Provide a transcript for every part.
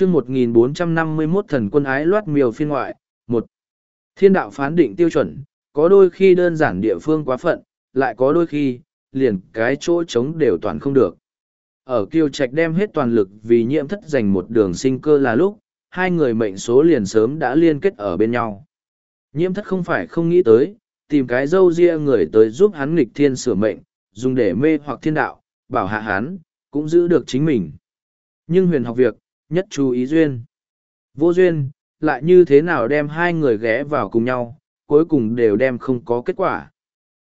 chương 1451 thần quân ái loát miều phiên ngoại, một Thiên đạo phán định tiêu chuẩn, có đôi khi đơn giản địa phương quá phận, lại có đôi khi, liền cái chỗ trống đều toàn không được. Ở kiêu trạch đem hết toàn lực vì nhiễm thất giành một đường sinh cơ là lúc, hai người mệnh số liền sớm đã liên kết ở bên nhau. Nhiễm thất không phải không nghĩ tới, tìm cái dâu ria người tới giúp hắn nghịch thiên sửa mệnh, dùng để mê hoặc thiên đạo, bảo hạ hắn, cũng giữ được chính mình. Nhưng huyền học việc, nhất chú ý duyên. Vô duyên, lại như thế nào đem hai người ghé vào cùng nhau, cuối cùng đều đem không có kết quả.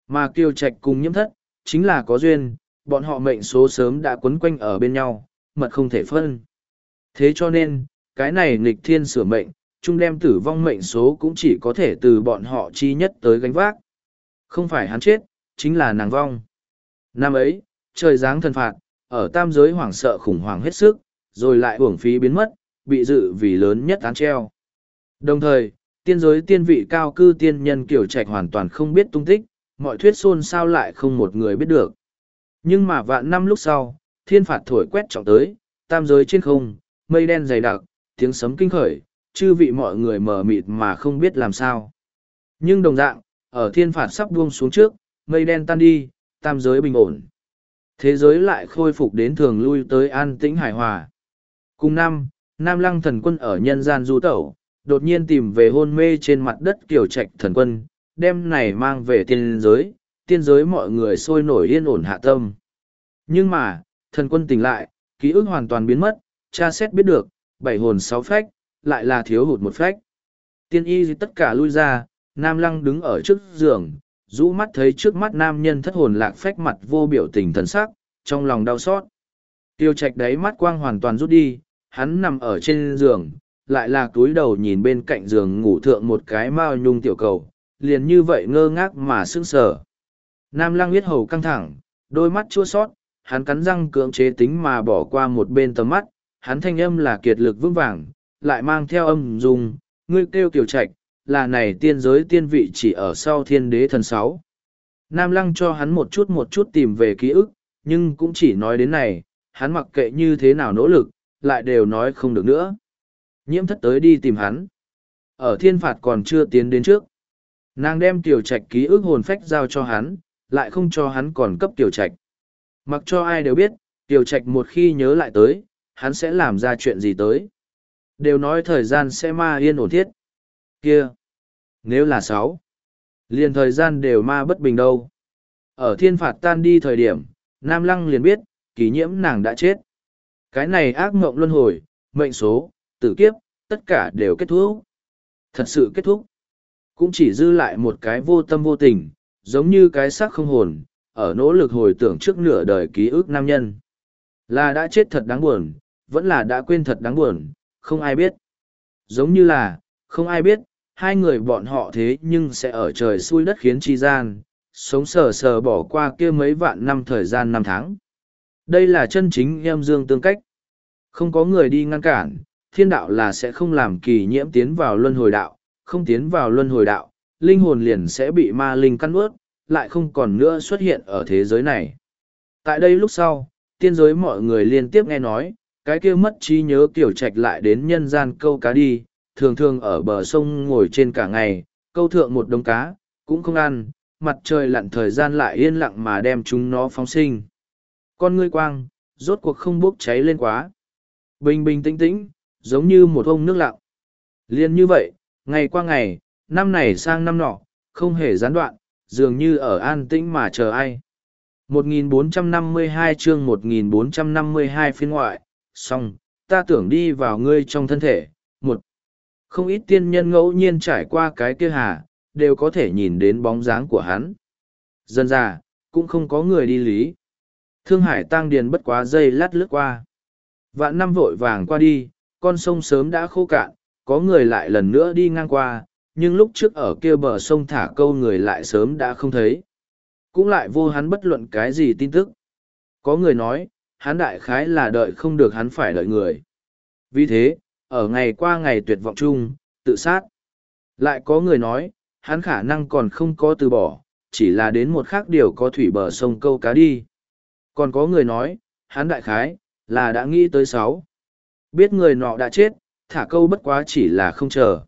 Mà kiêu trạch cùng nhiễm thất, chính là có duyên, bọn họ mệnh số sớm đã quấn quanh ở bên nhau, mật không thể phân. Thế cho nên, cái này nghịch thiên sửa mệnh, chung đem tử vong mệnh số cũng chỉ có thể từ bọn họ chi nhất tới gánh vác. Không phải hắn chết, chính là nàng vong. Năm ấy, trời giáng thần phạt, ở tam giới hoảng sợ khủng hoảng hết sức, rồi lại uổng phí biến mất, bị dự vì lớn nhất án treo. Đồng thời, tiên giới tiên vị cao cư tiên nhân kiểu trạch hoàn toàn không biết tung tích, mọi thuyết xôn sao lại không một người biết được. Nhưng mà vạn năm lúc sau, thiên phạt thổi quét trọng tới, tam giới trên không, mây đen dày đặc, tiếng sấm kinh khởi, chư vị mọi người mờ mịt mà không biết làm sao. Nhưng đồng dạng, ở thiên phạt sắp buông xuống trước, mây đen tan đi, tam giới bình ổn. Thế giới lại khôi phục đến thường lui tới an tĩnh hài hòa. Cùng năm, Nam Lăng thần quân ở nhân gian du tẩu, đột nhiên tìm về hôn mê trên mặt đất kiểu trạch thần quân, đem này mang về tiên giới, tiên giới mọi người sôi nổi yên ổn hạ tâm. Nhưng mà, thần quân tỉnh lại, ký ức hoàn toàn biến mất, cha xét biết được, bảy hồn sáu phách, lại là thiếu hụt một phách. Tiên y tất cả lui ra, Nam Lăng đứng ở trước giường, rũ mắt thấy trước mắt nam nhân thất hồn lạc phách mặt vô biểu tình thần sắc, trong lòng đau xót. Tiêu trạch đáy mắt quang hoàn toàn rút đi, hắn nằm ở trên giường, lại là túi đầu nhìn bên cạnh giường ngủ thượng một cái mao nhung tiểu cầu, liền như vậy ngơ ngác mà sững sờ. Nam Lang huyết hầu căng thẳng, đôi mắt chua sót, hắn cắn răng cưỡng chế tính mà bỏ qua một bên tầm mắt, hắn thanh âm là kiệt lực vững vàng, lại mang theo âm dùng, ngươi kêu kiểu trạch, là này tiên giới tiên vị chỉ ở sau thiên đế thần sáu. Nam lăng cho hắn một chút một chút tìm về ký ức, nhưng cũng chỉ nói đến này, hắn mặc kệ như thế nào nỗ lực, lại đều nói không được nữa. Nhiễm thất tới đi tìm hắn. Ở thiên phạt còn chưa tiến đến trước. Nàng đem tiểu trạch ký ức hồn phách giao cho hắn, lại không cho hắn còn cấp tiểu trạch. Mặc cho ai đều biết, tiểu trạch một khi nhớ lại tới, hắn sẽ làm ra chuyện gì tới. Đều nói thời gian sẽ ma yên ổn thiết. Kia! Nếu là sáu, liền thời gian đều ma bất bình đâu. Ở thiên phạt tan đi thời điểm, Nam Lăng liền biết, kỷ nhiễm nàng đã chết. Cái này ác mộng luân hồi, mệnh số, tử kiếp, tất cả đều kết thúc. Thật sự kết thúc. Cũng chỉ dư lại một cái vô tâm vô tình, giống như cái xác không hồn, ở nỗ lực hồi tưởng trước nửa đời ký ức nam nhân. Là đã chết thật đáng buồn, vẫn là đã quên thật đáng buồn, không ai biết. Giống như là, không ai biết, hai người bọn họ thế nhưng sẽ ở trời xui đất khiến chi gian, sống sờ sờ bỏ qua kia mấy vạn năm thời gian năm tháng. Đây là chân chính em dương tương cách. Không có người đi ngăn cản, thiên đạo là sẽ không làm kỳ nhiễm tiến vào luân hồi đạo, không tiến vào luân hồi đạo, linh hồn liền sẽ bị ma linh căn ướt, lại không còn nữa xuất hiện ở thế giới này. Tại đây lúc sau, tiên giới mọi người liên tiếp nghe nói, cái kia mất trí nhớ kiểu trạch lại đến nhân gian câu cá đi, thường thường ở bờ sông ngồi trên cả ngày, câu thượng một đống cá, cũng không ăn, mặt trời lặn thời gian lại yên lặng mà đem chúng nó phóng sinh. Con ngươi quang, rốt cuộc không bốc cháy lên quá. Bình bình tĩnh tĩnh, giống như một ông nước lặng. Liên như vậy, ngày qua ngày, năm này sang năm nọ, không hề gián đoạn, dường như ở an tĩnh mà chờ ai. 1452 chương 1452 phiên ngoại, xong, ta tưởng đi vào ngươi trong thân thể. Một, không ít tiên nhân ngẫu nhiên trải qua cái kia hà, đều có thể nhìn đến bóng dáng của hắn. Dân già cũng không có người đi lý. Thương hải tăng điền bất quá dây lát lướt qua. Vạn năm vội vàng qua đi, con sông sớm đã khô cạn, có người lại lần nữa đi ngang qua, nhưng lúc trước ở kia bờ sông thả câu người lại sớm đã không thấy. Cũng lại vô hắn bất luận cái gì tin tức. Có người nói, hắn đại khái là đợi không được hắn phải đợi người. Vì thế, ở ngày qua ngày tuyệt vọng chung, tự sát. Lại có người nói, hắn khả năng còn không có từ bỏ, chỉ là đến một khác điều có thủy bờ sông câu cá đi. Còn có người nói, hắn đại khái, là đã nghĩ tới sáu. Biết người nọ đã chết, thả câu bất quá chỉ là không chờ.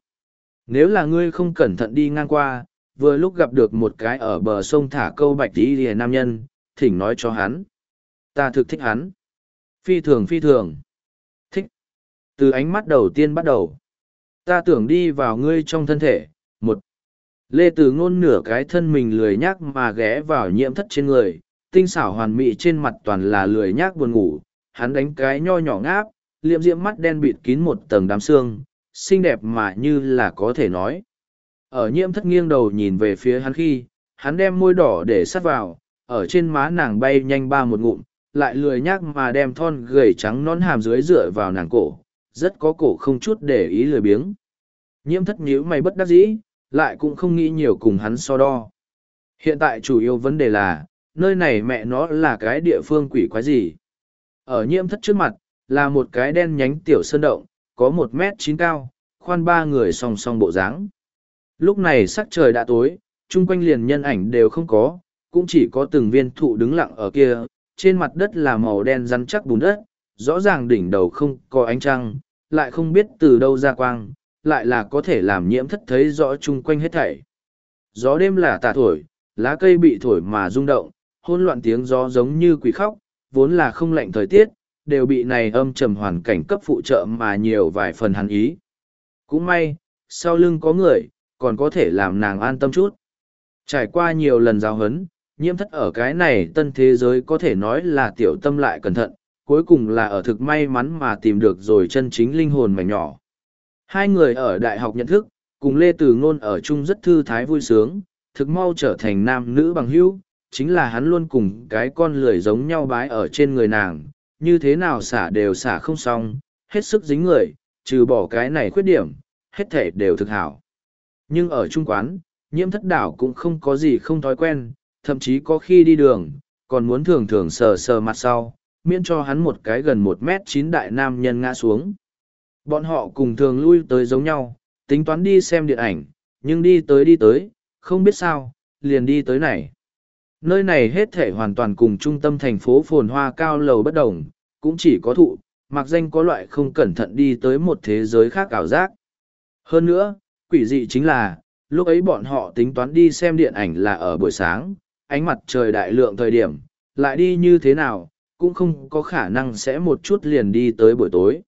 Nếu là ngươi không cẩn thận đi ngang qua, vừa lúc gặp được một cái ở bờ sông thả câu bạch tí lìa nam nhân, thỉnh nói cho hắn. Ta thực thích hắn. Phi thường phi thường. Thích. Từ ánh mắt đầu tiên bắt đầu. Ta tưởng đi vào ngươi trong thân thể. Một. Lê Từ ngôn nửa cái thân mình lười nhác mà ghé vào nhiễm thất trên người, tinh xảo hoàn mỹ trên mặt toàn là lười nhác buồn ngủ, hắn đánh cái nho nhỏ ngáp, liệm diễm mắt đen bịt kín một tầng đám xương, xinh đẹp mà như là có thể nói. Ở nhiễm thất nghiêng đầu nhìn về phía hắn khi, hắn đem môi đỏ để sắt vào, ở trên má nàng bay nhanh ba một ngụm, lại lười nhác mà đem thon gầy trắng non hàm dưới dựa vào nàng cổ, rất có cổ không chút để ý lười biếng. Nhiễm thất nhíu mày bất đắc dĩ, lại cũng không nghĩ nhiều cùng hắn so đo. Hiện tại chủ yếu vấn đề là, nơi này mẹ nó là cái địa phương quỷ quái gì. Ở nhiễm thất trước mặt, là một cái đen nhánh tiểu sơn động, có một mét chín cao, khoan ba người song song bộ dáng. Lúc này sắc trời đã tối, chung quanh liền nhân ảnh đều không có, cũng chỉ có từng viên thụ đứng lặng ở kia, trên mặt đất là màu đen rắn chắc bùn đất, rõ ràng đỉnh đầu không có ánh trăng, lại không biết từ đâu ra quang, lại là có thể làm nhiễm thất thấy rõ chung quanh hết thảy. Gió đêm là tà thổi, lá cây bị thổi mà rung động, hôn loạn tiếng gió giống như quỷ khóc, vốn là không lạnh thời tiết, đều bị này âm trầm hoàn cảnh cấp phụ trợ mà nhiều vài phần hắn ý. Cũng may, sau lưng có người, còn có thể làm nàng an tâm chút. Trải qua nhiều lần giao hấn, nhiễm thất ở cái này tân thế giới có thể nói là tiểu tâm lại cẩn thận, cuối cùng là ở thực may mắn mà tìm được rồi chân chính linh hồn mảnh nhỏ. Hai người ở đại học nhận thức, cùng Lê Từ Ngôn ở chung rất thư thái vui sướng, thực mau trở thành nam nữ bằng hữu, chính là hắn luôn cùng cái con lười giống nhau bái ở trên người nàng, như thế nào xả đều xả không xong, hết sức dính người, trừ bỏ cái này khuyết điểm, hết thể đều thực hảo. Nhưng ở trung quán, nhiễm thất đảo cũng không có gì không thói quen, thậm chí có khi đi đường, còn muốn thường thường sờ sờ mặt sau, miễn cho hắn một cái gần một mét chín đại nam nhân ngã xuống. Bọn họ cùng thường lui tới giống nhau, tính toán đi xem điện ảnh, nhưng đi tới đi tới, không biết sao, liền đi tới này. Nơi này hết thể hoàn toàn cùng trung tâm thành phố phồn hoa cao lầu bất đồng, cũng chỉ có thụ, mặc danh có loại không cẩn thận đi tới một thế giới khác ảo giác. Hơn nữa, quỷ dị chính là, lúc ấy bọn họ tính toán đi xem điện ảnh là ở buổi sáng, ánh mặt trời đại lượng thời điểm, lại đi như thế nào, cũng không có khả năng sẽ một chút liền đi tới buổi tối.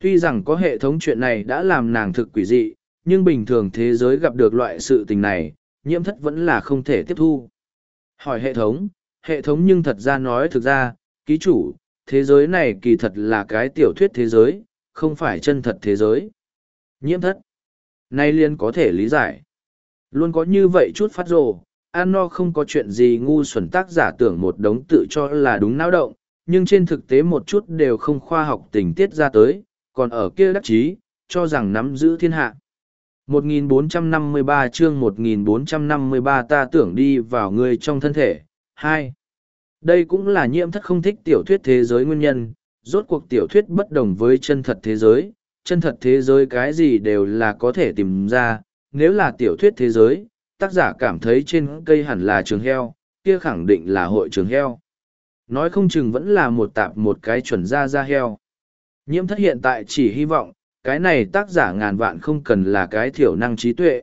Tuy rằng có hệ thống chuyện này đã làm nàng thực quỷ dị, nhưng bình thường thế giới gặp được loại sự tình này, nhiễm thất vẫn là không thể tiếp thu. Hỏi hệ thống, hệ thống nhưng thật ra nói thực ra, ký chủ, thế giới này kỳ thật là cái tiểu thuyết thế giới, không phải chân thật thế giới. Nhiễm thất. Nay liên có thể lý giải. Luôn có như vậy chút phát rồ, an no không có chuyện gì ngu xuẩn tác giả tưởng một đống tự cho là đúng náo động, nhưng trên thực tế một chút đều không khoa học tình tiết ra tới, còn ở kia đắc chí, cho rằng nắm giữ thiên hạ. 1453 chương 1453 ta tưởng đi vào người trong thân thể. 2. Đây cũng là nhiễm thất không thích tiểu thuyết thế giới nguyên nhân, rốt cuộc tiểu thuyết bất đồng với chân thật thế giới, chân thật thế giới cái gì đều là có thể tìm ra, nếu là tiểu thuyết thế giới, tác giả cảm thấy trên cây hẳn là trường heo, kia khẳng định là hội trường heo. Nói không chừng vẫn là một tạp một cái chuẩn ra ra heo. Nhiễm thất hiện tại chỉ hy vọng, cái này tác giả ngàn vạn không cần là cái thiểu năng trí tuệ.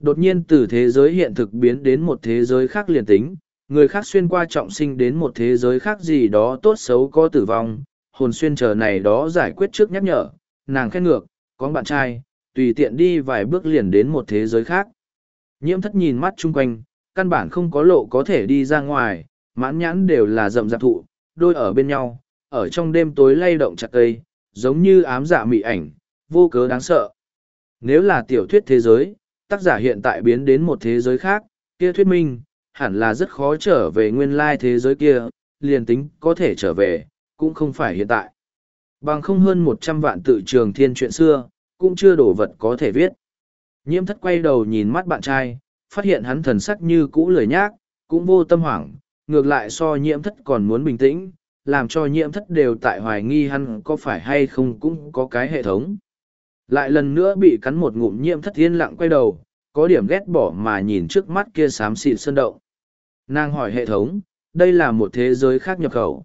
Đột nhiên từ thế giới hiện thực biến đến một thế giới khác liền tính, người khác xuyên qua trọng sinh đến một thế giới khác gì đó tốt xấu có tử vong, hồn xuyên chờ này đó giải quyết trước nhắc nhở, nàng khen ngược, có bạn trai, tùy tiện đi vài bước liền đến một thế giới khác. Nhiễm thất nhìn mắt chung quanh, căn bản không có lộ có thể đi ra ngoài, mãn nhãn đều là rậm rạp thụ, đôi ở bên nhau, ở trong đêm tối lay động chặt cây, giống như ám dạ mị ảnh, vô cớ đáng sợ. Nếu là tiểu thuyết thế giới, tác giả hiện tại biến đến một thế giới khác, kia thuyết minh, hẳn là rất khó trở về nguyên lai thế giới kia, liền tính có thể trở về, cũng không phải hiện tại. Bằng không hơn một trăm vạn tự trường thiên chuyện xưa, cũng chưa đổ vật có thể viết. Nhiễm thất quay đầu nhìn mắt bạn trai, phát hiện hắn thần sắc như cũ lười nhác, cũng vô tâm hoảng, ngược lại so nhiễm thất còn muốn bình tĩnh, làm cho nhiễm thất đều tại hoài nghi hắn có phải hay không cũng có cái hệ thống. Lại lần nữa bị cắn một ngụm nhiễm thất yên lặng quay đầu, có điểm ghét bỏ mà nhìn trước mắt kia xám xịn sơn động. Nàng hỏi hệ thống, đây là một thế giới khác nhập khẩu.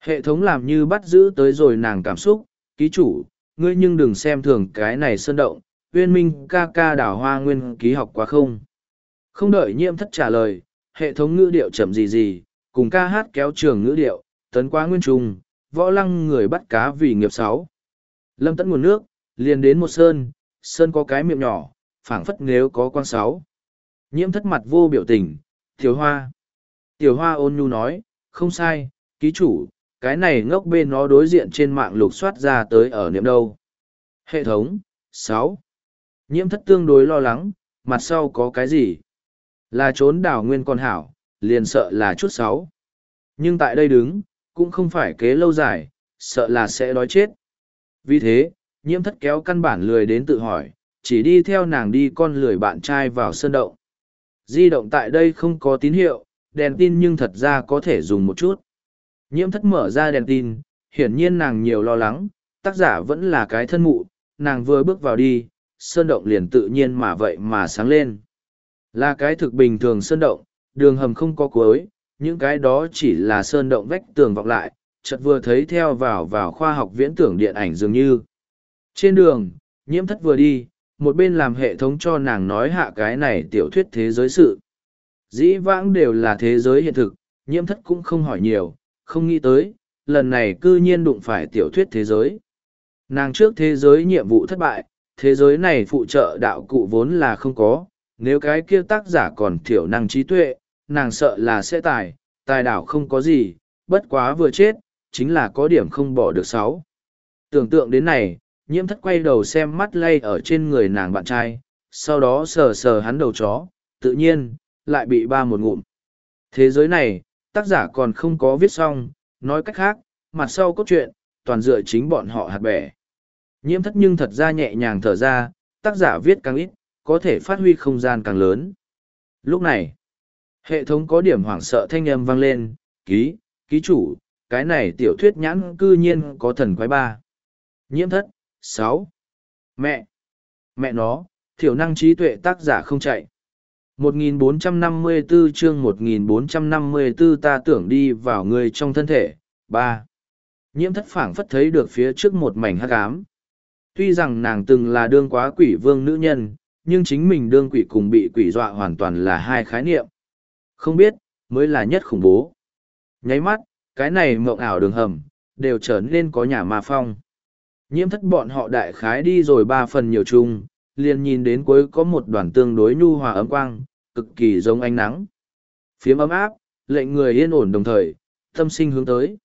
Hệ thống làm như bắt giữ tới rồi nàng cảm xúc, ký chủ, ngươi nhưng đừng xem thường cái này sơn động, uyên minh ca ca đảo hoa nguyên ký học quá không. Không đợi nhiễm thất trả lời, hệ thống ngữ điệu chậm gì gì, cùng ca hát kéo trường ngữ điệu, tấn quá nguyên trùng, võ lăng người bắt cá vì nghiệp sáu. Lâm tấn nguồn nước, liền đến một sơn, sơn có cái miệng nhỏ, phảng phất nếu có quan sáu. Nhiễm thất mặt vô biểu tình, tiểu hoa. Tiểu hoa ôn nhu nói, không sai, ký chủ, cái này ngốc bên nó đối diện trên mạng lục soát ra tới ở niệm đâu. Hệ thống, sáu. Nhiễm thất tương đối lo lắng, mặt sau có cái gì? Là trốn đảo nguyên con hảo, liền sợ là chút sáu. Nhưng tại đây đứng, cũng không phải kế lâu dài, sợ là sẽ đói chết. Vì thế, nhiễm thất kéo căn bản lười đến tự hỏi, chỉ đi theo nàng đi con lười bạn trai vào sơn động. Di động tại đây không có tín hiệu, đèn tin nhưng thật ra có thể dùng một chút. Nhiễm thất mở ra đèn tin, hiển nhiên nàng nhiều lo lắng, tác giả vẫn là cái thân mụ, nàng vừa bước vào đi, sơn động liền tự nhiên mà vậy mà sáng lên. Là cái thực bình thường sơn động, đường hầm không có cuối, những cái đó chỉ là sơn động vách tường vọng lại, chợt vừa thấy theo vào vào khoa học viễn tưởng điện ảnh dường như. Trên đường, nhiễm thất vừa đi, một bên làm hệ thống cho nàng nói hạ cái này tiểu thuyết thế giới sự. Dĩ vãng đều là thế giới hiện thực, nhiễm thất cũng không hỏi nhiều, không nghĩ tới, lần này cư nhiên đụng phải tiểu thuyết thế giới. Nàng trước thế giới nhiệm vụ thất bại, thế giới này phụ trợ đạo cụ vốn là không có, nếu cái kia tác giả còn thiểu năng trí tuệ, nàng sợ là sẽ tài, tài đảo không có gì, bất quá vừa chết, chính là có điểm không bỏ được sáu. Tưởng tượng đến này, nhiễm thất quay đầu xem mắt lay ở trên người nàng bạn trai, sau đó sờ sờ hắn đầu chó, tự nhiên, lại bị ba một ngụm. Thế giới này, tác giả còn không có viết xong, nói cách khác, mặt sau cốt truyện, toàn dựa chính bọn họ hạt bẻ. Nhiễm thất nhưng thật ra nhẹ nhàng thở ra, tác giả viết càng ít, có thể phát huy không gian càng lớn. Lúc này, hệ thống có điểm hoảng sợ thanh âm vang lên, ký, ký chủ, cái này tiểu thuyết nhãn cư nhiên có thần quái ba. Nhiễm thất, sáu Mẹ! Mẹ nó, thiểu năng trí tuệ tác giả không chạy. 1454 chương 1454 ta tưởng đi vào người trong thân thể. ba Nhiễm thất phảng phất thấy được phía trước một mảnh hắc ám. Tuy rằng nàng từng là đương quá quỷ vương nữ nhân, nhưng chính mình đương quỷ cùng bị quỷ dọa hoàn toàn là hai khái niệm. Không biết, mới là nhất khủng bố. Nháy mắt, cái này mộng ảo đường hầm, đều trở nên có nhà ma phong. Nhiễm thất bọn họ đại khái đi rồi ba phần nhiều chung, liền nhìn đến cuối có một đoàn tương đối nhu hòa ấm quang, cực kỳ giống ánh nắng. Phiếm ấm áp, lệnh người yên ổn đồng thời, tâm sinh hướng tới.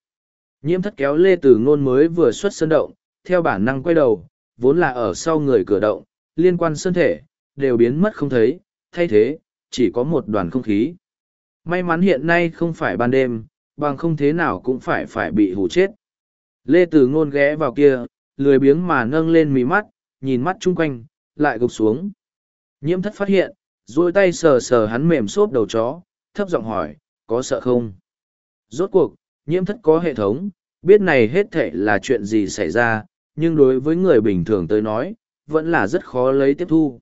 Nhiễm thất kéo lê từ ngôn mới vừa xuất sân động, theo bản năng quay đầu, vốn là ở sau người cửa động, liên quan sơn thể, đều biến mất không thấy, thay thế, chỉ có một đoàn không khí. May mắn hiện nay không phải ban đêm, bằng không thế nào cũng phải phải bị hù chết. Lê Từ Ngôn ghé vào kia, lười biếng mà nâng lên mí mắt, nhìn mắt chung quanh, lại gục xuống. Nhiễm thất phát hiện, duỗi tay sờ sờ hắn mềm xốp đầu chó, thấp giọng hỏi, có sợ không? Rốt cuộc, nhiễm thất có hệ thống, biết này hết thệ là chuyện gì xảy ra, nhưng đối với người bình thường tới nói, vẫn là rất khó lấy tiếp thu.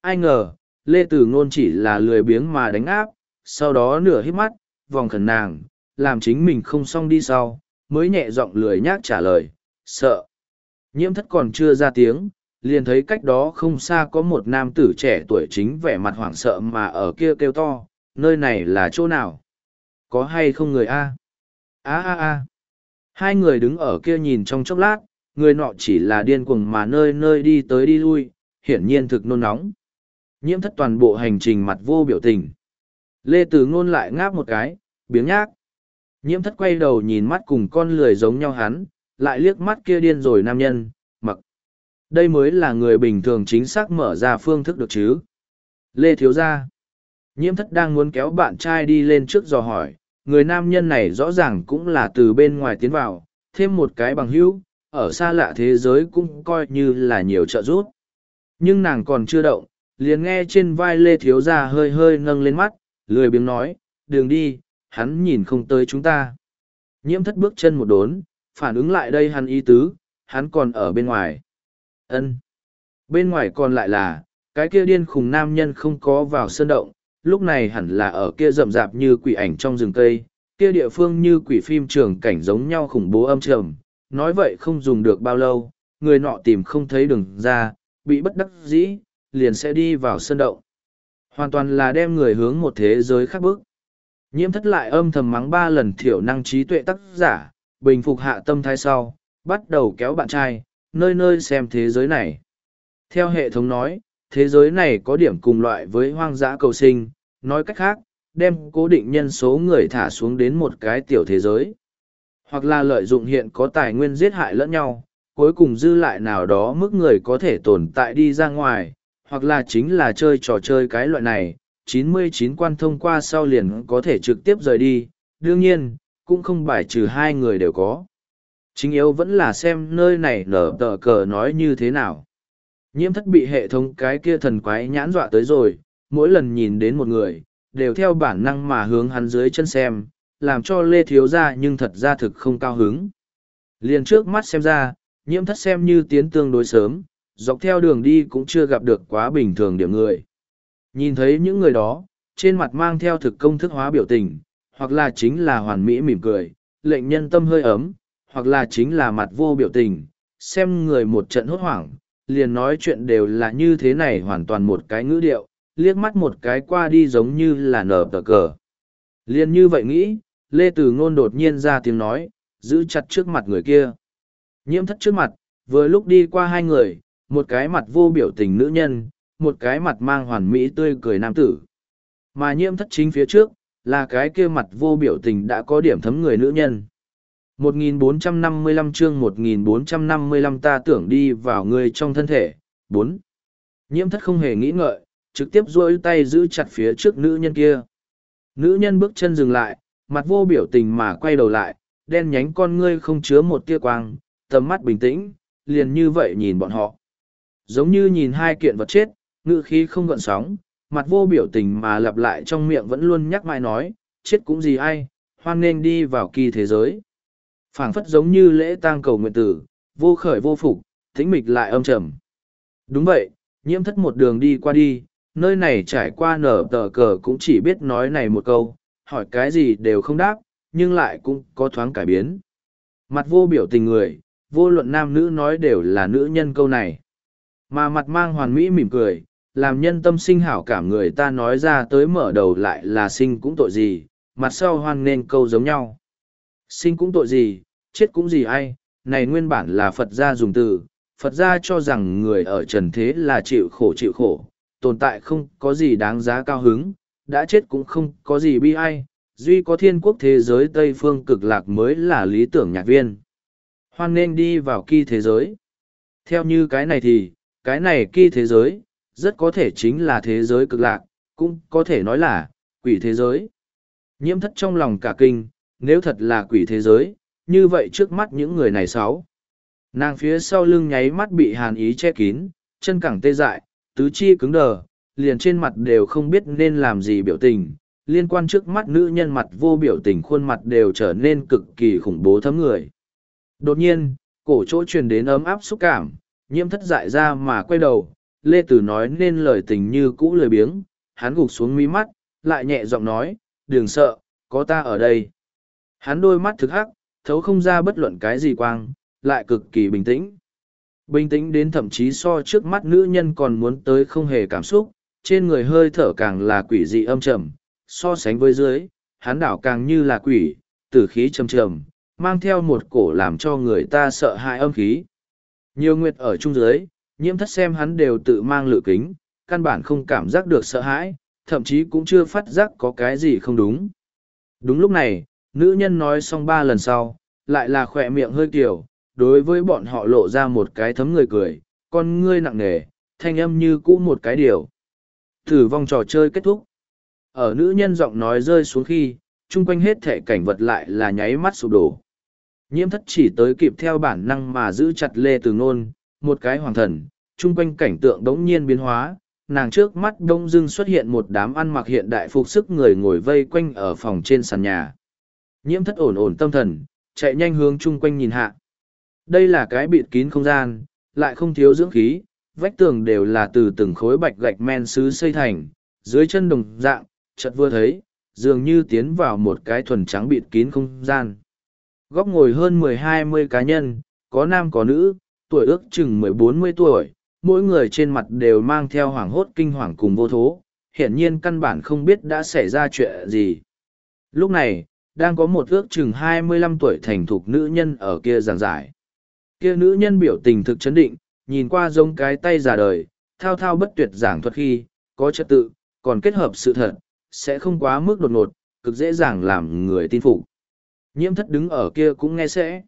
Ai ngờ, Lê Tử Ngôn chỉ là lười biếng mà đánh áp, sau đó nửa hít mắt, vòng khẩn nàng, làm chính mình không xong đi sau, mới nhẹ giọng lười nhác trả lời, sợ. Nhiễm thất còn chưa ra tiếng, liền thấy cách đó không xa có một nam tử trẻ tuổi chính vẻ mặt hoảng sợ mà ở kia kêu to, nơi này là chỗ nào? Có hay không người a? A a a. Hai người đứng ở kia nhìn trong chốc lát, người nọ chỉ là điên cuồng mà nơi nơi đi tới đi lui, hiển nhiên thực nôn nóng. Nhiễm thất toàn bộ hành trình mặt vô biểu tình. Lê Tử Ngôn lại ngáp một cái, biếng nhác. Nhiễm thất quay đầu nhìn mắt cùng con lười giống nhau hắn, lại liếc mắt kia điên rồi nam nhân, mặc. Đây mới là người bình thường chính xác mở ra phương thức được chứ. Lê Thiếu Gia. Nhiễm thất đang muốn kéo bạn trai đi lên trước dò hỏi, người nam nhân này rõ ràng cũng là từ bên ngoài tiến vào, thêm một cái bằng hữu, ở xa lạ thế giới cũng coi như là nhiều trợ giúp. Nhưng nàng còn chưa động, liền nghe trên vai Lê Thiếu Gia hơi hơi nâng lên mắt, lười biếng nói, đường đi, hắn nhìn không tới chúng ta. Nhiễm thất bước chân một đốn, phản ứng lại đây hắn ý tứ, hắn còn ở bên ngoài. ân Bên ngoài còn lại là, cái kia điên khùng nam nhân không có vào sơn động, lúc này hẳn là ở kia rậm rạp như quỷ ảnh trong rừng cây, kia địa phương như quỷ phim trường cảnh giống nhau khủng bố âm trầm, nói vậy không dùng được bao lâu, người nọ tìm không thấy đường ra, bị bất đắc dĩ, liền sẽ đi vào sân động. Hoàn toàn là đem người hướng một thế giới khác bước. Nhiễm thất lại âm thầm mắng ba lần thiểu năng trí tuệ tác giả, bình phục hạ tâm thái sau, bắt đầu kéo bạn trai, nơi nơi xem thế giới này. Theo hệ thống nói, thế giới này có điểm cùng loại với hoang dã cầu sinh, nói cách khác, đem cố định nhân số người thả xuống đến một cái tiểu thế giới. Hoặc là lợi dụng hiện có tài nguyên giết hại lẫn nhau, cuối cùng dư lại nào đó mức người có thể tồn tại đi ra ngoài, hoặc là chính là chơi trò chơi cái loại này, 99 quan thông qua sau liền có thể trực tiếp rời đi, đương nhiên, cũng không bài trừ hai người đều có. Chính yếu vẫn là xem nơi này nở tờ cờ nói như thế nào. Nhiễm thất bị hệ thống cái kia thần quái nhãn dọa tới rồi, mỗi lần nhìn đến một người, đều theo bản năng mà hướng hắn dưới chân xem, làm cho Lê Thiếu ra nhưng thật ra thực không cao hứng. Liền trước mắt xem ra, nhiễm thất xem như tiến tương đối sớm, dọc theo đường đi cũng chưa gặp được quá bình thường điểm người. Nhìn thấy những người đó, trên mặt mang theo thực công thức hóa biểu tình, hoặc là chính là hoàn mỹ mỉm cười, lệnh nhân tâm hơi ấm, hoặc là chính là mặt vô biểu tình, xem người một trận hốt hoảng, liền nói chuyện đều là như thế này hoàn toàn một cái ngữ điệu, liếc mắt một cái qua đi giống như là nở tờ cờ. Liền như vậy nghĩ, Lê Tử Ngôn đột nhiên ra tiếng nói, giữ chặt trước mặt người kia. Nhiễm thất trước mặt, vừa lúc đi qua hai người, một cái mặt vô biểu tình nữ nhân, một cái mặt mang hoàn mỹ tươi cười nam tử. Mà nhiễm thất chính phía trước, là cái kia mặt vô biểu tình đã có điểm thấm người nữ nhân. 1455 chương 1455 ta tưởng đi vào người trong thân thể. 4. Nhiễm thất không hề nghĩ ngợi, trực tiếp duỗi tay giữ chặt phía trước nữ nhân kia. Nữ nhân bước chân dừng lại, mặt vô biểu tình mà quay đầu lại, đen nhánh con ngươi không chứa một tia quang, tầm mắt bình tĩnh, liền như vậy nhìn bọn họ. Giống như nhìn hai kiện vật chết, ngự khí không gợn sóng, mặt vô biểu tình mà lặp lại trong miệng vẫn luôn nhắc mãi nói, chết cũng gì ai, hoan nên đi vào kỳ thế giới. phảng phất giống như lễ tang cầu nguyện tử, vô khởi vô phục, thính mịch lại âm trầm. Đúng vậy, nhiễm thất một đường đi qua đi, nơi này trải qua nở tờ cờ cũng chỉ biết nói này một câu, hỏi cái gì đều không đáp, nhưng lại cũng có thoáng cải biến. Mặt vô biểu tình người, vô luận nam nữ nói đều là nữ nhân câu này. Mà mặt mang hoàn mỹ mỉm cười, làm nhân tâm sinh hảo cảm người ta nói ra tới mở đầu lại là sinh cũng tội gì, mặt sau hoan nên câu giống nhau. Sinh cũng tội gì, chết cũng gì ai, này nguyên bản là Phật gia dùng từ, Phật gia cho rằng người ở trần thế là chịu khổ chịu khổ, tồn tại không có gì đáng giá cao hứng, đã chết cũng không có gì bi ai, duy có thiên quốc thế giới Tây phương cực lạc mới là lý tưởng nhạc viên. Hoan nên đi vào kỳ thế giới. Theo như cái này thì, cái này kỳ thế giới, rất có thể chính là thế giới cực lạc, cũng có thể nói là, quỷ thế giới. Nhiễm thất trong lòng cả kinh, nếu thật là quỷ thế giới, như vậy trước mắt những người này sáu. Nàng phía sau lưng nháy mắt bị hàn ý che kín, chân cẳng tê dại, tứ chi cứng đờ, liền trên mặt đều không biết nên làm gì biểu tình. Liên quan trước mắt nữ nhân mặt vô biểu tình khuôn mặt đều trở nên cực kỳ khủng bố thấm người. Đột nhiên, cổ chỗ truyền đến ấm áp xúc cảm, nhiễm thất dại ra mà quay đầu, Lê Tử nói nên lời tình như cũ lời biếng, hắn gục xuống mí mắt, lại nhẹ giọng nói, đừng sợ, có ta ở đây. Hắn đôi mắt thực hắc, thấu không ra bất luận cái gì quang, lại cực kỳ bình tĩnh. Bình tĩnh đến thậm chí so trước mắt nữ nhân còn muốn tới không hề cảm xúc, trên người hơi thở càng là quỷ dị âm trầm, so sánh với dưới, hắn đảo càng như là quỷ, tử khí trầm trầm, mang theo một cổ làm cho người ta sợ hãi âm khí. Nhiều nguyệt ở trung dưới, nhiễm thất xem hắn đều tự mang lựa kính, căn bản không cảm giác được sợ hãi, thậm chí cũng chưa phát giác có cái gì không đúng. Đúng lúc này, nữ nhân nói xong ba lần sau, lại là khỏe miệng hơi kiểu, đối với bọn họ lộ ra một cái thấm người cười, con ngươi nặng nề, thanh âm như cũ một cái điều. Thử vong trò chơi kết thúc. Ở nữ nhân giọng nói rơi xuống khi, chung quanh hết thể cảnh vật lại là nháy mắt sụp đổ. Nhiễm thất chỉ tới kịp theo bản năng mà giữ chặt lê từ ngôn, một cái hoàng thần, chung quanh cảnh tượng đống nhiên biến hóa, nàng trước mắt đông dưng xuất hiện một đám ăn mặc hiện đại phục sức người ngồi vây quanh ở phòng trên sàn nhà. Nhiễm thất ổn ổn tâm thần, chạy nhanh hướng chung quanh nhìn hạ. Đây là cái bịt kín không gian, lại không thiếu dưỡng khí, vách tường đều là từ từng khối bạch gạch men sứ xây thành, dưới chân đồng dạng, chợt vừa thấy, dường như tiến vào một cái thuần trắng bịt kín không gian góc ngồi hơn mười hai mươi cá nhân, có nam có nữ, tuổi ước chừng mười bốn mươi tuổi, mỗi người trên mặt đều mang theo hoảng hốt kinh hoàng cùng vô thố, hiển nhiên căn bản không biết đã xảy ra chuyện gì. Lúc này, đang có một ước chừng hai mươi lăm tuổi thành thục nữ nhân ở kia giảng giải. Kia nữ nhân biểu tình thực chấn định, nhìn qua giống cái tay già đời, thao thao bất tuyệt giảng thuật khi, có trật tự, còn kết hợp sự thật, sẽ không quá mức đột ngột, cực dễ dàng làm người tin phục. Nhiễm thất đứng ở kia cũng nghe sẽ.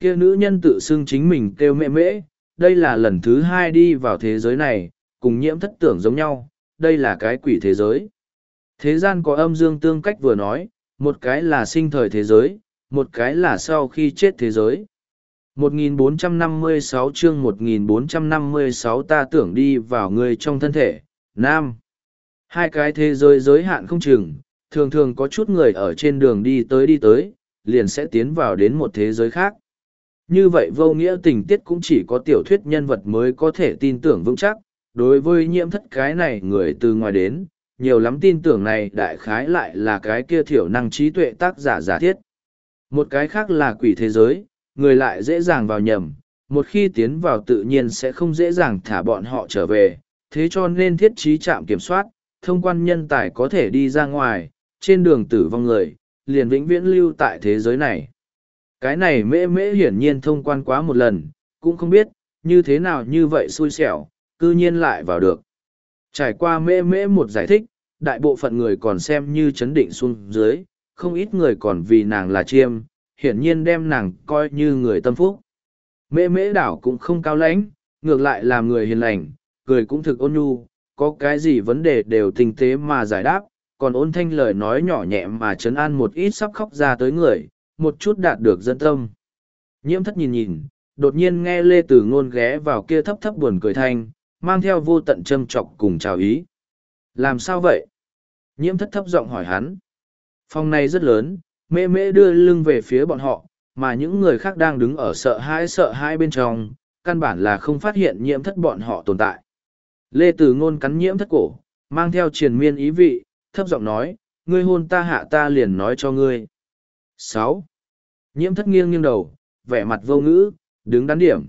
Kia nữ nhân tự xưng chính mình kêu mẹ mễ, đây là lần thứ hai đi vào thế giới này, cùng nhiễm thất tưởng giống nhau, đây là cái quỷ thế giới. Thế gian có âm dương tương cách vừa nói, một cái là sinh thời thế giới, một cái là sau khi chết thế giới. 1456 chương 1456 ta tưởng đi vào người trong thân thể, Nam. Hai cái thế giới giới hạn không chừng, thường thường có chút người ở trên đường đi tới đi tới, liền sẽ tiến vào đến một thế giới khác. Như vậy vô nghĩa tình tiết cũng chỉ có tiểu thuyết nhân vật mới có thể tin tưởng vững chắc, đối với nhiễm thất cái này người từ ngoài đến, nhiều lắm tin tưởng này đại khái lại là cái kia thiểu năng trí tuệ tác giả giả thiết. Một cái khác là quỷ thế giới, người lại dễ dàng vào nhầm, một khi tiến vào tự nhiên sẽ không dễ dàng thả bọn họ trở về, thế cho nên thiết trí trạm kiểm soát, thông quan nhân tài có thể đi ra ngoài, trên đường tử vong người, liền vĩnh viễn lưu tại thế giới này. Cái này mễ mễ hiển nhiên thông quan quá một lần, cũng không biết, như thế nào như vậy xui xẻo, cư nhiên lại vào được. Trải qua mễ mễ một giải thích, đại bộ phận người còn xem như chấn định xuống dưới, không ít người còn vì nàng là chiêm, hiển nhiên đem nàng coi như người tâm phúc. Mễ mễ đảo cũng không cao lãnh, ngược lại làm người hiền lành, cười cũng thực ôn nhu, có cái gì vấn đề đều tinh tế mà giải đáp, còn ôn thanh lời nói nhỏ nhẹ mà chấn an một ít sắp khóc ra tới người, một chút đạt được dân tâm. Nhiễm thất nhìn nhìn, đột nhiên nghe Lê Tử Ngôn ghé vào kia thấp thấp buồn cười thanh, mang theo vô tận châm trọc cùng chào ý. Làm sao vậy? Nhiễm thất thấp giọng hỏi hắn. Phòng này rất lớn, mễ mễ đưa lưng về phía bọn họ, mà những người khác đang đứng ở sợ hãi sợ hãi bên trong, căn bản là không phát hiện nhiễm thất bọn họ tồn tại. Lê Tử Ngôn cắn nhiễm thất cổ, mang theo triền miên ý vị, thấp giọng nói, ngươi hôn ta hạ ta liền nói cho ngươi. sáu Nhiễm thất nghiêng nghiêng đầu, vẻ mặt vô ngữ, đứng đắn điểm.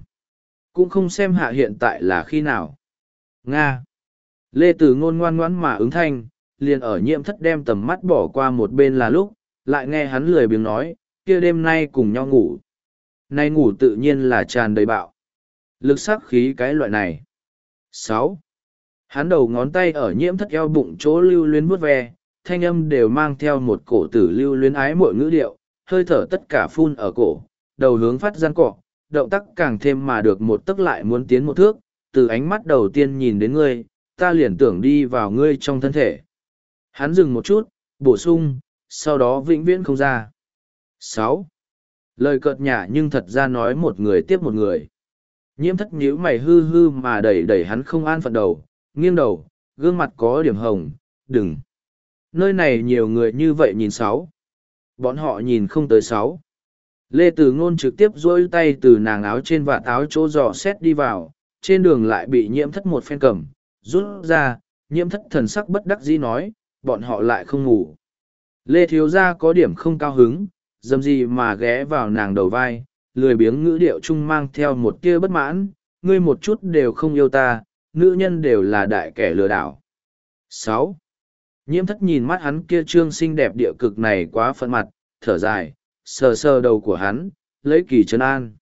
Cũng không xem hạ hiện tại là khi nào. Nga. Lê Tử ngôn ngoan ngoãn mà ứng thanh, liền ở nhiễm thất đem tầm mắt bỏ qua một bên là lúc, lại nghe hắn lười biếng nói, kia đêm nay cùng nhau ngủ. Nay ngủ tự nhiên là tràn đầy bạo. Lực sắc khí cái loại này. sáu Hắn đầu ngón tay ở nhiễm thất eo bụng chỗ lưu luyến vuốt ve, thanh âm đều mang theo một cổ tử lưu luyến ái mọi ngữ điệu, hơi thở tất cả phun ở cổ, đầu hướng phát gian cọ, động tác càng thêm mà được một tức lại muốn tiến một thước, từ ánh mắt đầu tiên nhìn đến ngươi, ta liền tưởng đi vào ngươi trong thân thể. Hắn dừng một chút, bổ sung, sau đó vĩnh viễn không ra. sáu Lời cợt nhả nhưng thật ra nói một người tiếp một người. Nhiễm thất nhíu mày hư hư mà đẩy đẩy hắn không an phận đầu, nghiêng đầu, gương mặt có điểm hồng, đừng. Nơi này nhiều người như vậy nhìn sáu. Bọn họ nhìn không tới sáu. Lê Tử Ngôn trực tiếp duỗi tay từ nàng áo trên và áo chỗ dò xét đi vào, trên đường lại bị nhiễm thất một phen cầm, rút ra, nhiễm thất thần sắc bất đắc dĩ nói, bọn họ lại không ngủ. Lê Thiếu Gia có điểm không cao hứng, dầm gì mà ghé vào nàng đầu vai, lười biếng ngữ điệu chung mang theo một tia bất mãn, ngươi một chút đều không yêu ta, nữ nhân đều là đại kẻ lừa đảo. sáu Nhiễm thất nhìn mắt hắn kia trương xinh đẹp địa cực này quá phận mặt, thở dài, sờ sờ đầu của hắn, lấy kỳ trấn an.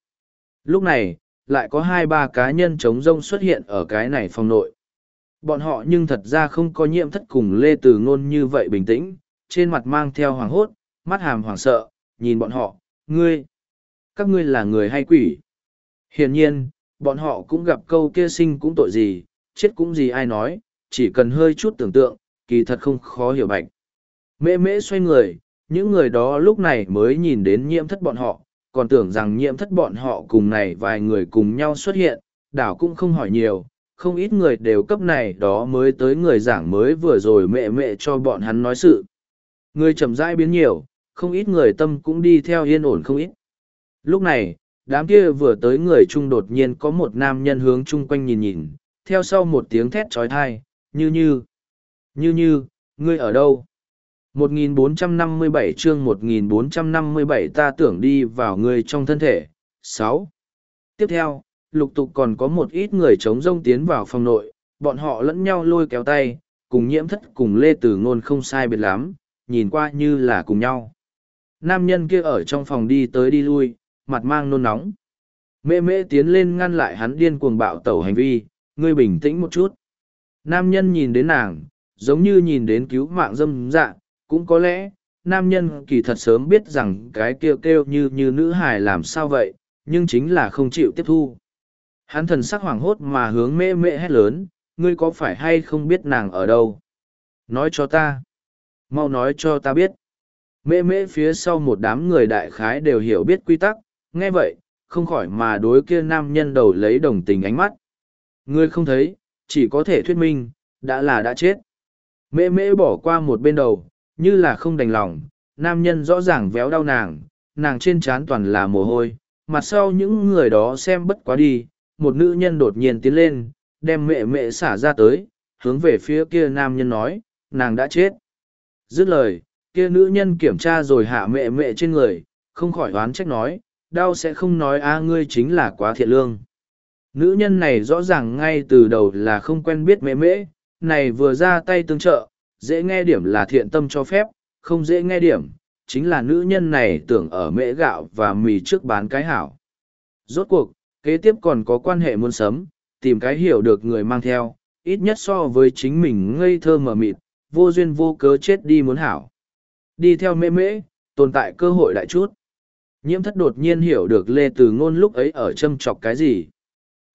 Lúc này, lại có hai ba cá nhân chống rông xuất hiện ở cái này phòng nội. Bọn họ nhưng thật ra không có nhiễm thất cùng Lê Từ Ngôn như vậy bình tĩnh, trên mặt mang theo hoàng hốt, mắt hàm hoàng sợ, nhìn bọn họ, ngươi, các ngươi là người hay quỷ. Hiển nhiên, bọn họ cũng gặp câu kia sinh cũng tội gì, chết cũng gì ai nói, chỉ cần hơi chút tưởng tượng, kỳ thật không khó hiểu bạch. Mễ mễ xoay người, những người đó lúc này mới nhìn đến nhiễm thất bọn họ, còn tưởng rằng nhiễm thất bọn họ cùng này vài người cùng nhau xuất hiện, đảo cũng không hỏi nhiều, không ít người đều cấp này đó mới tới người giảng mới vừa rồi mẹ mẹ cho bọn hắn nói sự. Người chậm rãi biến nhiều, không ít người tâm cũng đi theo yên ổn không ít. Lúc này, đám kia vừa tới người chung đột nhiên có một nam nhân hướng chung quanh nhìn nhìn, theo sau một tiếng thét trói thai, như như, như như, ngươi ở đâu? 1457 chương 1457 ta tưởng đi vào người trong thân thể. 6. Tiếp theo, lục tục còn có một ít người chống rông tiến vào phòng nội, bọn họ lẫn nhau lôi kéo tay, cùng nhiễm thất cùng Lê Tử Ngôn không sai biệt lắm, nhìn qua như là cùng nhau. Nam nhân kia ở trong phòng đi tới đi lui, mặt mang nôn nóng. Mẹ mẹ tiến lên ngăn lại hắn điên cuồng bạo tẩu hành vi, ngươi bình tĩnh một chút. Nam nhân nhìn đến nàng, giống như nhìn đến cứu mạng dâm dạ, cũng có lẽ, nam nhân kỳ thật sớm biết rằng cái kêu kêu như như nữ hài làm sao vậy, nhưng chính là không chịu tiếp thu. Hắn thần sắc hoảng hốt mà hướng mẹ mẹ hét lớn, ngươi có phải hay không biết nàng ở đâu? Nói cho ta. Mau nói cho ta biết. Mẹ mẹ phía sau một đám người đại khái đều hiểu biết quy tắc, nghe vậy, không khỏi mà đối kia nam nhân đầu lấy đồng tình ánh mắt. Ngươi không thấy, chỉ có thể thuyết minh, đã là đã chết. Mẹ mẹ bỏ qua một bên đầu, như là không đành lòng, nam nhân rõ ràng véo đau nàng, nàng trên trán toàn là mồ hôi, mặt sau những người đó xem bất quá đi, một nữ nhân đột nhiên tiến lên, đem mẹ mẹ xả ra tới, hướng về phía kia nam nhân nói, nàng đã chết. Dứt lời, kia nữ nhân kiểm tra rồi hạ mẹ mẹ trên người, không khỏi oán trách nói, đau sẽ không nói a ngươi chính là quá thiện lương. Nữ nhân này rõ ràng ngay từ đầu là không quen biết mẹ mễ này vừa ra tay tương trợ, dễ nghe điểm là thiện tâm cho phép, không dễ nghe điểm, chính là nữ nhân này tưởng ở mễ gạo và mì trước bán cái hảo. Rốt cuộc, kế tiếp còn có quan hệ muốn sấm, tìm cái hiểu được người mang theo, ít nhất so với chính mình ngây thơ mờ mịt, vô duyên vô cớ chết đi muốn hảo. Đi theo mễ mễ, tồn tại cơ hội đại chút. Nhiễm thất đột nhiên hiểu được Lê Từ Ngôn lúc ấy ở châm chọc cái gì.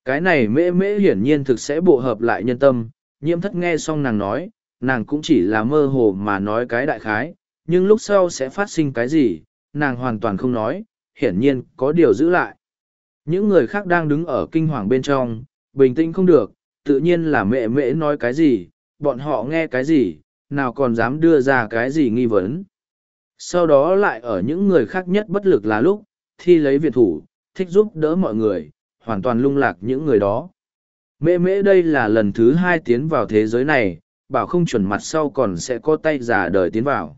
Cái này mễ mễ hiển nhiên thực sẽ bộ hợp lại nhân tâm, nhiễm thất nghe xong nàng nói, nàng cũng chỉ là mơ hồ mà nói cái đại khái, nhưng lúc sau sẽ phát sinh cái gì, nàng hoàn toàn không nói, hiển nhiên có điều giữ lại. Những người khác đang đứng ở kinh hoàng bên trong, bình tĩnh không được, tự nhiên là mẹ mẹ nói cái gì, bọn họ nghe cái gì, nào còn dám đưa ra cái gì nghi vấn. Sau đó lại ở những người khác nhất bất lực là lúc, thi lấy viện thủ, thích giúp đỡ mọi người, hoàn toàn lung lạc những người đó. Mẹ mễ đây là lần thứ hai tiến vào thế giới này, bảo không chuẩn mặt sau còn sẽ có tay giả đời tiến vào.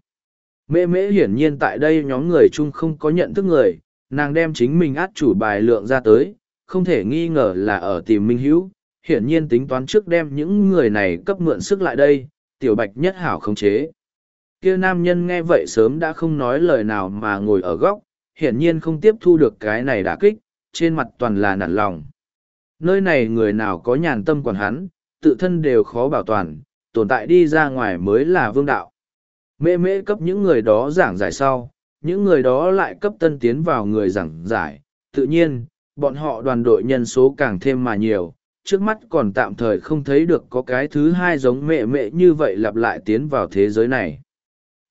Mễ mễ hiển nhiên tại đây nhóm người chung không có nhận thức người, nàng đem chính mình át chủ bài lượng ra tới, không thể nghi ngờ là ở tìm minh hữu, hiển nhiên tính toán trước đem những người này cấp mượn sức lại đây, tiểu bạch nhất hảo khống chế. Kia nam nhân nghe vậy sớm đã không nói lời nào mà ngồi ở góc, hiển nhiên không tiếp thu được cái này đả kích, trên mặt toàn là nản lòng. Nơi này người nào có nhàn tâm còn hắn, tự thân đều khó bảo toàn, tồn tại đi ra ngoài mới là vương đạo. Mễ mễ cấp những người đó giảng giải sau, những người đó lại cấp tân tiến vào người giảng giải. Tự nhiên, bọn họ đoàn đội nhân số càng thêm mà nhiều, trước mắt còn tạm thời không thấy được có cái thứ hai giống mẹ mẹ như vậy lặp lại tiến vào thế giới này.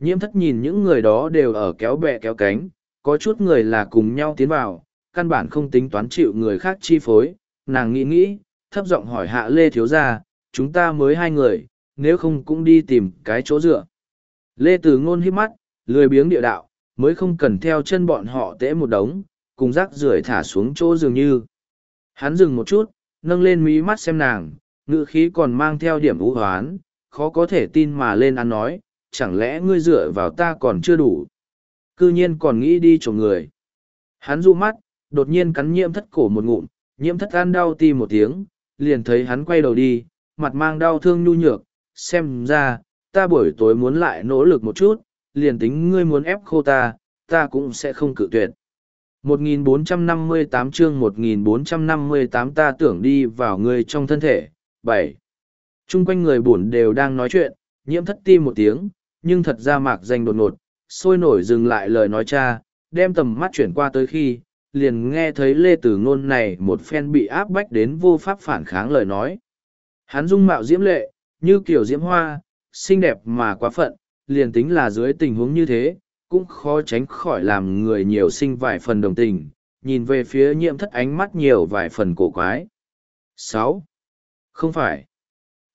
Nhiễm thất nhìn những người đó đều ở kéo bè kéo cánh, có chút người là cùng nhau tiến vào, căn bản không tính toán chịu người khác chi phối, nàng nghĩ nghĩ, thấp giọng hỏi hạ Lê Thiếu Gia, chúng ta mới hai người, nếu không cũng đi tìm cái chỗ dựa. Lê Từ ngôn hít mắt, lười biếng địa đạo, mới không cần theo chân bọn họ tễ một đống, cùng rác rưởi thả xuống chỗ dường như. Hắn dừng một chút, nâng lên mí mắt xem nàng, ngữ khí còn mang theo điểm ưu hoán, khó có thể tin mà lên ăn nói, chẳng lẽ ngươi dựa vào ta còn chưa đủ. Cư nhiên còn nghĩ đi chỗ người. Hắn du mắt, đột nhiên cắn nhiễm thất cổ một ngụm, nhiễm thất ăn đau ti một tiếng, liền thấy hắn quay đầu đi, mặt mang đau thương nhu nhược, xem ra, ta buổi tối muốn lại nỗ lực một chút, liền tính ngươi muốn ép khô ta, ta cũng sẽ không cự tuyệt. 1458 chương 1458 ta tưởng đi vào ngươi trong thân thể. 7. Trung quanh người buồn đều đang nói chuyện, nhiễm thất ti một tiếng, nhưng thật ra mạc danh đột ngột, sôi nổi dừng lại lời nói cha, đem tầm mắt chuyển qua tới khi, liền nghe thấy lê tử ngôn này một phen bị áp bách đến vô pháp phản kháng lời nói. Hắn dung mạo diễm lệ, như kiểu diễm hoa, xinh đẹp mà quá phận, liền tính là dưới tình huống như thế, cũng khó tránh khỏi làm người nhiều sinh vài phần đồng tình, nhìn về phía nhiễm thất ánh mắt nhiều vài phần cổ quái. sáu Không phải.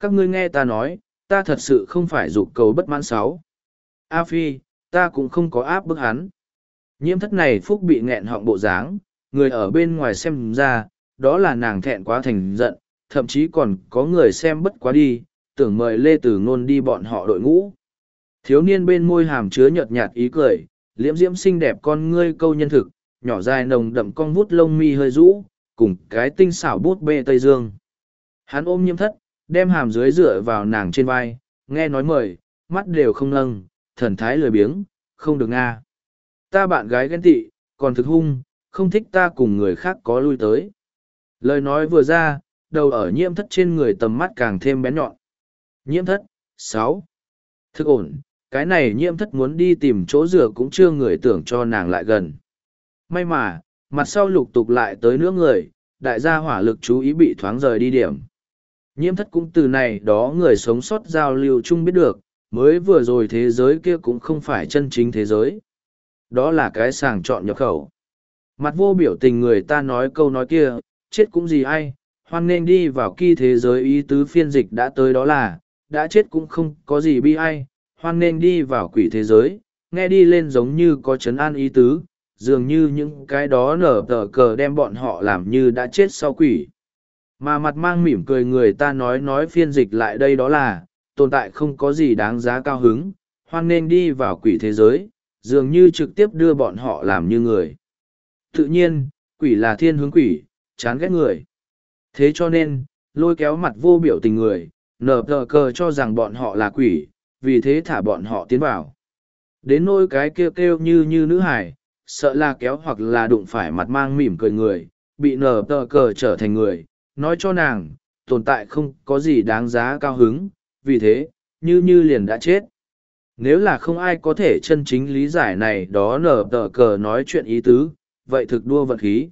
Các ngươi nghe ta nói, ta thật sự không phải dục cầu bất mãn sáu. A Phi, ta cũng không có áp bức hắn. Nhiễm thất này phúc bị nghẹn họng bộ dáng, người ở bên ngoài xem ra, đó là nàng thẹn quá thành giận, thậm chí còn có người xem bất quá đi, tưởng mời Lê Tử Ngôn đi bọn họ đội ngũ. Thiếu niên bên môi hàm chứa nhợt nhạt ý cười, liễm diễm xinh đẹp con ngươi câu nhân thực, nhỏ dài nồng đậm con vút lông mi hơi rũ, cùng cái tinh xảo bút bê Tây Dương. Hắn ôm nhiễm thất, đem hàm dưới dựa vào nàng trên vai, nghe nói mời, mắt đều không nâng, thần thái lười biếng, không được nga. Ta bạn gái ghen tị, còn thực hung, không thích ta cùng người khác có lui tới. Lời nói vừa ra, đầu ở nhiễm thất trên người tầm mắt càng thêm bén nhọn. Nhiễm thất, sáu Thức ổn, cái này nhiễm thất muốn đi tìm chỗ rửa cũng chưa người tưởng cho nàng lại gần. May mà, mặt sau lục tục lại tới nữa người, đại gia hỏa lực chú ý bị thoáng rời đi điểm. Nhiễm thất cũng từ này đó người sống sót giao lưu chung biết được, mới vừa rồi thế giới kia cũng không phải chân chính thế giới. Đó là cái sàng chọn nhập khẩu. Mặt vô biểu tình người ta nói câu nói kia, chết cũng gì ai, hoan nên đi vào kỳ thế giới ý tứ phiên dịch đã tới đó là, đã chết cũng không có gì bi ai, hoan nên đi vào quỷ thế giới, nghe đi lên giống như có chấn an ý tứ, dường như những cái đó nở tờ cờ đem bọn họ làm như đã chết sau quỷ. Mà mặt mang mỉm cười người ta nói nói phiên dịch lại đây đó là, tồn tại không có gì đáng giá cao hứng, hoan nên đi vào quỷ thế giới, dường như trực tiếp đưa bọn họ làm như người. Tự nhiên, quỷ là thiên hướng quỷ, chán ghét người. Thế cho nên, lôi kéo mặt vô biểu tình người, nở tờ cờ cho rằng bọn họ là quỷ, vì thế thả bọn họ tiến vào. Đến nôi cái kêu kêu như như nữ hải, sợ là kéo hoặc là đụng phải mặt mang mỉm cười người, bị nở tờ cờ trở thành người, nói cho nàng, tồn tại không có gì đáng giá cao hứng, vì thế, như như liền đã chết. Nếu là không ai có thể chân chính lý giải này đó nở tờ cờ nói chuyện ý tứ, vậy thực đua vận khí.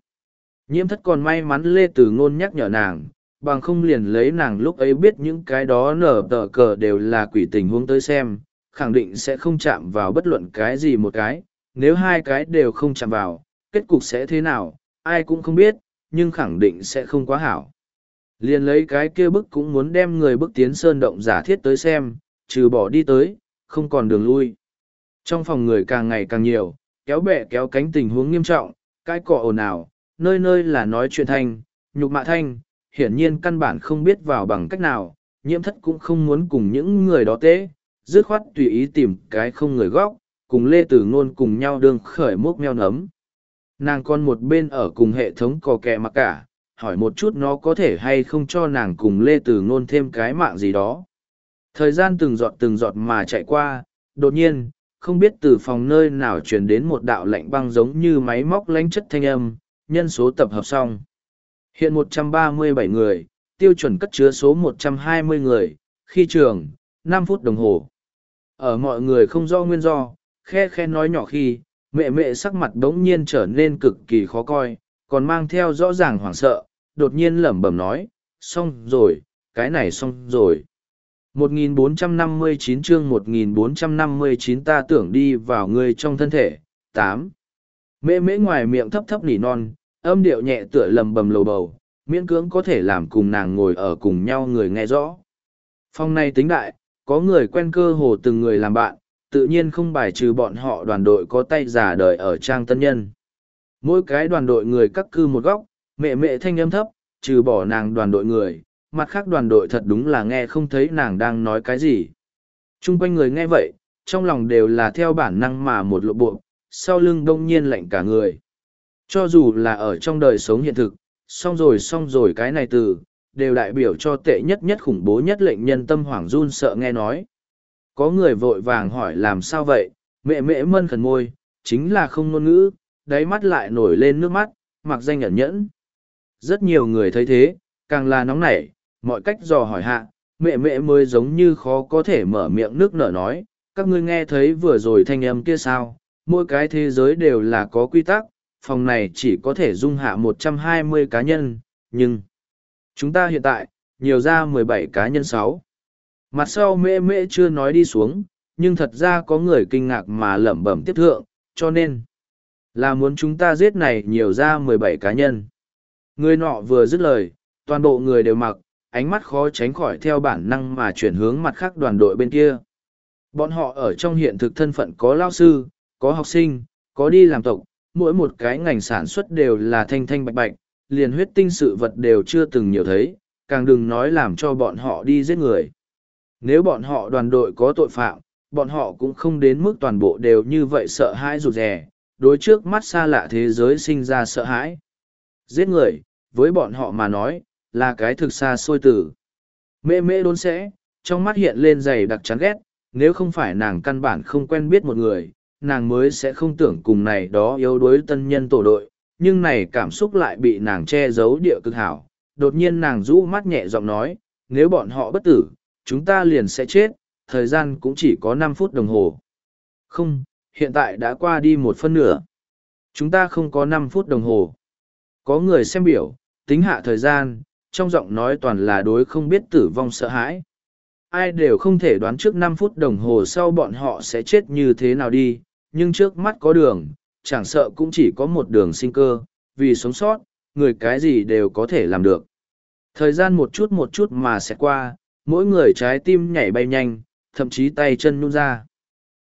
Nhiễm thất còn may mắn Lê Tử Ngôn nhắc nhở nàng, bằng không liền lấy nàng lúc ấy biết những cái đó nở tờ cờ đều là quỷ tình huống tới xem, khẳng định sẽ không chạm vào bất luận cái gì một cái, nếu hai cái đều không chạm vào, kết cục sẽ thế nào, ai cũng không biết, nhưng khẳng định sẽ không quá hảo. Liền lấy cái kia bức cũng muốn đem người bức tiến sơn động giả thiết tới xem, trừ bỏ đi tới, không còn đường lui. Trong phòng người càng ngày càng nhiều, kéo bẹ kéo cánh tình huống nghiêm trọng, cái cọ ồn ào, nơi nơi là nói chuyện thanh, nhục mạ thanh, hiển nhiên căn bản không biết vào bằng cách nào, nhiễm thất cũng không muốn cùng những người đó tế, dứt khoát tùy ý tìm cái không người góc, cùng Lê Tử Ngôn cùng nhau đương khởi mốc meo nấm. Nàng con một bên ở cùng hệ thống cò kẹ mặc cả, hỏi một chút nó có thể hay không cho nàng cùng Lê Tử Ngôn thêm cái mạng gì đó. Thời gian từng giọt từng giọt mà chạy qua, đột nhiên, không biết từ phòng nơi nào truyền đến một đạo lạnh băng giống như máy móc lánh chất thanh âm, nhân số tập hợp xong. Hiện 137 người, tiêu chuẩn cất chứa số 120 người, khi trường, 5 phút đồng hồ. Ở mọi người không do nguyên do, khe khe nói nhỏ khi, mẹ mẹ sắc mặt đống nhiên trở nên cực kỳ khó coi, còn mang theo rõ ràng hoảng sợ, đột nhiên lẩm bẩm nói, xong rồi, cái này xong rồi. 1459 chương 1459 ta tưởng đi vào người trong thân thể. 8. Mễ mễ ngoài miệng thấp thấp nỉ non, âm điệu nhẹ tựa lầm bầm lầu bầu, miễn cưỡng có thể làm cùng nàng ngồi ở cùng nhau người nghe rõ. Phong này tính đại, có người quen cơ hồ từng người làm bạn, tự nhiên không bài trừ bọn họ đoàn đội có tay giả đời ở trang tân nhân. Mỗi cái đoàn đội người cắt cư một góc, mẹ mẹ thanh âm thấp, trừ bỏ nàng đoàn đội người, mặt khác đoàn đội thật đúng là nghe không thấy nàng đang nói cái gì. Trung quanh người nghe vậy, trong lòng đều là theo bản năng mà một lộ bộ, sau lưng đông nhiên lạnh cả người. Cho dù là ở trong đời sống hiện thực, xong rồi xong rồi cái này từ, đều đại biểu cho tệ nhất nhất khủng bố nhất lệnh nhân tâm hoảng run sợ nghe nói. Có người vội vàng hỏi làm sao vậy, mẹ mẹ mân khẩn môi, chính là không ngôn ngữ, đáy mắt lại nổi lên nước mắt, mặc danh ẩn nhẫn. Rất nhiều người thấy thế, càng là nóng nảy, mọi cách dò hỏi hạ, mẹ mẹ mới giống như khó có thể mở miệng nước nở nói, các ngươi nghe thấy vừa rồi thanh âm kia sao, mỗi cái thế giới đều là có quy tắc, phòng này chỉ có thể dung hạ 120 cá nhân, nhưng chúng ta hiện tại, nhiều ra 17 cá nhân 6. Mặt sau mẹ mẹ chưa nói đi xuống, nhưng thật ra có người kinh ngạc mà lẩm bẩm tiếp thượng, cho nên là muốn chúng ta giết này nhiều ra 17 cá nhân. Người nọ vừa dứt lời, toàn bộ người đều mặc, ánh mắt khó tránh khỏi theo bản năng mà chuyển hướng mặt khác đoàn đội bên kia. Bọn họ ở trong hiện thực thân phận có lao sư, có học sinh, có đi làm tộc, mỗi một cái ngành sản xuất đều là thanh thanh bạch bạch, liền huyết tinh sự vật đều chưa từng nhiều thấy, càng đừng nói làm cho bọn họ đi giết người. Nếu bọn họ đoàn đội có tội phạm, bọn họ cũng không đến mức toàn bộ đều như vậy sợ hãi rụt rè, đối trước mắt xa lạ thế giới sinh ra sợ hãi. Giết người, với bọn họ mà nói, là cái thực xa xôi tử. Mê mê đốn sẽ, trong mắt hiện lên dày đặc chán ghét, nếu không phải nàng căn bản không quen biết một người, nàng mới sẽ không tưởng cùng này đó yếu đuối tân nhân tổ đội, nhưng này cảm xúc lại bị nàng che giấu địa cực hảo. Đột nhiên nàng rũ mắt nhẹ giọng nói, nếu bọn họ bất tử, chúng ta liền sẽ chết, thời gian cũng chỉ có năm phút đồng hồ. Không, hiện tại đã qua đi một phân nửa. Chúng ta không có năm phút đồng hồ. Có người xem biểu, tính hạ thời gian, trong giọng nói toàn là đối không biết tử vong sợ hãi. Ai đều không thể đoán trước năm phút đồng hồ sau bọn họ sẽ chết như thế nào đi, nhưng trước mắt có đường, chẳng sợ cũng chỉ có một đường sinh cơ, vì sống sót, người cái gì đều có thể làm được. Thời gian một chút một chút mà sẽ qua, mỗi người trái tim nhảy bay nhanh, thậm chí tay chân nhún ra.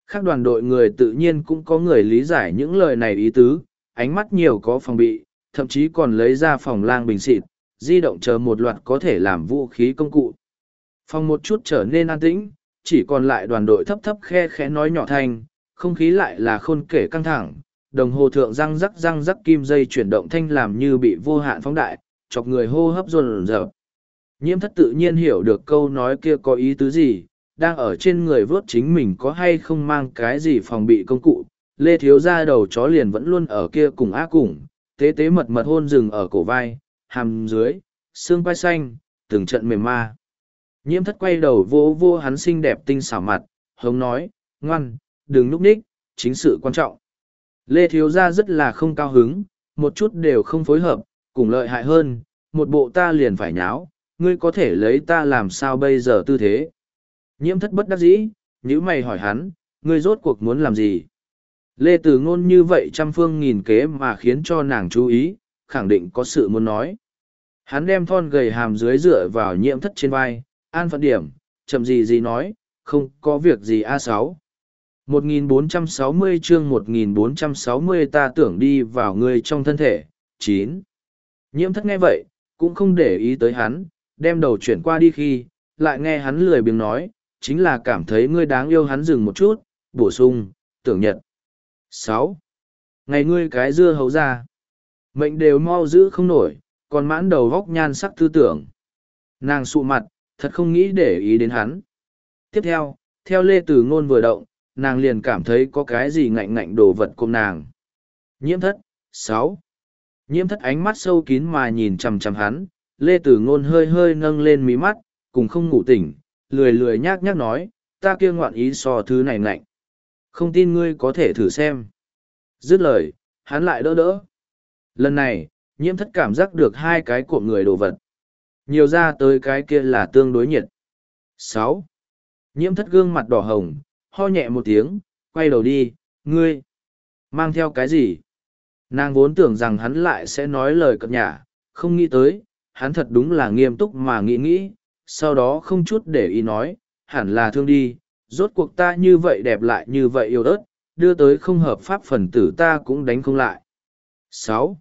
Khác đoàn đội người tự nhiên cũng có người lý giải những lời này ý tứ, ánh mắt nhiều có phòng bị, thậm chí còn lấy ra phòng lang bình xịt, di động chờ một loạt có thể làm vũ khí công cụ. Phòng một chút trở nên an tĩnh, chỉ còn lại đoàn đội thấp thấp khe khẽ nói nhỏ thanh, không khí lại là khôn kể căng thẳng, đồng hồ thượng răng rắc răng rắc kim dây chuyển động thanh làm như bị vô hạn phóng đại, chọc người hô hấp run rợp. Nhiễm thất tự nhiên hiểu được câu nói kia có ý tứ gì, đang ở trên người vớt chính mình có hay không mang cái gì phòng bị công cụ. Lê Thiếu ra đầu chó liền vẫn luôn ở kia cùng á cùng, tế tế mật mật hôn rừng ở cổ vai, hàm dưới, xương vai xanh, từng trận mềm ma. Nhiễm thất quay đầu vô vô hắn xinh đẹp tinh xảo mặt, hống nói, ngoan, đừng núp ních, chính sự quan trọng. Lê Thiếu Gia rất là không cao hứng, một chút đều không phối hợp, cùng lợi hại hơn, một bộ ta liền phải nháo, ngươi có thể lấy ta làm sao bây giờ tư thế. Nhiễm thất bất đắc dĩ, nếu mày hỏi hắn, ngươi rốt cuộc muốn làm gì? Lê Từ ngôn như vậy trăm phương nghìn kế mà khiến cho nàng chú ý, khẳng định có sự muốn nói. Hắn đem thon gầy hàm dưới dựa vào nhiễm thất trên vai, an phận điểm, chậm gì gì nói, không có việc gì A6. 1460 chương 1460 ta tưởng đi vào người trong thân thể. 9. Nhiễm thất nghe vậy, cũng không để ý tới hắn, đem đầu chuyển qua đi khi, lại nghe hắn lười biếng nói, chính là cảm thấy ngươi đáng yêu hắn dừng một chút, bổ sung, tưởng nhật. sáu Ngày ngươi cái dưa hấu ra. Mệnh đều mau giữ không nổi, còn mãn đầu góc nhan sắc tư tưởng. Nàng sụ mặt, thật không nghĩ để ý đến hắn. Tiếp theo, theo lê tử ngôn vừa động, nàng liền cảm thấy có cái gì ngạnh ngạnh đồ vật cùng nàng. Nhiễm thất, sáu. Nhiễm thất ánh mắt sâu kín mà nhìn chằm chằm hắn, lê tử ngôn hơi hơi nâng lên mí mắt, cùng không ngủ tỉnh, lười lười nhác nhác nói, ta kia ngoạn ý so thứ này ngạnh. Không tin ngươi có thể thử xem. Dứt lời, hắn lại đỡ đỡ. Lần này, nhiễm thất cảm giác được hai cái của người đồ vật. Nhiều ra tới cái kia là tương đối nhiệt. sáu Nhiễm thất gương mặt đỏ hồng, ho nhẹ một tiếng, quay đầu đi, ngươi, mang theo cái gì? Nàng vốn tưởng rằng hắn lại sẽ nói lời cập nhả, không nghĩ tới, hắn thật đúng là nghiêm túc mà nghĩ nghĩ, sau đó không chút để ý nói, hẳn là thương đi, rốt cuộc ta như vậy đẹp lại như vậy yêu ớt, đưa tới không hợp pháp phần tử ta cũng đánh không lại. sáu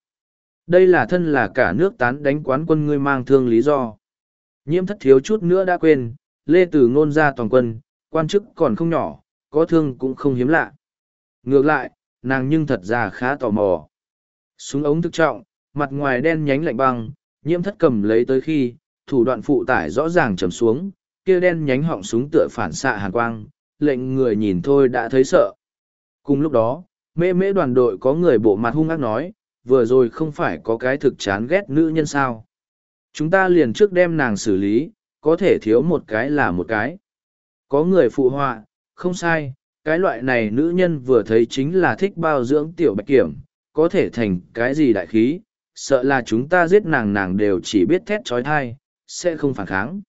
Đây là thân là cả nước tán đánh quán quân ngươi mang thương lý do. Nhiễm thất thiếu chút nữa đã quên, Lê Tử ngôn ra toàn quân, quan chức còn không nhỏ, có thương cũng không hiếm lạ. Ngược lại, nàng nhưng thật ra khá tò mò. Súng ống thực trọng, mặt ngoài đen nhánh lạnh băng, nhiễm thất cầm lấy tới khi, thủ đoạn phụ tải rõ ràng trầm xuống, kia đen nhánh họng súng tựa phản xạ hàn quang, lệnh người nhìn thôi đã thấy sợ. Cùng lúc đó, mê mễ đoàn đội có người bộ mặt hung ác nói, vừa rồi không phải có cái thực chán ghét nữ nhân sao. Chúng ta liền trước đem nàng xử lý, có thể thiếu một cái là một cái. Có người phụ họa, không sai, cái loại này nữ nhân vừa thấy chính là thích bao dưỡng tiểu bạch kiểm, có thể thành cái gì đại khí, sợ là chúng ta giết nàng nàng đều chỉ biết thét trói thai, sẽ không phản kháng.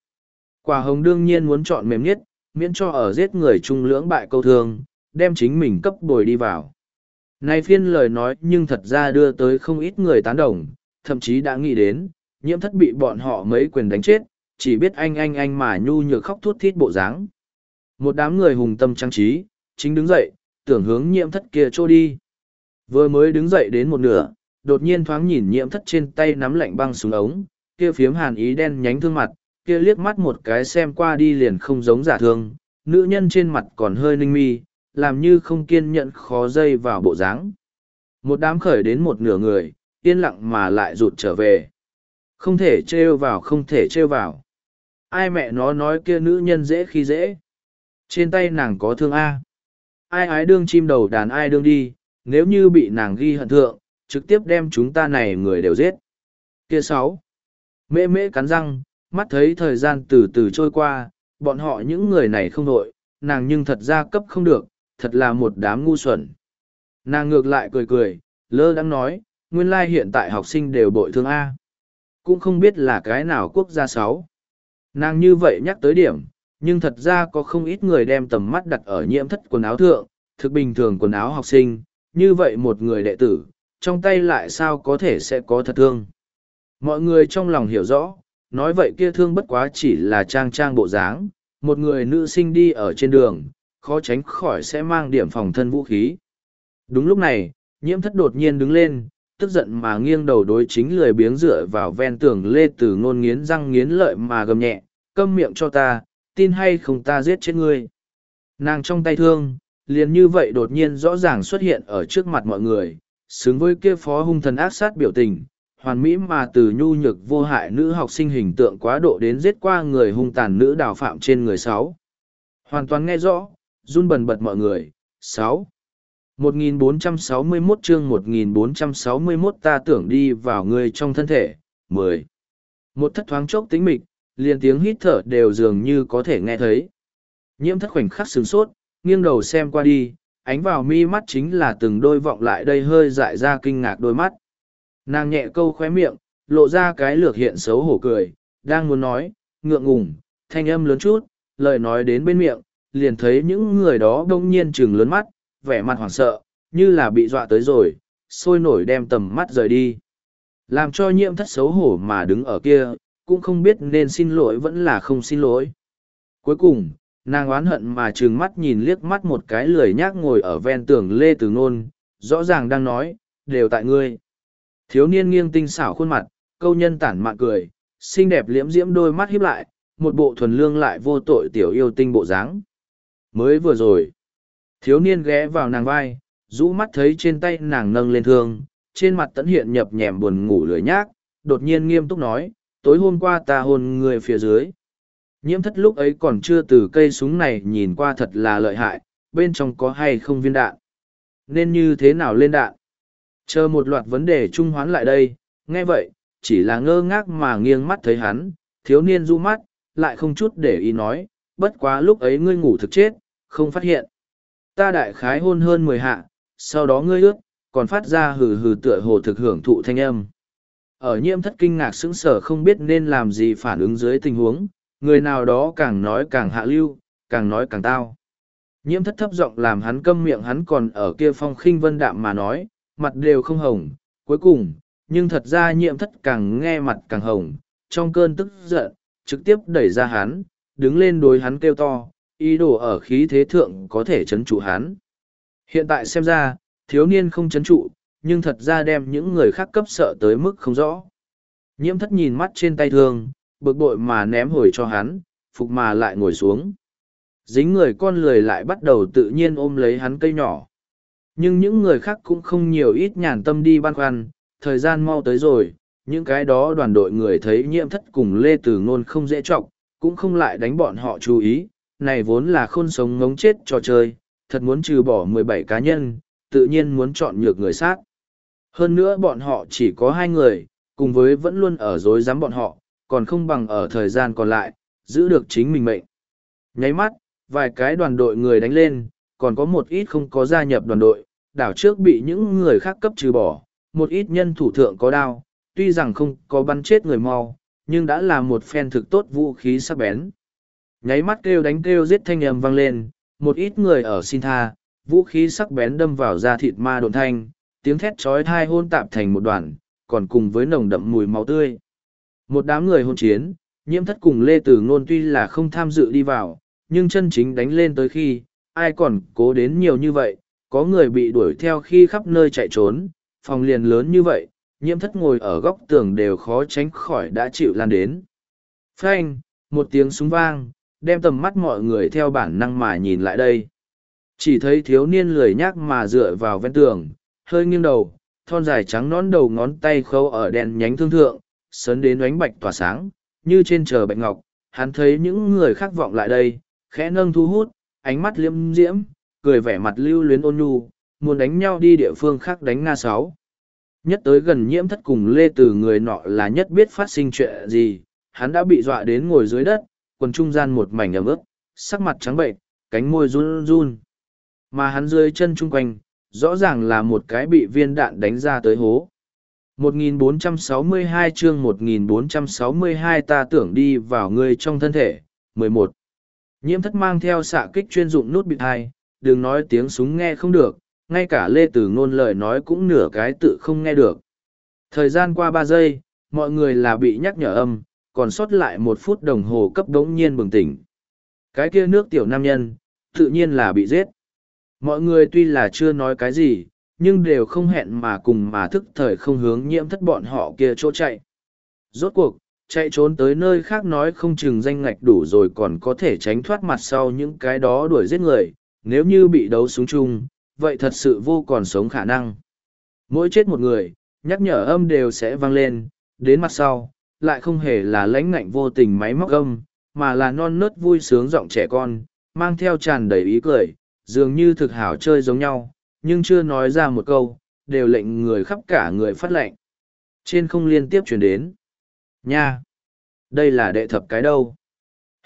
Quả hồng đương nhiên muốn chọn mềm nhất, miễn cho ở giết người trung lưỡng bại câu thương, đem chính mình cấp bồi đi vào. Này phiên lời nói nhưng thật ra đưa tới không ít người tán đồng, thậm chí đã nghĩ đến, nhiễm thất bị bọn họ mấy quyền đánh chết, chỉ biết anh anh anh mà nhu nhược khóc thút thít bộ dáng. Một đám người hùng tâm trang trí, chính đứng dậy, tưởng hướng nhiễm thất kia trôi đi. Vừa mới đứng dậy đến một nửa, đột nhiên thoáng nhìn nhiễm thất trên tay nắm lạnh băng xuống ống, kia phiếm hàn ý đen nhánh thương mặt, kia liếc mắt một cái xem qua đi liền không giống giả thương, nữ nhân trên mặt còn hơi ninh mi, làm như không kiên nhẫn khó dây vào bộ dáng. Một đám khởi đến một nửa người, yên lặng mà lại rụt trở về. Không thể trêu vào không thể trêu vào. Ai mẹ nó nói kia nữ nhân dễ khi dễ. Trên tay nàng có thương A. Ai ái đương chim đầu đàn ai đương đi, nếu như bị nàng ghi hận thượng, trực tiếp đem chúng ta này người đều giết. Kia sáu. Mễ mễ cắn răng, mắt thấy thời gian từ từ trôi qua, bọn họ những người này không đội, nàng nhưng thật ra cấp không được, thật là một đám ngu xuẩn. Nàng ngược lại cười cười, lơ đang nói, nguyên lai hiện tại học sinh đều bội thương A. Cũng không biết là cái nào quốc gia sáu. Nàng như vậy nhắc tới điểm, nhưng thật ra có không ít người đem tầm mắt đặt ở nhiễm thất quần áo thượng, thực bình thường quần áo học sinh, như vậy một người đệ tử, trong tay lại sao có thể sẽ có thật thương. Mọi người trong lòng hiểu rõ, nói vậy kia thương bất quá chỉ là trang trang bộ dáng, một người nữ sinh đi ở trên đường, khó tránh khỏi sẽ mang điểm phòng thân vũ khí. Đúng lúc này, nhiễm thất đột nhiên đứng lên, tức giận mà nghiêng đầu đối chính lười biếng dựa vào ven tường lê từ ngôn nghiến răng nghiến lợi mà gầm nhẹ, câm miệng cho ta, tin hay không ta giết chết ngươi. Nàng trong tay thương, liền như vậy đột nhiên rõ ràng xuất hiện ở trước mặt mọi người, xứng với kia phó hung thần ác sát biểu tình, hoàn mỹ mà từ nhu nhược vô hại nữ học sinh hình tượng quá độ đến giết qua người hung tàn nữ đào phạm trên người sáu. Hoàn toàn nghe rõ, run bần bật mọi người. sáu 1461 chương 1461 ta tưởng đi vào người trong thân thể. 10. Một thất thoáng chốc tính mịch, liền tiếng hít thở đều dường như có thể nghe thấy. Nhiễm thất khoảnh khắc sướng sốt, nghiêng đầu xem qua đi, ánh vào mi mắt chính là từng đôi vọng lại đây hơi dại ra kinh ngạc đôi mắt. Nàng nhẹ câu khóe miệng, lộ ra cái lược hiện xấu hổ cười, đang muốn nói, ngượng ngùng, thanh âm lớn chút, lời nói đến bên miệng, liền thấy những người đó đông nhiên trừng lớn mắt, vẻ mặt hoảng sợ, như là bị dọa tới rồi, sôi nổi đem tầm mắt rời đi. Làm cho nhiễm thất xấu hổ mà đứng ở kia, cũng không biết nên xin lỗi vẫn là không xin lỗi. Cuối cùng, nàng oán hận mà trừng mắt nhìn liếc mắt một cái lười nhác ngồi ở ven tường lê từ nôn, rõ ràng đang nói, đều tại ngươi. Thiếu niên nghiêng tinh xảo khuôn mặt, câu nhân tản mạn cười, xinh đẹp liễm diễm đôi mắt híp lại, một bộ thuần lương lại vô tội tiểu yêu tinh bộ dáng. Mới vừa rồi, thiếu niên ghé vào nàng vai, rũ mắt thấy trên tay nàng nâng lên thương, trên mặt tẫn hiện nhập nhèm buồn ngủ lười nhác, đột nhiên nghiêm túc nói, tối hôm qua ta hôn người phía dưới. Nhiễm thất lúc ấy còn chưa từ cây súng này nhìn qua thật là lợi hại, bên trong có hay không viên đạn. Nên như thế nào lên đạn? Chờ một loạt vấn đề trung hoán lại đây, nghe vậy, chỉ là ngơ ngác mà nghiêng mắt thấy hắn, thiếu niên du mắt, lại không chút để ý nói, bất quá lúc ấy ngươi ngủ thực chết, không phát hiện. Ta đại khái hôn hơn mười hạ, sau đó ngươi ướt, còn phát ra hừ hừ tựa hồ thực hưởng thụ thanh âm. Ở nhiễm thất kinh ngạc sững sờ không biết nên làm gì phản ứng dưới tình huống, người nào đó càng nói càng hạ lưu, càng nói càng tao. Nhiễm thất thấp giọng làm hắn câm miệng hắn còn ở kia phong khinh vân đạm mà nói, mặt đều không hồng, cuối cùng, nhưng thật ra Nhiệm thất càng nghe mặt càng hồng, trong cơn tức giận, trực tiếp đẩy ra hắn, đứng lên đối hắn kêu to, ý đồ ở khí thế thượng có thể chấn trụ hắn. Hiện tại xem ra, thiếu niên không chấn trụ, nhưng thật ra đem những người khác cấp sợ tới mức không rõ. Nhiễm thất nhìn mắt trên tay thương, bực bội mà ném hồi cho hắn, phục mà lại ngồi xuống. Dính người con lười lại bắt đầu tự nhiên ôm lấy hắn cây nhỏ. Nhưng những người khác cũng không nhiều ít nhàn tâm đi băn khoăn, thời gian mau tới rồi, những cái đó đoàn đội người thấy nhiễm thất cùng Lê Tử Ngôn không dễ trọng, cũng không lại đánh bọn họ chú ý, này vốn là khôn sống ngống chết trò chơi, thật muốn trừ bỏ mười bảy cá nhân, tự nhiên muốn chọn nhược người sát. Hơn nữa bọn họ chỉ có hai người, cùng với vẫn luôn ở dối dám bọn họ, còn không bằng ở thời gian còn lại, giữ được chính mình mệnh. Nháy mắt, vài cái đoàn đội người đánh lên, còn có một ít không có gia nhập đoàn đội, đảo trước bị những người khác cấp trừ bỏ, một ít nhân thủ thượng có đao, tuy rằng không có bắn chết người mau, nhưng đã là một phen thực tốt vũ khí sắc bén. Nháy mắt kêu đánh kêu giết thanh âm vang lên, một ít người ở xin tha, vũ khí sắc bén đâm vào da thịt ma độn thanh, tiếng thét chói tai hôn tạp thành một đoàn, còn cùng với nồng đậm mùi máu tươi. Một đám người hôn chiến, nhiễm thất cùng Lê Tử Ngôn tuy là không tham dự đi vào, nhưng chân chính đánh lên tới khi, ai còn cố đến nhiều như vậy, có người bị đuổi theo khi khắp nơi chạy trốn, phòng liền lớn như vậy, nhiễm thất ngồi ở góc tường đều khó tránh khỏi đã chịu lan đến. Phanh, một tiếng súng vang, đem tầm mắt mọi người theo bản năng mà nhìn lại đây. Chỉ thấy thiếu niên lười nhác mà dựa vào ven tường, hơi nghiêng đầu, thon dài trắng nón đầu ngón tay khâu ở đèn nhánh thương thượng, sấn đến ánh bạch tỏa sáng, như trên trời bạch ngọc, hắn thấy những người khác vọng lại đây, khẽ nâng thu hút, ánh mắt liêm diễm, cười vẻ mặt lưu luyến ôn nhu, muốn đánh nhau đi địa phương khác đánh Nga sáu. Nhất tới gần nhiễm thất cùng Lê Từ người nọ là nhất biết phát sinh chuyện gì, hắn đã bị dọa đến ngồi dưới đất, quần trung gian một mảnh ẩm ướt, sắc mặt trắng bệnh, cánh môi run run. Mà hắn dưới chân chung quanh, rõ ràng là một cái bị viên đạn đánh ra tới hố. 1462 chương 1462 ta tưởng đi vào người trong thân thể. 11. Nhiễm thất mang theo xạ kích chuyên dụng nút bịt hai, đừng nói tiếng súng nghe không được, ngay cả lê tử ngôn lời nói cũng nửa cái tự không nghe được. Thời gian qua ba giây, mọi người là bị nhắc nhở âm, còn sót lại một phút đồng hồ cấp đống nhiên bừng tỉnh. Cái kia nước tiểu nam nhân, tự nhiên là bị giết. Mọi người tuy là chưa nói cái gì, nhưng đều không hẹn mà cùng mà thức thời không hướng nhiễm thất bọn họ kia chỗ chạy. Rốt cuộc, chạy trốn tới nơi khác nói không chừng danh ngạch đủ rồi còn có thể tránh thoát mặt sau những cái đó đuổi giết người, nếu như bị đấu súng chung, vậy thật sự vô còn sống khả năng. Mỗi chết một người, nhắc nhở âm đều sẽ vang lên, đến mặt sau, lại không hề là lãnh ngạnh vô tình máy móc âm, mà là non nớt vui sướng giọng trẻ con, mang theo tràn đầy ý cười, dường như thực hảo chơi giống nhau, nhưng chưa nói ra một câu, đều lệnh người khắp cả người phát lệnh. Trên không liên tiếp chuyển đến. Nha! Đây là đệ thập cái đâu?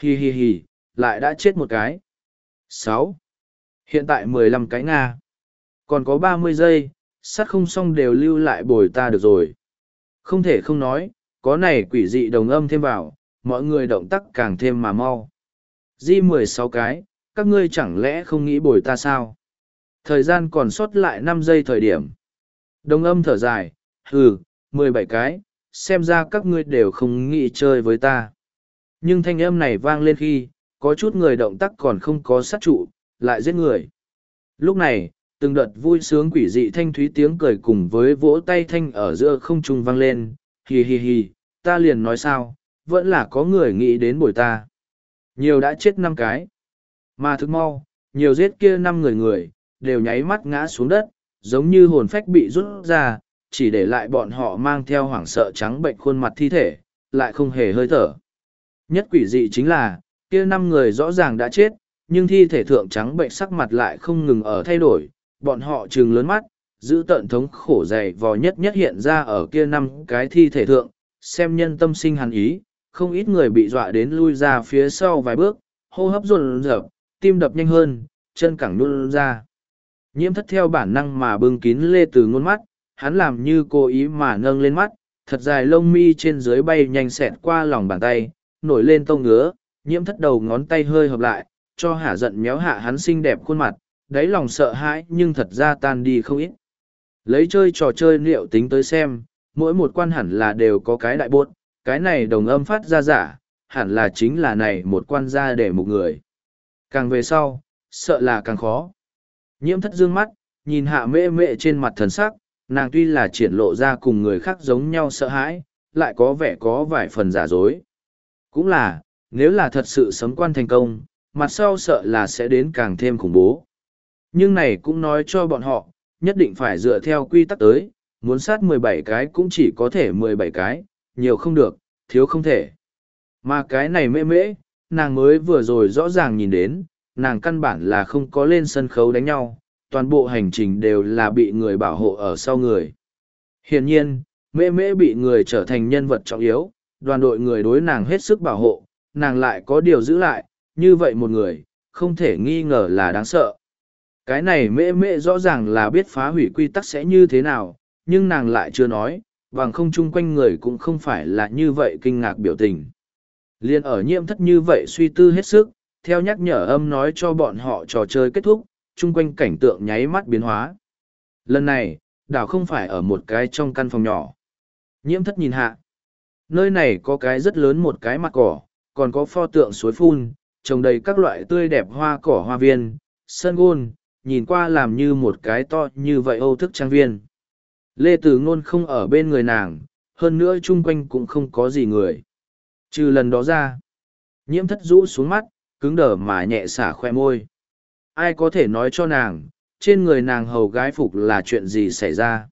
Hi hi hi, lại đã chết một cái. sáu Hiện tại mười lăm cái Nga. Còn có ba mươi giây, sát không xong đều lưu lại bồi ta được rồi. Không thể không nói, có này quỷ dị đồng âm thêm vào, mọi người động tác càng thêm mà mau. Di mười sáu cái, các ngươi chẳng lẽ không nghĩ bồi ta sao? Thời gian còn sót lại năm giây thời điểm. Đồng âm thở dài, hừ, mười bảy cái, xem ra các ngươi đều không nghĩ chơi với ta. Nhưng thanh âm này vang lên khi, có chút người động tác còn không có sát trụ, lại giết người. Lúc này, từng đợt vui sướng quỷ dị thanh thúy tiếng cười cùng với vỗ tay thanh ở giữa không trung vang lên, hì hì hì, ta liền nói sao, vẫn là có người nghĩ đến buổi ta. Nhiều đã chết năm cái. Mà thức mau, nhiều giết kia năm người người, đều nháy mắt ngã xuống đất, giống như hồn phách bị rút ra, chỉ để lại bọn họ mang theo hoảng sợ trắng bệnh khuôn mặt thi thể, lại không hề hơi thở. Nhất quỷ dị chính là, kia năm người rõ ràng đã chết, nhưng thi thể thượng trắng bệnh sắc mặt lại không ngừng ở thay đổi, bọn họ trừng lớn mắt, giữ tận thống khổ dày vò nhất nhất hiện ra ở kia năm cái thi thể thượng, xem nhân tâm sinh hàn ý, không ít người bị dọa đến lui ra phía sau vài bước, hô hấp run rợp, tim đập nhanh hơn, chân cẳng nôn ra. Nhiễm thất theo bản năng mà bưng kín lê từ ngôn mắt, hắn làm như cố ý mà nâng lên mắt, thật dài lông mi trên dưới bay nhanh xẹt qua lòng bàn tay, nổi lên tông ngứa, nhiễm thất đầu ngón tay hơi hợp lại, cho hả giận méo hạ hắn xinh đẹp khuôn mặt, đáy lòng sợ hãi nhưng thật ra tan đi không ít. Lấy chơi trò chơi liệu tính tới xem, mỗi một quan hẳn là đều có cái đại bốt, cái này đồng âm phát ra giả, hẳn là chính là này một quan gia để một người. Càng về sau, sợ là càng khó. Nhiễm thất dương mắt, nhìn hạ mễ mễ trên mặt thần sắc, nàng tuy là triển lộ ra cùng người khác giống nhau sợ hãi, lại có vẻ có vài phần giả dối. Cũng là, nếu là thật sự sấm quan thành công, mặt sau sợ là sẽ đến càng thêm khủng bố. Nhưng này cũng nói cho bọn họ, nhất định phải dựa theo quy tắc tới, muốn sát mười bảy cái cũng chỉ có thể mười bảy cái, nhiều không được, thiếu không thể. Mà cái này mễ mễ, nàng mới vừa rồi rõ ràng nhìn đến, nàng căn bản là không có lên sân khấu đánh nhau, toàn bộ hành trình đều là bị người bảo hộ ở sau người. Hiển nhiên, mễ mễ bị người trở thành nhân vật trọng yếu, đoàn đội người đối nàng hết sức bảo hộ, nàng lại có điều giữ lại, như vậy một người, không thể nghi ngờ là đáng sợ. Cái này mễ mễ rõ ràng là biết phá hủy quy tắc sẽ như thế nào, nhưng nàng lại chưa nói, bằng không chung quanh người cũng không phải là như vậy kinh ngạc biểu tình. Liên ở nhiễm thất như vậy suy tư hết sức, theo nhắc nhở âm nói cho bọn họ trò chơi kết thúc, chung quanh cảnh tượng nháy mắt biến hóa. Lần này, đảo không phải ở một cái trong căn phòng nhỏ. Nhiễm thất nhìn hạ. Nơi này có cái rất lớn một cái mặt cỏ, còn có pho tượng suối phun, trồng đầy các loại tươi đẹp hoa cỏ hoa viên, sân gôn, nhìn qua làm như một cái to như vậy âu thức trang viên. Lê Tử Ngôn không ở bên người nàng, hơn nữa chung quanh cũng không có gì người. Trừ lần đó ra, nhiễm thất rũ xuống mắt, cứng đờ mà nhẹ xả khoe môi. Ai có thể nói cho nàng, trên người nàng hầu gái phục là chuyện gì xảy ra?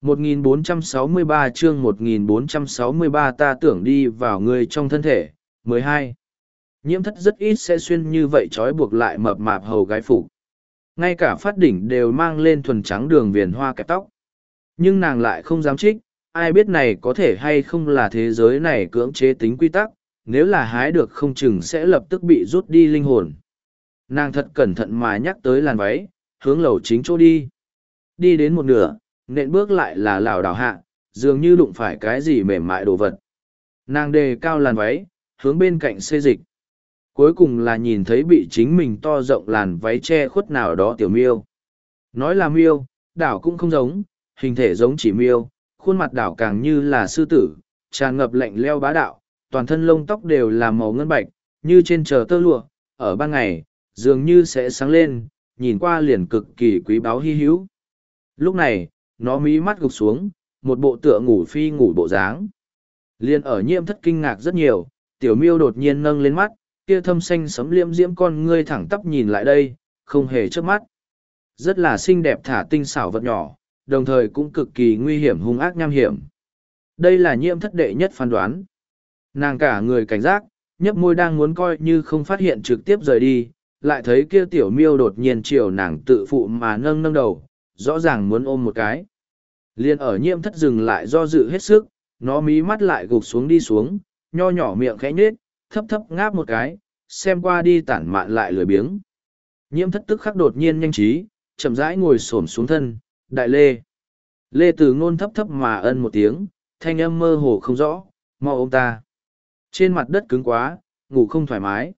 1463 chương 1463 ta tưởng đi vào người trong thân thể. 12. Nhiễm thất rất ít sẽ xuyên như vậy trói buộc lại mập mạp hầu gái phục. Ngay cả phát đỉnh đều mang lên thuần trắng đường viền hoa kẹp tóc. Nhưng nàng lại không dám trích, ai biết này có thể hay không là thế giới này cưỡng chế tính quy tắc, nếu là hái được không chừng sẽ lập tức bị rút đi linh hồn. Nàng thật cẩn thận mà nhắc tới làn váy, hướng lầu chính chỗ đi. Đi đến một nửa, nện bước lại là lảo đảo hạ, dường như đụng phải cái gì mềm mại đồ vật. Nàng đề cao làn váy, hướng bên cạnh xê dịch. Cuối cùng là nhìn thấy bị chính mình to rộng làn váy che khuất nào đó tiểu miêu. Nói là miêu, đảo cũng không giống, hình thể giống chỉ miêu, khuôn mặt đảo càng như là sư tử, tràn ngập lạnh leo bá đạo, toàn thân lông tóc đều là màu ngân bạch, như trên chờ tơ lụa, ở ban ngày, dường như sẽ sáng lên, nhìn qua liền cực kỳ quý báu hy hữu. Lúc này, nó mí mắt gục xuống, một bộ tựa ngủ phi ngủ bộ dáng. Liên ở nhiễm thất kinh ngạc rất nhiều, tiểu miêu đột nhiên nâng lên mắt, kia thâm xanh sấm liêm diễm con ngươi thẳng tắp nhìn lại đây, không hề chớp mắt. Rất là xinh đẹp thả tinh xảo vật nhỏ, đồng thời cũng cực kỳ nguy hiểm hung ác nham hiểm. Đây là nhiễm thất đệ nhất phán đoán. Nàng cả người cảnh giác, nhấp môi đang muốn coi như không phát hiện trực tiếp rời đi, lại thấy kia tiểu miêu đột nhiên chiều nàng tự phụ mà nâng nâng đầu, rõ ràng muốn ôm một cái. Liên ở nhiễm thất dừng lại do dự hết sức, nó mí mắt lại gục xuống đi xuống, nho nhỏ miệng khẽ nhết, thấp thấp ngáp một cái, xem qua đi tản mạn lại lười biếng. Nhiễm thất tức khắc đột nhiên nhanh trí, chậm rãi ngồi xổm xuống thân, đại lê. Lê từ ngôn thấp thấp mà ân một tiếng, thanh âm mơ hồ không rõ, mau ôm ta. Trên mặt đất cứng quá, ngủ không thoải mái.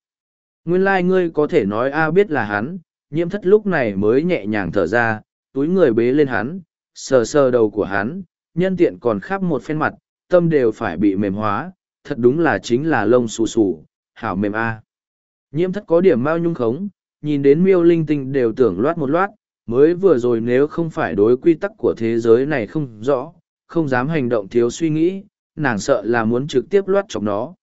Nguyên lai like ngươi có thể nói a biết là hắn, nhiễm thất lúc này mới nhẹ nhàng thở ra, túi người bế lên hắn, sờ sờ đầu của hắn, nhân tiện còn khắp một phen mặt, tâm đều phải bị mềm hóa, thật đúng là chính là lông xù xù, hảo mềm a. Nhiễm thất có điểm mao nhung khống, nhìn đến miêu linh tinh đều tưởng loát một loát, mới vừa rồi nếu không phải đối quy tắc của thế giới này không rõ, không dám hành động thiếu suy nghĩ, nàng sợ là muốn trực tiếp loát chọc nó.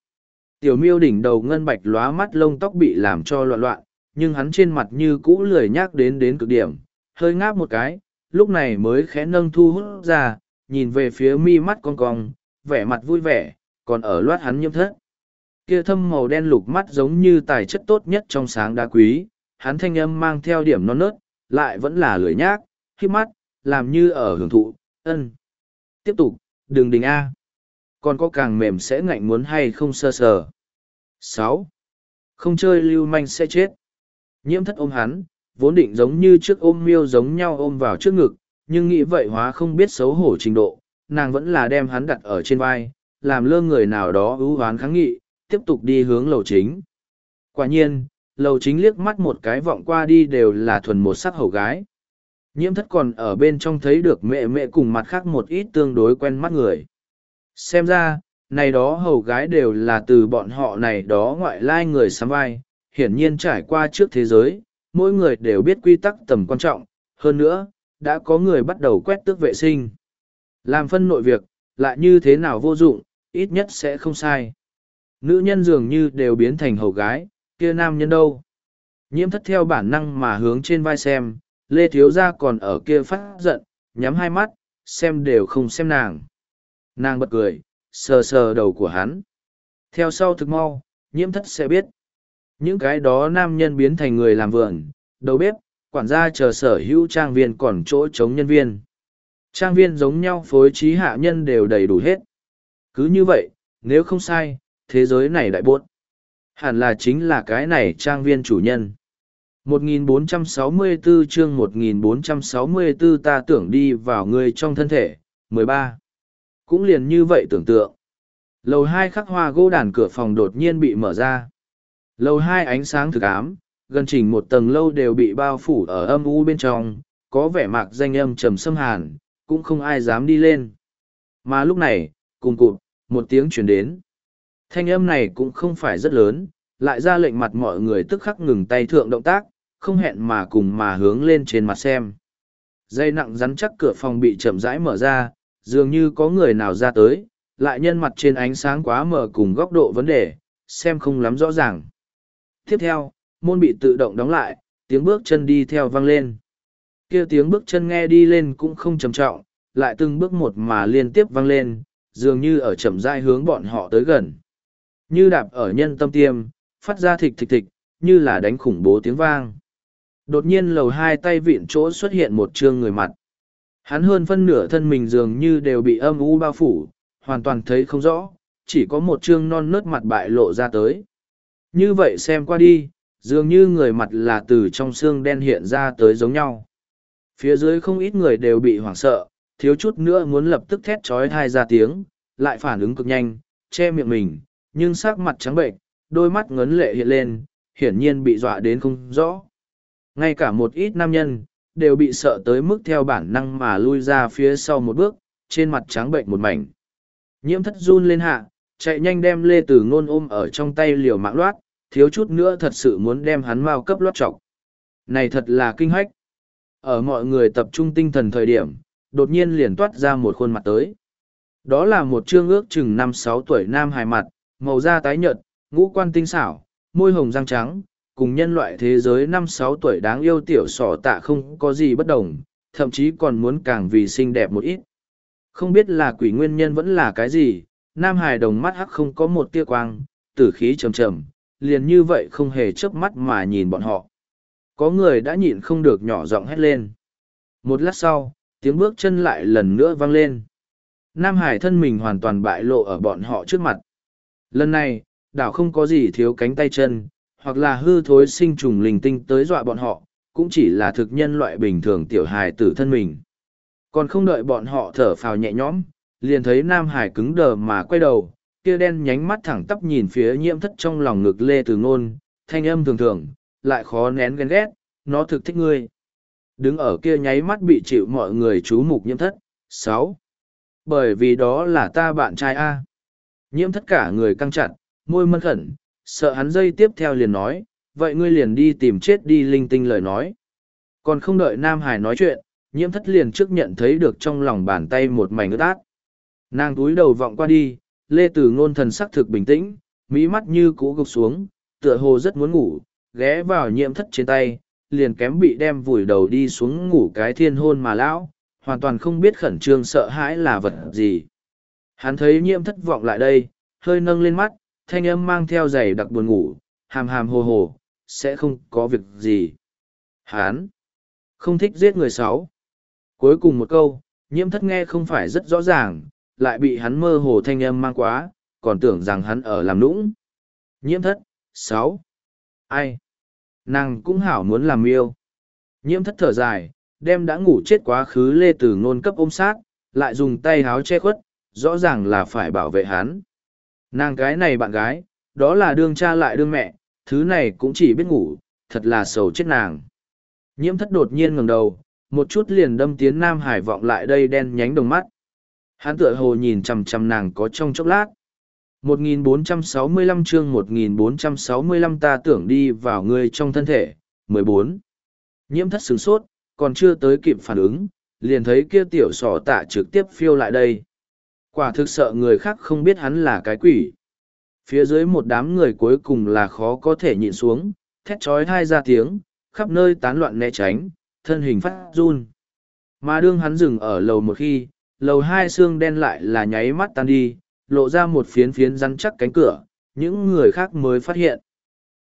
Tiểu miêu đỉnh đầu ngân bạch lóa mắt lông tóc bị làm cho loạn loạn, nhưng hắn trên mặt như cũ lười nhác đến đến cực điểm, hơi ngáp một cái, lúc này mới khẽ nâng thu hút ra, nhìn về phía mi mắt con cong, vẻ mặt vui vẻ, còn ở loát hắn nhiễm thất. Kia thâm màu đen lục mắt giống như tài chất tốt nhất trong sáng đá quý, hắn thanh âm mang theo điểm non nớt, lại vẫn là lười nhác, khi mắt, làm như ở hưởng thụ, ân. Tiếp tục, đừng đình A. Còn có càng mềm sẽ ngạnh muốn hay không sơ sờ. sáu Không chơi lưu manh sẽ chết. Nhiễm thất ôm hắn, vốn định giống như trước ôm miêu giống nhau ôm vào trước ngực, nhưng nghĩ vậy hóa không biết xấu hổ trình độ, nàng vẫn là đem hắn đặt ở trên vai, làm lơ người nào đó ưu hoán kháng nghị, tiếp tục đi hướng lầu chính. Quả nhiên, lầu chính liếc mắt một cái vọng qua đi đều là thuần một sắc hầu gái. Nhiễm thất còn ở bên trong thấy được mẹ mẹ cùng mặt khác một ít tương đối quen mắt người. Xem ra, này đó hầu gái đều là từ bọn họ này đó ngoại lai người sắm vai, hiển nhiên trải qua trước thế giới, mỗi người đều biết quy tắc tầm quan trọng, hơn nữa, đã có người bắt đầu quét tước vệ sinh. Làm phân nội việc, lại như thế nào vô dụng, ít nhất sẽ không sai. Nữ nhân dường như đều biến thành hầu gái, kia nam nhân đâu. Nhiễm thất theo bản năng mà hướng trên vai xem, Lê Thiếu Gia còn ở kia phát giận, nhắm hai mắt, xem đều không xem nàng. Nàng bật cười, sờ sờ đầu của hắn. Theo sau thực mau, nhiễm thất sẽ biết. Những cái đó nam nhân biến thành người làm vườn, đầu bếp, quản gia chờ sở hữu trang viên còn chỗ chống nhân viên. Trang viên giống nhau phối trí hạ nhân đều đầy đủ hết. Cứ như vậy, nếu không sai, thế giới này đại buốt. Hẳn là chính là cái này trang viên chủ nhân. 1464 chương 1464 ta tưởng đi vào người trong thân thể. 13. Cũng liền như vậy tưởng tượng. Lầu hai khắc hoa gỗ đàn cửa phòng đột nhiên bị mở ra. Lầu hai ánh sáng thực ám, gần chỉnh một tầng lâu đều bị bao phủ ở âm u bên trong, có vẻ mạc danh âm trầm xâm hàn, cũng không ai dám đi lên. Mà lúc này, cùng cụt, một tiếng chuyển đến. Thanh âm này cũng không phải rất lớn, lại ra lệnh mặt mọi người tức khắc ngừng tay thượng động tác, không hẹn mà cùng mà hướng lên trên mặt xem. Dây nặng rắn chắc cửa phòng bị chậm rãi mở ra, dường như có người nào ra tới, lại nhân mặt trên ánh sáng quá mở cùng góc độ vấn đề, xem không lắm rõ ràng. Tiếp theo, môn bị tự động đóng lại, tiếng bước chân đi theo vang lên. Kia tiếng bước chân nghe đi lên cũng không trầm trọng, lại từng bước một mà liên tiếp vang lên, dường như ở chậm rãi hướng bọn họ tới gần. Như đạp ở nhân tâm tiêm, phát ra thịch thịch thịch, như là đánh khủng bố tiếng vang. Đột nhiên lầu hai tay vịn chỗ xuất hiện một trương người mặt. Hắn hơn phân nửa thân mình dường như đều bị âm u bao phủ, hoàn toàn thấy không rõ, chỉ có một trương non nớt mặt bại lộ ra tới. Như vậy xem qua đi, dường như người mặt là từ trong xương đen hiện ra tới giống nhau. Phía dưới không ít người đều bị hoảng sợ, thiếu chút nữa muốn lập tức thét trói thai ra tiếng, lại phản ứng cực nhanh, che miệng mình, nhưng sắc mặt trắng bệnh, đôi mắt ngấn lệ hiện lên, hiển nhiên bị dọa đến không rõ. Ngay cả một ít nam nhân, đều bị sợ tới mức theo bản năng mà lui ra phía sau một bước, trên mặt trắng bệnh một mảnh. Nhiễm thất run lên hạ, chạy nhanh đem lê tử ngôn ôm ở trong tay liều mạng loát, thiếu chút nữa thật sự muốn đem hắn mau cấp loát trọc. Này thật là kinh hách. Ở mọi người tập trung tinh thần thời điểm, đột nhiên liền toát ra một khuôn mặt tới. Đó là một trương ước chừng năm sáu tuổi nam hài mặt, màu da tái nhợt, ngũ quan tinh xảo, môi hồng răng trắng, cùng nhân loại thế giới năm sáu tuổi đáng yêu tiểu sỏ tạ không có gì bất đồng, thậm chí còn muốn càng vì xinh đẹp một ít. Không biết là quỷ nguyên nhân vẫn là cái gì, nam hài đồng mắt hắc không có một tia quang, tử khí trầm trầm, liền như vậy không hề chớp mắt mà nhìn bọn họ. Có người đã nhịn không được nhỏ giọng hét lên. Một lát sau, tiếng bước chân lại lần nữa vang lên. Nam Hải thân mình hoàn toàn bại lộ ở bọn họ trước mặt. Lần này, đảo không có gì thiếu cánh tay chân, hoặc là hư thối sinh trùng linh tinh tới dọa bọn họ, cũng chỉ là thực nhân loại bình thường tiểu hài tử thân mình. Còn không đợi bọn họ thở phào nhẹ nhõm, liền thấy Nam Hải cứng đờ mà quay đầu, kia đen nhánh mắt thẳng tắp nhìn phía nhiễm thất trong lòng ngực lê từ ngôn, thanh âm thường thường, lại khó nén ghen ghét, nó thực thích ngươi. Đứng ở kia nháy mắt bị chịu mọi người chú mục nhiễm thất. sáu Bởi vì đó là ta bạn trai A. Nhiễm thất cả người căng chặt, môi mân khẩn, sợ hắn dây tiếp theo liền nói, vậy ngươi liền đi tìm chết đi linh tinh lời nói. Còn không đợi Nam Hải nói chuyện, nhiễm thất liền trước nhận thấy được trong lòng bàn tay một mảnh ướt át. Nàng túi đầu vọng qua đi, lê tử ngôn thần sắc thực bình tĩnh, mỹ mắt như cũ gục xuống, tựa hồ rất muốn ngủ, ghé vào nhiễm thất trên tay, liền kém bị đem vùi đầu đi xuống ngủ cái thiên hôn mà lão, hoàn toàn không biết khẩn trương sợ hãi là vật gì. Hắn thấy nhiễm thất vọng lại đây, hơi nâng lên mắt, thanh âm mang theo giày đặc buồn ngủ, hàm hàm hồ hồ, sẽ không có việc gì. Hán không thích giết người sáu. Cuối cùng một câu, nhiễm thất nghe không phải rất rõ ràng, lại bị hắn mơ hồ thanh âm mang quá, còn tưởng rằng hắn ở làm nũng. Nhiễm thất, sáu. Ai? Nàng cũng hảo muốn làm yêu. Nhiễm thất thở dài, đem đã ngủ chết quá khứ lê từ ngôn cấp ôm sát, lại dùng tay háo che khuất, rõ ràng là phải bảo vệ hắn. Nàng cái này bạn gái, đó là đương cha lại đương mẹ, thứ này cũng chỉ biết ngủ, thật là sầu chết nàng. Nhiễm thất đột nhiên ngẩng đầu, một chút liền đâm tiến Nam Hải vọng lại đây đen nhánh đồng mắt. Hắn tựa hồ nhìn chằm chằm nàng có trong chốc lát. 1465 chương 1465 ta tưởng đi vào ngươi trong thân thể. 14. Nhiễm thất sửng sốt, còn chưa tới kịp phản ứng, liền thấy kia tiểu sỏ tạ trực tiếp phiêu lại đây. Quả thực sợ người khác không biết hắn là cái quỷ. Phía dưới một đám người cuối cùng là khó có thể nhịn xuống, thét trói thai ra tiếng, khắp nơi tán loạn né tránh, thân hình phát run. Mà đương hắn dừng ở lầu một khi, lầu hai xương đen lại là nháy mắt tan đi, lộ ra một phiến phiến rắn chắc cánh cửa, những người khác mới phát hiện.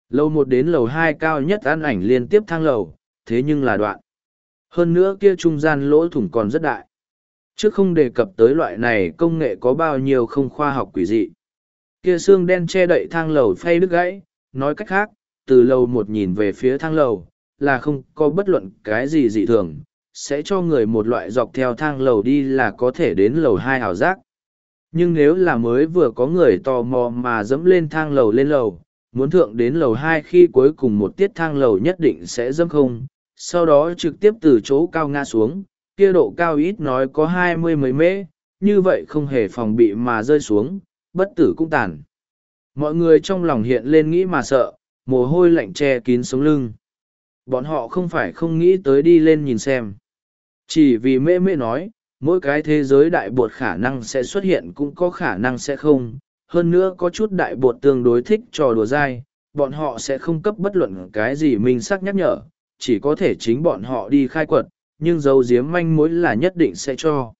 Lầu một đến lầu hai cao nhất ăn ảnh liên tiếp thang lầu, thế nhưng là đoạn. Hơn nữa kia trung gian lỗ thủng còn rất đại chứ không đề cập tới loại này công nghệ có bao nhiêu không khoa học quỷ dị. Kia xương đen che đậy thang lầu phay đứt gãy, nói cách khác, từ lầu một nhìn về phía thang lầu, là không có bất luận cái gì dị thường, sẽ cho người một loại dọc theo thang lầu đi là có thể đến lầu hai ảo giác. Nhưng nếu là mới vừa có người tò mò mà dẫm lên thang lầu lên lầu, muốn thượng đến lầu hai khi cuối cùng một tiết thang lầu nhất định sẽ dẫm không, sau đó trực tiếp từ chỗ cao ngã xuống, kia độ cao ít nói có hai mươi mấy mễ, như vậy không hề phòng bị mà rơi xuống, bất tử cũng tàn. Mọi người trong lòng hiện lên nghĩ mà sợ, mồ hôi lạnh che kín sống lưng. Bọn họ không phải không nghĩ tới đi lên nhìn xem. Chỉ vì mễ mễ nói, mỗi cái thế giới đại bột khả năng sẽ xuất hiện cũng có khả năng sẽ không. Hơn nữa có chút đại bột tương đối thích trò đùa dai, bọn họ sẽ không cấp bất luận cái gì mình sắc nhắc nhở, chỉ có thể chính bọn họ đi khai quật, nhưng dấu diếm manh mối là nhất định sẽ cho.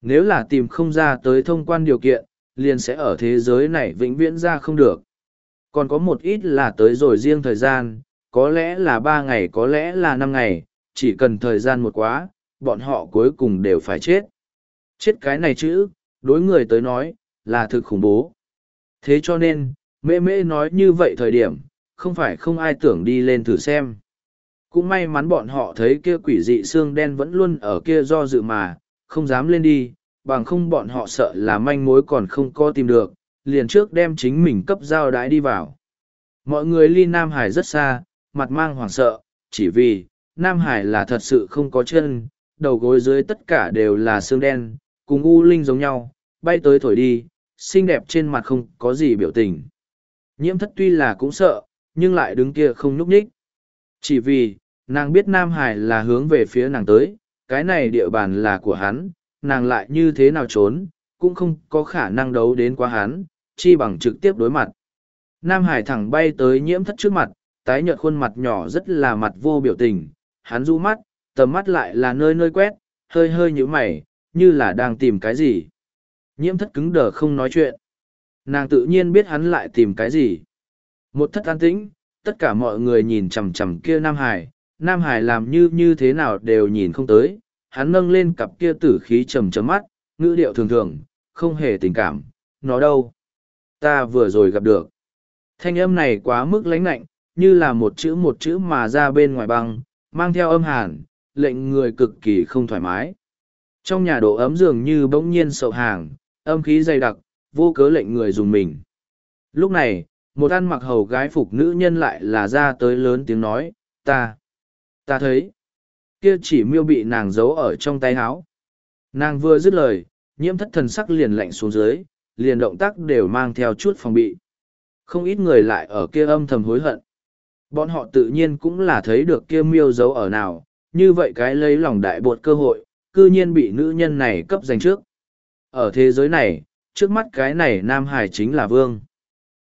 Nếu là tìm không ra tới thông quan điều kiện, liền sẽ ở thế giới này vĩnh viễn ra không được. Còn có một ít là tới rồi riêng thời gian, có lẽ là ba ngày có lẽ là năm ngày, chỉ cần thời gian một quá, bọn họ cuối cùng đều phải chết. Chết cái này chữ, đối người tới nói, là thực khủng bố. Thế cho nên, mễ mễ nói như vậy thời điểm, không phải không ai tưởng đi lên thử xem. Cũng may mắn bọn họ thấy kia quỷ dị xương đen vẫn luôn ở kia do dự mà, không dám lên đi, bằng không bọn họ sợ là manh mối còn không có tìm được, liền trước đem chính mình cấp giao đái đi vào. Mọi người ly Nam Hải rất xa, mặt mang hoảng sợ, chỉ vì, Nam Hải là thật sự không có chân, đầu gối dưới tất cả đều là xương đen, cùng u linh giống nhau, bay tới thổi đi, xinh đẹp trên mặt không có gì biểu tình. Nhiễm thất tuy là cũng sợ, nhưng lại đứng kia không nhúc nhích. Chỉ vì, nàng biết Nam Hải là hướng về phía nàng tới, cái này địa bàn là của hắn, nàng lại như thế nào trốn, cũng không có khả năng đấu đến quá hắn, chi bằng trực tiếp đối mặt. Nam Hải thẳng bay tới nhiễm thất trước mặt, tái nhợt khuôn mặt nhỏ rất là mặt vô biểu tình, hắn du mắt, tầm mắt lại là nơi nơi quét, hơi hơi như mày, như là đang tìm cái gì. Nhiễm thất cứng đờ không nói chuyện. Nàng tự nhiên biết hắn lại tìm cái gì. Một thất an tĩnh, tất cả mọi người nhìn chằm chằm kia Nam Hải, Nam Hải làm như như thế nào đều nhìn không tới, hắn nâng lên cặp kia tử khí trầm trầm mắt, ngữ điệu thường thường, không hề tình cảm, nó đâu. Ta vừa rồi gặp được. Thanh âm này quá mức lãnh lạnh, như là một chữ một chữ mà ra bên ngoài băng, mang theo âm hàn, lệnh người cực kỳ không thoải mái. Trong nhà độ ấm dường như bỗng nhiên sậu hàng, âm khí dày đặc, vô cớ lệnh người dùng mình. Lúc này, một ăn mặc hầu gái phục nữ nhân lại là ra tới lớn tiếng nói, ta, ta thấy, kia chỉ miêu bị nàng giấu ở trong tay áo. Nàng vừa dứt lời, nhiễm thất thần sắc liền lạnh xuống dưới, liền động tác đều mang theo chút phòng bị. Không ít người lại ở kia âm thầm hối hận. Bọn họ tự nhiên cũng là thấy được kia miêu giấu ở nào, như vậy cái lấy lòng đại bột cơ hội, cư nhiên bị nữ nhân này cấp giành trước. Ở thế giới này, trước mắt cái này Nam Hải chính là vương.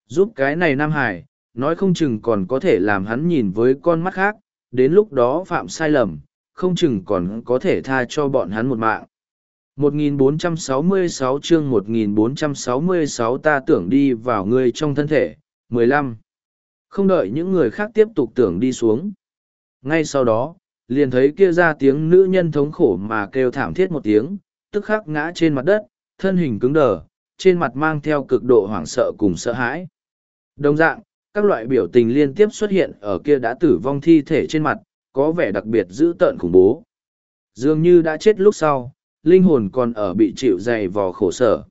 Giúp cái này Nam Hải, nói không chừng còn có thể làm hắn nhìn với con mắt khác, đến lúc đó phạm sai lầm, không chừng còn có thể tha cho bọn hắn một mạng. 1466 chương 1466 ta tưởng đi vào ngươi trong thân thể, 15. Không đợi những người khác tiếp tục tưởng đi xuống. Ngay sau đó, liền thấy kia ra tiếng nữ nhân thống khổ mà kêu thảm thiết một tiếng, tức khắc ngã trên mặt đất, thân hình cứng đờ, trên mặt mang theo cực độ hoảng sợ cùng sợ hãi. Đồng dạng, các loại biểu tình liên tiếp xuất hiện ở kia đã tử vong thi thể trên mặt, có vẻ đặc biệt dữ tợn khủng bố. Dường như đã chết lúc sau, linh hồn còn ở bị chịu dày vò khổ sở.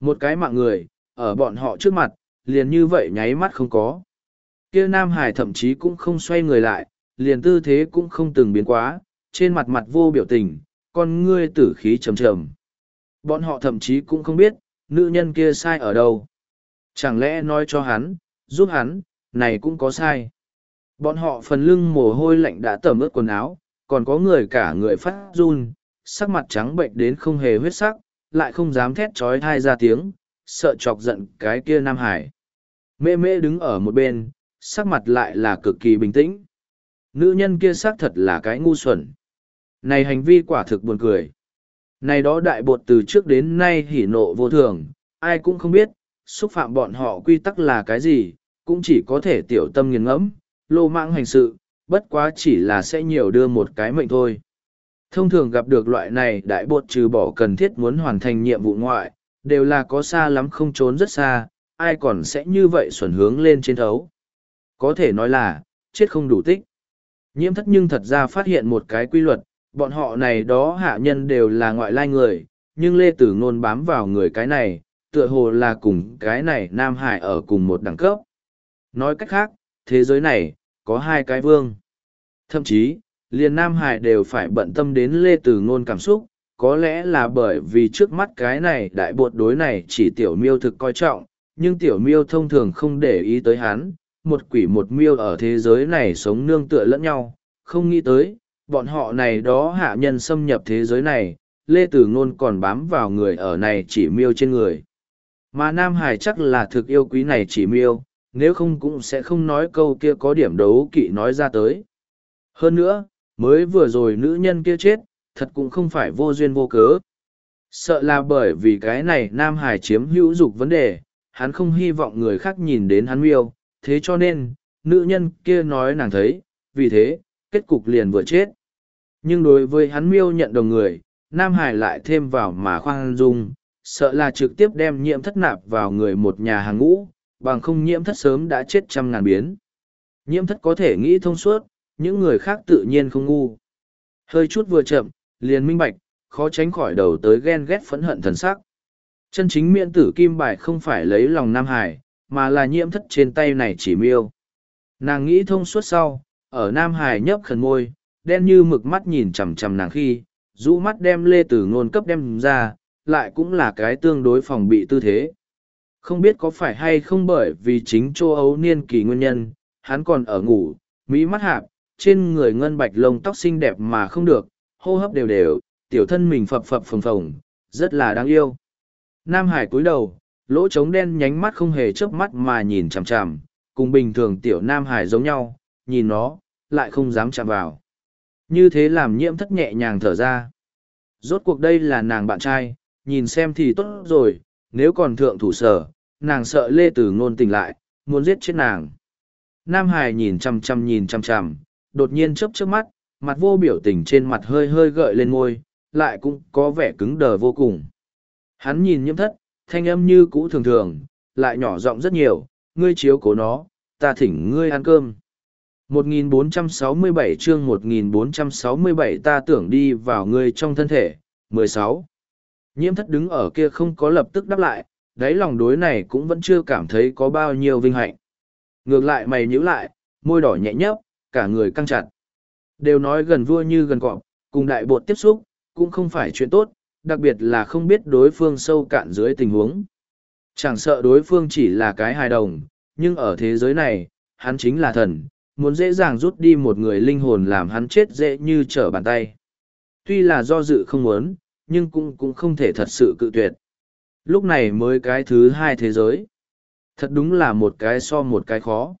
Một cái mạng người, ở bọn họ trước mặt, liền như vậy nháy mắt không có. Kia Nam Hải thậm chí cũng không xoay người lại, liền tư thế cũng không từng biến quá, trên mặt mặt vô biểu tình, con ngươi tử khí trầm trầm. Bọn họ thậm chí cũng không biết, nữ nhân kia sai ở đâu. Chẳng lẽ nói cho hắn, giúp hắn, này cũng có sai. Bọn họ phần lưng mồ hôi lạnh đã tẩm ướt quần áo, còn có người cả người phát run, sắc mặt trắng bệnh đến không hề huyết sắc, lại không dám thét trói thai ra tiếng, sợ chọc giận cái kia Nam Hải. Mê mê đứng ở một bên, sắc mặt lại là cực kỳ bình tĩnh. Nữ nhân kia xác thật là cái ngu xuẩn. Này hành vi quả thực buồn cười. Này đó đại bột từ trước đến nay hỉ nộ vô thường, ai cũng không biết, xúc phạm bọn họ quy tắc là cái gì, cũng chỉ có thể tiểu tâm nghiền ngẫm, lô mạng hành sự, bất quá chỉ là sẽ nhiều đưa một cái mệnh thôi. Thông thường gặp được loại này đại bột trừ bỏ cần thiết muốn hoàn thành nhiệm vụ ngoại, đều là có xa lắm không trốn rất xa, ai còn sẽ như vậy xuẩn hướng lên trên thấu. Có thể nói là, chết không đủ tích. Nhiễm thất nhưng thật ra phát hiện một cái quy luật, bọn họ này đó hạ nhân đều là ngoại lai người, nhưng Lê Tử Ngôn bám vào người cái này, tựa hồ là cùng cái này Nam Hải ở cùng một đẳng cấp. Nói cách khác, thế giới này, có hai cái vương. Thậm chí, liền Nam Hải đều phải bận tâm đến Lê Tử Ngôn cảm xúc, có lẽ là bởi vì trước mắt cái này đại bột đối này chỉ tiểu miêu thực coi trọng, nhưng tiểu miêu thông thường không để ý tới hắn, một quỷ một miêu ở thế giới này sống nương tựa lẫn nhau, không nghĩ tới, bọn họ này đó hạ nhân xâm nhập thế giới này, Lê Tử Ngôn còn bám vào người ở này chỉ miêu trên người. Mà Nam Hải chắc là thực yêu quý này chỉ miêu, nếu không cũng sẽ không nói câu kia có điểm đấu kỵ nói ra tới. Hơn nữa, mới vừa rồi nữ nhân kia chết, thật cũng không phải vô duyên vô cớ. Sợ là bởi vì cái này Nam Hải chiếm hữu dục vấn đề, hắn không hy vọng người khác nhìn đến hắn miêu, thế cho nên, nữ nhân kia nói nàng thấy, vì thế, kết cục liền vừa chết. Nhưng đối với hắn miêu nhận đồng người, Nam Hải lại thêm vào mà khoan dung, sợ là trực tiếp đem nhiễm thất nạp vào người một nhà hàng ngũ, bằng không nhiễm thất sớm đã chết trăm ngàn biến. Nhiễm thất có thể nghĩ thông suốt, những người khác tự nhiên không ngu. Hơi chút vừa chậm, liền minh bạch, khó tránh khỏi đầu tới ghen ghét phẫn hận thần sắc. Chân chính miễn tử kim bài không phải lấy lòng Nam Hải, mà là nhiễm thất trên tay này chỉ miêu. Nàng nghĩ thông suốt sau, ở Nam Hải nhấp khẩn môi, đen như mực mắt nhìn chằm chằm nàng khi, rũ mắt đem lê tử ngôn cấp đem ra, lại cũng là cái tương đối phòng bị tư thế. Không biết có phải hay không bởi vì chính châu Âu niên kỳ nguyên nhân, hắn còn ở ngủ, mỹ mắt hạp, trên người ngân bạch lông tóc xinh đẹp mà không được, hô hấp đều đều, tiểu thân mình phập phập phồng phồng, rất là đáng yêu. Nam Hải cúi đầu, lỗ trống đen nhánh mắt không hề chớp mắt mà nhìn chằm chằm, cùng bình thường tiểu Nam Hải giống nhau, nhìn nó, lại không dám chạm vào. Như thế làm nhiễm thất nhẹ nhàng thở ra. Rốt cuộc đây là nàng bạn trai, nhìn xem thì tốt rồi, nếu còn thượng thủ sở, nàng sợ Lê Tử Ngôn tỉnh lại, muốn giết chết nàng. Nam Hải nhìn chằm chằm nhìn chằm chằm, đột nhiên chớp chớp mắt, mặt vô biểu tình trên mặt hơi hơi gợi lên môi, lại cũng có vẻ cứng đờ vô cùng. Hắn nhìn nhiễm thất, thanh âm như cũ thường thường, lại nhỏ giọng rất nhiều, ngươi chiếu cố nó, ta thỉnh ngươi ăn cơm. 1467 chương 1467 ta tưởng đi vào ngươi trong thân thể. 16. Nhiễm thất đứng ở kia không có lập tức đáp lại, đáy lòng đối này cũng vẫn chưa cảm thấy có bao nhiêu vinh hạnh. Ngược lại mày nhíu lại, môi đỏ nhẹ nhấp, cả người căng chặt. Đều nói gần vua như gần cọp, cùng đại bột tiếp xúc, cũng không phải chuyện tốt, đặc biệt là không biết đối phương sâu cạn dưới tình huống. Chẳng sợ đối phương chỉ là cái hài đồng, nhưng ở thế giới này, hắn chính là thần, muốn dễ dàng rút đi một người linh hồn làm hắn chết dễ như trở bàn tay. Tuy là do dự không muốn, nhưng cũng cũng không thể thật sự cự tuyệt. Lúc này mới cái thứ hai thế giới. Thật đúng là một cái so một cái khó.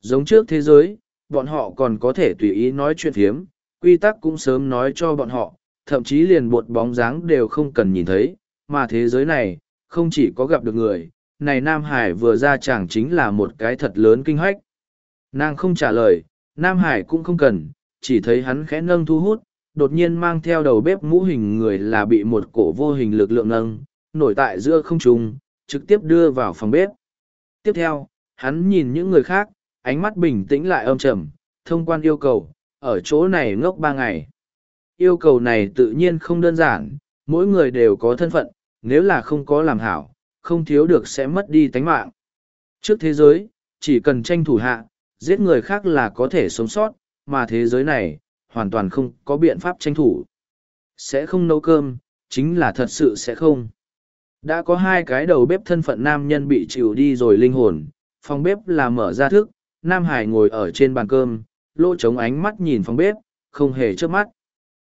Giống trước thế giới, bọn họ còn có thể tùy ý nói chuyện phiếm, quy tắc cũng sớm nói cho bọn họ, thậm chí liền bột bóng dáng đều không cần nhìn thấy, mà thế giới này, không chỉ có gặp được người, này Nam Hải vừa ra chẳng chính là một cái thật lớn kinh hoách. Nàng không trả lời, Nam Hải cũng không cần, chỉ thấy hắn khẽ nâng thu hút, đột nhiên mang theo đầu bếp mũ hình người là bị một cổ vô hình lực lượng nâng, nổi tại giữa không trung, trực tiếp đưa vào phòng bếp. Tiếp theo, hắn nhìn những người khác, ánh mắt bình tĩnh lại âm trầm, thông quan yêu cầu, ở chỗ này ngốc ba ngày. Yêu cầu này tự nhiên không đơn giản, mỗi người đều có thân phận, nếu là không có làm hảo, không thiếu được sẽ mất đi tánh mạng. Trước thế giới, chỉ cần tranh thủ hạ, giết người khác là có thể sống sót, mà thế giới này, hoàn toàn không có biện pháp tranh thủ. Sẽ không nấu cơm, chính là thật sự sẽ không. Đã có hai cái đầu bếp thân phận nam nhân bị chịu đi rồi linh hồn, phòng bếp là mở ra thức, Nam Hải ngồi ở trên bàn cơm, lỗ trống ánh mắt nhìn phòng bếp, không hề chớp mắt.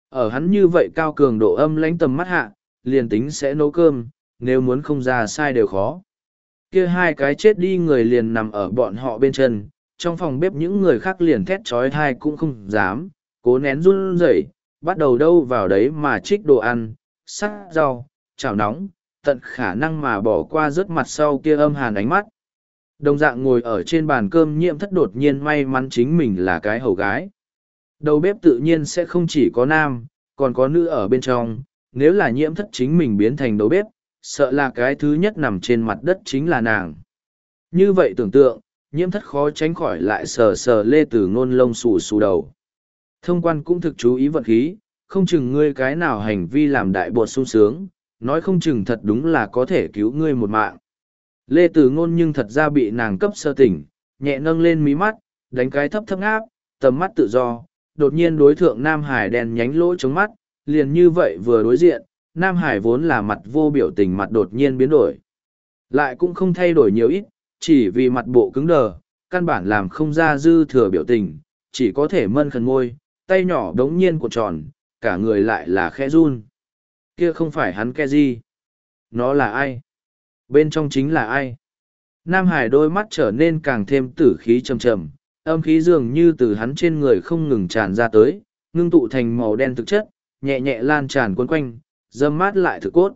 Ở hắn như vậy cao cường độ âm lánh tầm mắt hạ, liền tính sẽ nấu cơm, nếu muốn không ra sai đều khó. Kia hai cái chết đi người liền nằm ở bọn họ bên chân, trong phòng bếp những người khác liền thét trói thai cũng không dám, cố nén run rẩy, bắt đầu đâu vào đấy mà trích đồ ăn, sắc rau, chảo nóng, tận khả năng mà bỏ qua rớt mặt sau kia âm hàn ánh mắt. Đồng dạng ngồi ở trên bàn cơm nhiễm thất đột nhiên may mắn chính mình là cái hầu gái. Đầu bếp tự nhiên sẽ không chỉ có nam, còn có nữ ở bên trong, nếu là nhiễm thất chính mình biến thành đầu bếp, sợ là cái thứ nhất nằm trên mặt đất chính là nàng. Như vậy tưởng tượng, nhiễm thất khó tránh khỏi lại sờ sờ lê tử ngôn lông xù xù đầu. Thông quan cũng thực chú ý vận khí, không chừng ngươi cái nào hành vi làm đại bột sung sướng, nói không chừng thật đúng là có thể cứu ngươi một mạng. Lê Tử Ngôn nhưng thật ra bị nàng cấp sơ tỉnh, nhẹ nâng lên mí mắt, đánh cái thấp thấp áp, tầm mắt tự do, đột nhiên đối thượng Nam Hải đèn nhánh lỗ chống mắt, liền như vậy vừa đối diện, Nam Hải vốn là mặt vô biểu tình mặt đột nhiên biến đổi. Lại cũng không thay đổi nhiều ít, chỉ vì mặt bộ cứng đờ, căn bản làm không ra dư thừa biểu tình, chỉ có thể mân khẩn môi, tay nhỏ đống nhiên cuộn tròn, cả người lại là khẽ run. Kia không phải hắn ke gì? Nó là ai? Bên trong chính là ai? Nam Hải đôi mắt trở nên càng thêm tử khí trầm trầm, âm khí dường như từ hắn trên người không ngừng tràn ra tới, ngưng tụ thành màu đen thực chất, nhẹ nhẹ lan tràn quấn quanh, dâm mát lại thực cốt.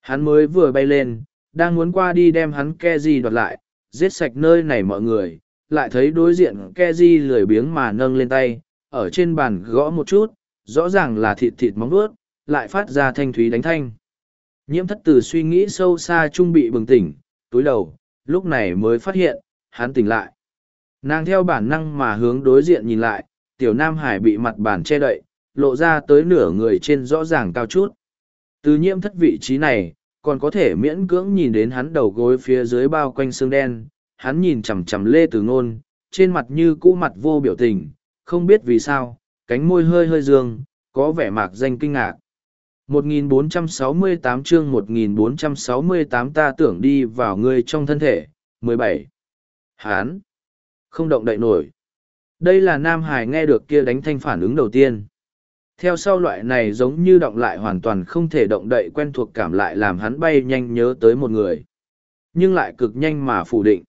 Hắn mới vừa bay lên, đang muốn qua đi đem hắn Keji đoạt lại, giết sạch nơi này mọi người, lại thấy đối diện Keji lười biếng mà nâng lên tay, ở trên bàn gõ một chút, rõ ràng là thịt thịt móng vuốt, lại phát ra thanh thúy đánh thanh. Nhiễm thất từ suy nghĩ sâu xa trung bị bừng tỉnh, túi đầu, lúc này mới phát hiện, hắn tỉnh lại. Nàng theo bản năng mà hướng đối diện nhìn lại, tiểu Nam Hải bị mặt bàn che đậy, lộ ra tới nửa người trên rõ ràng cao chút. Từ nhiễm thất vị trí này, còn có thể miễn cưỡng nhìn đến hắn đầu gối phía dưới bao quanh xương đen, hắn nhìn chằm chằm lê từ ngôn, trên mặt như cũ mặt vô biểu tình, không biết vì sao, cánh môi hơi hơi dương, có vẻ mạc danh kinh ngạc. 1468 chương 1468 ta tưởng đi vào ngươi trong thân thể, 17. Hán. Không động đậy nổi. Đây là Nam Hải nghe được kia đánh thanh phản ứng đầu tiên. Theo sau loại này giống như động lại hoàn toàn không thể động đậy quen thuộc cảm lại làm hắn bay nhanh nhớ tới một người. Nhưng lại cực nhanh mà phủ định.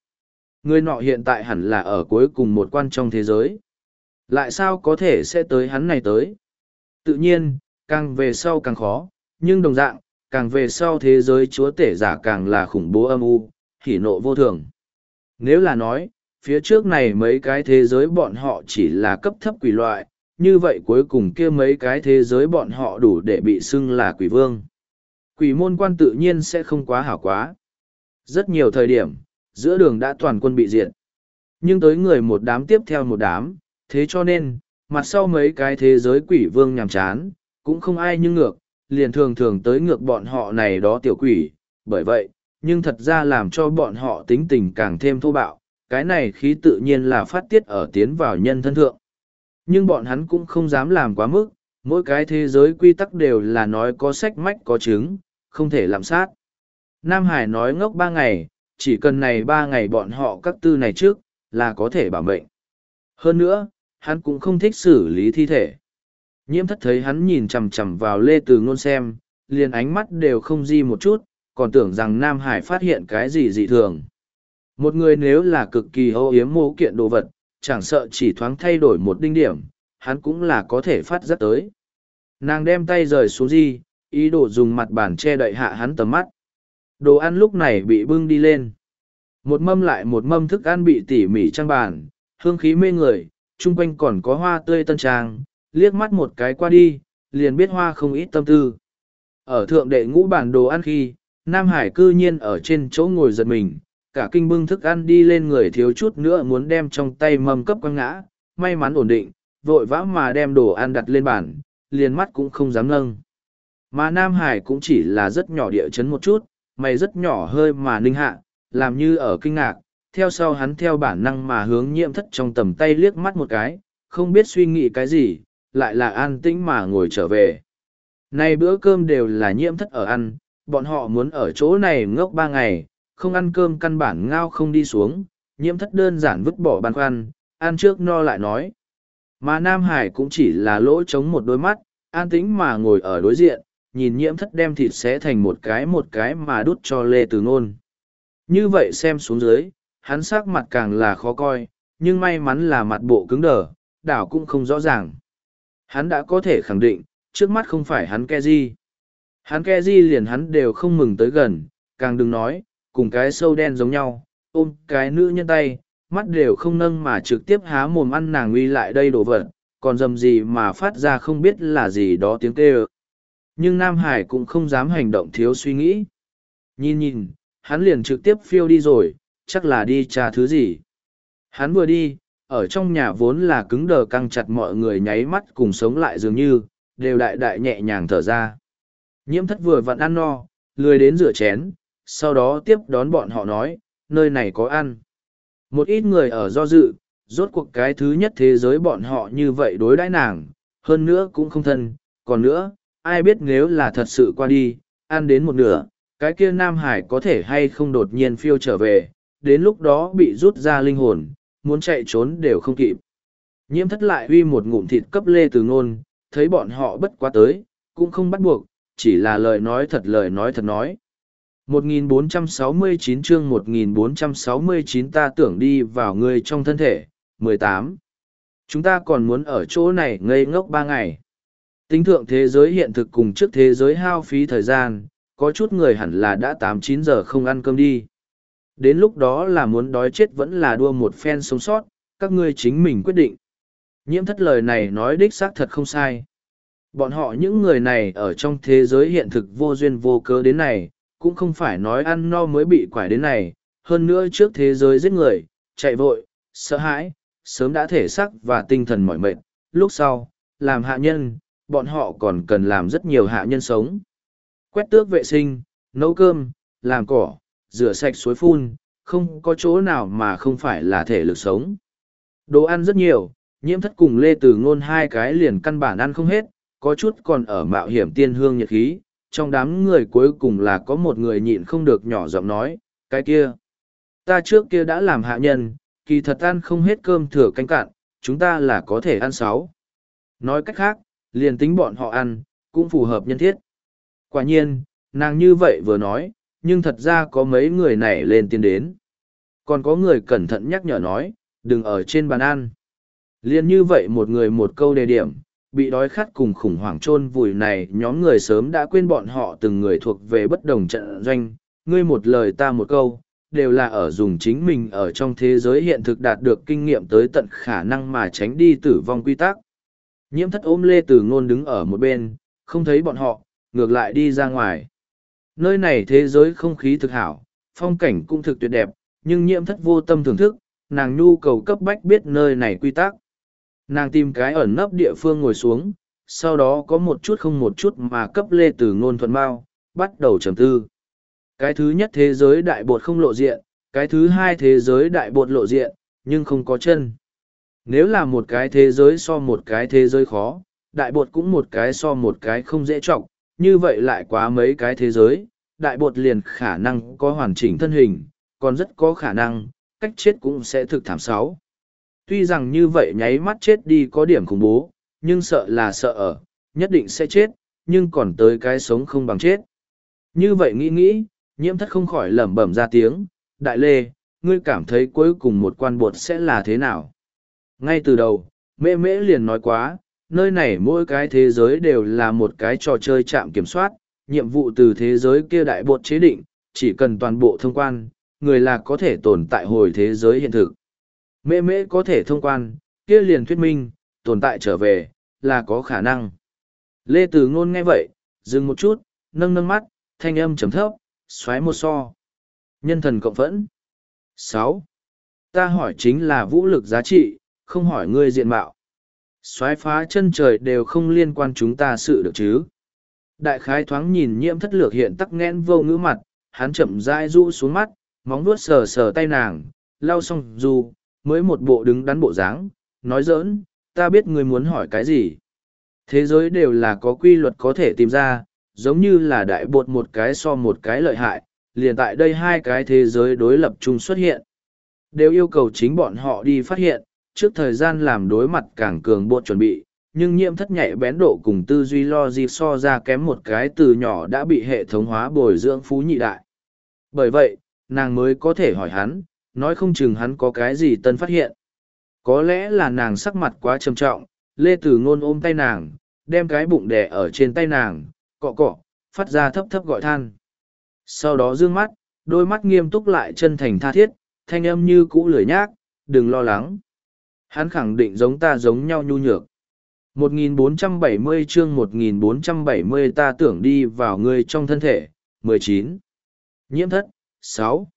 Người nọ hiện tại hẳn là ở cuối cùng một quan trong thế giới. Lại sao có thể sẽ tới hắn này tới? Tự nhiên, càng về sau càng khó, nhưng đồng dạng, càng về sau thế giới chúa tể giả càng là khủng bố âm u, hỉ nộ vô thường. Nếu là nói, phía trước này mấy cái thế giới bọn họ chỉ là cấp thấp quỷ loại, như vậy cuối cùng kia mấy cái thế giới bọn họ đủ để bị xưng là quỷ vương. Quỷ môn quan tự nhiên sẽ không quá hảo quá. Rất nhiều thời điểm, giữa đường đã toàn quân bị diệt. Nhưng tới người một đám tiếp theo một đám, thế cho nên, mặt sau mấy cái thế giới quỷ vương nhàm chán, cũng không ai như ngược, liền thường thường tới ngược bọn họ này đó tiểu quỷ, bởi vậy, nhưng thật ra làm cho bọn họ tính tình càng thêm thô bạo, cái này khí tự nhiên là phát tiết ở tiến vào nhân thân thượng. Nhưng bọn hắn cũng không dám làm quá mức, mỗi cái thế giới quy tắc đều là nói có sách mách có chứng, không thể làm sát. Nam Hải nói ngốc ba ngày, chỉ cần này ba ngày bọn họ các tư này trước, là có thể bảo mệnh. Hơn nữa, hắn cũng không thích xử lý thi thể. Nhiễm thất thấy hắn nhìn chằm chằm vào lê từ ngôn xem, liền ánh mắt đều không di một chút, còn tưởng rằng Nam Hải phát hiện cái gì dị thường. Một người nếu là cực kỳ hô yếm mô kiện đồ vật, chẳng sợ chỉ thoáng thay đổi một đinh điểm, hắn cũng là có thể phát rất tới. Nàng đem tay rời xuống di, ý đồ dùng mặt bàn che đậy hạ hắn tầm mắt. Đồ ăn lúc này bị bưng đi lên. Một mâm lại một mâm thức ăn bị tỉ mỉ trang bàn, hương khí mê người, chung quanh còn có hoa tươi tân trang, liếc mắt một cái qua đi, liền biết hoa không ít tâm tư. Ở thượng đệ ngũ bản đồ ăn khi, Nam Hải cư nhiên ở trên chỗ ngồi giật mình, cả kinh bưng thức ăn đi lên người thiếu chút nữa muốn đem trong tay mâm cấp quăng ngã, may mắn ổn định, vội vã mà đem đồ ăn đặt lên bàn, liền mắt cũng không dám nâng. Mà Nam Hải cũng chỉ là rất nhỏ địa chấn một chút, mày rất nhỏ hơi mà ninh hạ, làm như ở kinh ngạc, theo sau hắn theo bản năng mà hướng nhiễm thất trong tầm tay liếc mắt một cái, không biết suy nghĩ cái gì, lại là an tĩnh mà ngồi trở về. Nay bữa cơm đều là nhiễm thất ở ăn, bọn họ muốn ở chỗ này ngốc ba ngày, không ăn cơm căn bản ngao không đi xuống, nhiễm thất đơn giản vứt bỏ bàn khoăn, ăn trước no lại nói. Mà Nam Hải cũng chỉ là lỗ trống một đôi mắt, an tĩnh mà ngồi ở đối diện, nhìn nhiễm thất đem thịt xé thành một cái một cái mà đút cho Lê Từ Nôn. Như vậy xem xuống dưới, hắn sắc mặt càng là khó coi, nhưng may mắn là mặt bộ cứng đờ, đảo cũng không rõ ràng. Hắn đã có thể khẳng định, trước mắt không phải hắn Keji. Hắn Keji liền hắn đều không mừng tới gần, càng đừng nói, cùng cái sâu đen giống nhau, ôm cái nữ nhân tay, mắt đều không nâng mà trực tiếp há mồm ăn nàng uy lại đây đổ vật, còn dầm gì mà phát ra không biết là gì đó tiếng kêu. Nhưng Nam Hải cũng không dám hành động thiếu suy nghĩ. Nhìn nhìn, hắn liền trực tiếp phiêu đi rồi, chắc là đi tra thứ gì. Hắn vừa đi, ở trong nhà vốn là cứng đờ căng chặt mọi người nháy mắt cùng sống lại dường như, đều đại đại nhẹ nhàng thở ra. Nhiễm thất vừa vặn ăn no, lười đến rửa chén, sau đó tiếp đón bọn họ nói, nơi này có ăn. Một ít người ở do dự, rốt cuộc cái thứ nhất thế giới bọn họ như vậy đối đãi nàng, hơn nữa cũng không thân, còn nữa, ai biết nếu là thật sự qua đi, ăn đến một nửa, cái kia Nam Hải có thể hay không đột nhiên phiêu trở về, đến lúc đó bị rút ra linh hồn, muốn chạy trốn đều không kịp. Nhiễm thất lại uy một ngụm thịt cấp lê từ ngôn, thấy bọn họ bất quá tới, cũng không bắt buộc, chỉ là lời nói thật lời nói thật nói. 1469 chương 1469 ta tưởng đi vào người trong thân thể. 18. Chúng ta còn muốn ở chỗ này ngây ngốc ba ngày. Tính thượng thế giới hiện thực cùng trước thế giới hao phí thời gian, có chút người hẳn là đã tám chín giờ không ăn cơm đi. Đến lúc đó là muốn đói chết vẫn là đua một phen sống sót, các ngươi chính mình quyết định. Nhiễm thất lời này nói đích xác thật không sai. Bọn họ những người này ở trong thế giới hiện thực vô duyên vô cớ đến này, cũng không phải nói ăn no mới bị quải đến này, hơn nữa trước thế giới giết người, chạy vội, sợ hãi, sớm đã thể xác và tinh thần mỏi mệt, lúc sau, làm hạ nhân, bọn họ còn cần làm rất nhiều hạ nhân sống. Quét tước vệ sinh, nấu cơm, làm cỏ, rửa sạch suối phun, không có chỗ nào mà không phải là thể lực sống. Đồ ăn rất nhiều, nhiễm thất cùng lê từ ngôn hai cái liền căn bản ăn không hết, có chút còn ở mạo hiểm tiên hương nhiệt khí, trong đám người cuối cùng là có một người nhịn không được nhỏ giọng nói, cái kia. Ta trước kia đã làm hạ nhân, kỳ thật ăn không hết cơm thừa canh cạn, chúng ta là có thể ăn sáu. Nói cách khác, liền tính bọn họ ăn, cũng phù hợp nhân thiết. Quả nhiên, nàng như vậy vừa nói, nhưng thật ra có mấy người này lên tiến đến. Còn có người cẩn thận nhắc nhở nói, đừng ở trên bàn ăn. Liên như vậy một người một câu đề điểm, bị đói khát cùng khủng hoảng chôn vùi này nhóm người sớm đã quên bọn họ từng người thuộc về bất đồng trận doanh, ngươi một lời ta một câu, đều là ở dùng chính mình ở trong thế giới hiện thực đạt được kinh nghiệm tới tận khả năng mà tránh đi tử vong quy tắc. Nhiễm thất ôm lê tử ngôn đứng ở một bên, không thấy bọn họ, ngược lại đi ra ngoài. Nơi này thế giới không khí thực hảo, phong cảnh cũng thực tuyệt đẹp, nhưng nhiễm thất vô tâm thưởng thức, nàng nhu cầu cấp bách biết nơi này quy tắc. Nàng tìm cái ẩn nấp địa phương ngồi xuống, sau đó có một chút không một chút mà cấp lê từ ngôn thuận bao, bắt đầu trầm tư. Cái thứ nhất thế giới đại bột không lộ diện, cái thứ hai thế giới đại bột lộ diện, nhưng không có chân. Nếu là một cái thế giới so một cái thế giới khó, đại bột cũng một cái so một cái không dễ trọng, như vậy lại quá mấy cái thế giới, đại bột liền khả năng có hoàn chỉnh thân hình, còn rất có khả năng, cách chết cũng sẽ thực thảm sáu. Tuy rằng như vậy nháy mắt chết đi có điểm khủng bố, nhưng sợ là sợ ở, nhất định sẽ chết, nhưng còn tới cái sống không bằng chết. Như vậy nghĩ nghĩ, nhiễm thất không khỏi lẩm bẩm ra tiếng, đại lê, ngươi cảm thấy cuối cùng một quan bột sẽ là thế nào? Ngay từ đầu, mễ mễ liền nói quá, nơi này mỗi cái thế giới đều là một cái trò chơi chạm kiểm soát, nhiệm vụ từ thế giới kia đại bột chế định, chỉ cần toàn bộ thông quan, người là có thể tồn tại hồi thế giới hiện thực. Mễ mễ có thể thông quan, kia liền thuyết minh, tồn tại trở về, là có khả năng. Lê Từ Ngôn nghe vậy, dừng một chút, nâng nâng mắt, thanh âm chấm thấp, xoáy một so. Nhân thần cộng phẫn. sáu Ta hỏi chính là vũ lực giá trị, không hỏi ngươi diện mạo. Xoáy phá chân trời đều không liên quan chúng ta sự được chứ. Đại khái thoáng nhìn nhiễm thất lược hiện tắc nghẽn vô ngữ mặt, hắn chậm rãi rũ xuống mắt, móng vuốt sờ sờ tay nàng, lau xong dù, mới một bộ đứng đắn bộ dáng, nói giỡn, ta biết ngươi muốn hỏi cái gì. Thế giới đều là có quy luật có thể tìm ra, giống như là đại bột một cái so một cái lợi hại, liền tại đây hai cái thế giới đối lập chung xuất hiện. Đều yêu cầu chính bọn họ đi phát hiện, trước thời gian làm đối mặt càng cường bộ chuẩn bị, nhưng nhiễm thất nhạy bén độ cùng tư duy lo di so ra kém một cái từ nhỏ đã bị hệ thống hóa bồi dưỡng phú nhị đại. Bởi vậy, nàng mới có thể hỏi hắn, nói không chừng hắn có cái gì tân phát hiện. Có lẽ là nàng sắc mặt quá trầm trọng, Lê Tử Ngôn ôm tay nàng, đem cái bụng đè ở trên tay nàng, cọ cọ, phát ra thấp thấp gọi than. Sau đó dương mắt, đôi mắt nghiêm túc lại chân thành tha thiết, thanh âm như cũ lười nhác, đừng lo lắng. Hắn khẳng định giống ta giống nhau nhu nhược. 1470 chương 1470 ta tưởng đi vào ngươi trong thân thể. 19. Nhiễm thất. 6.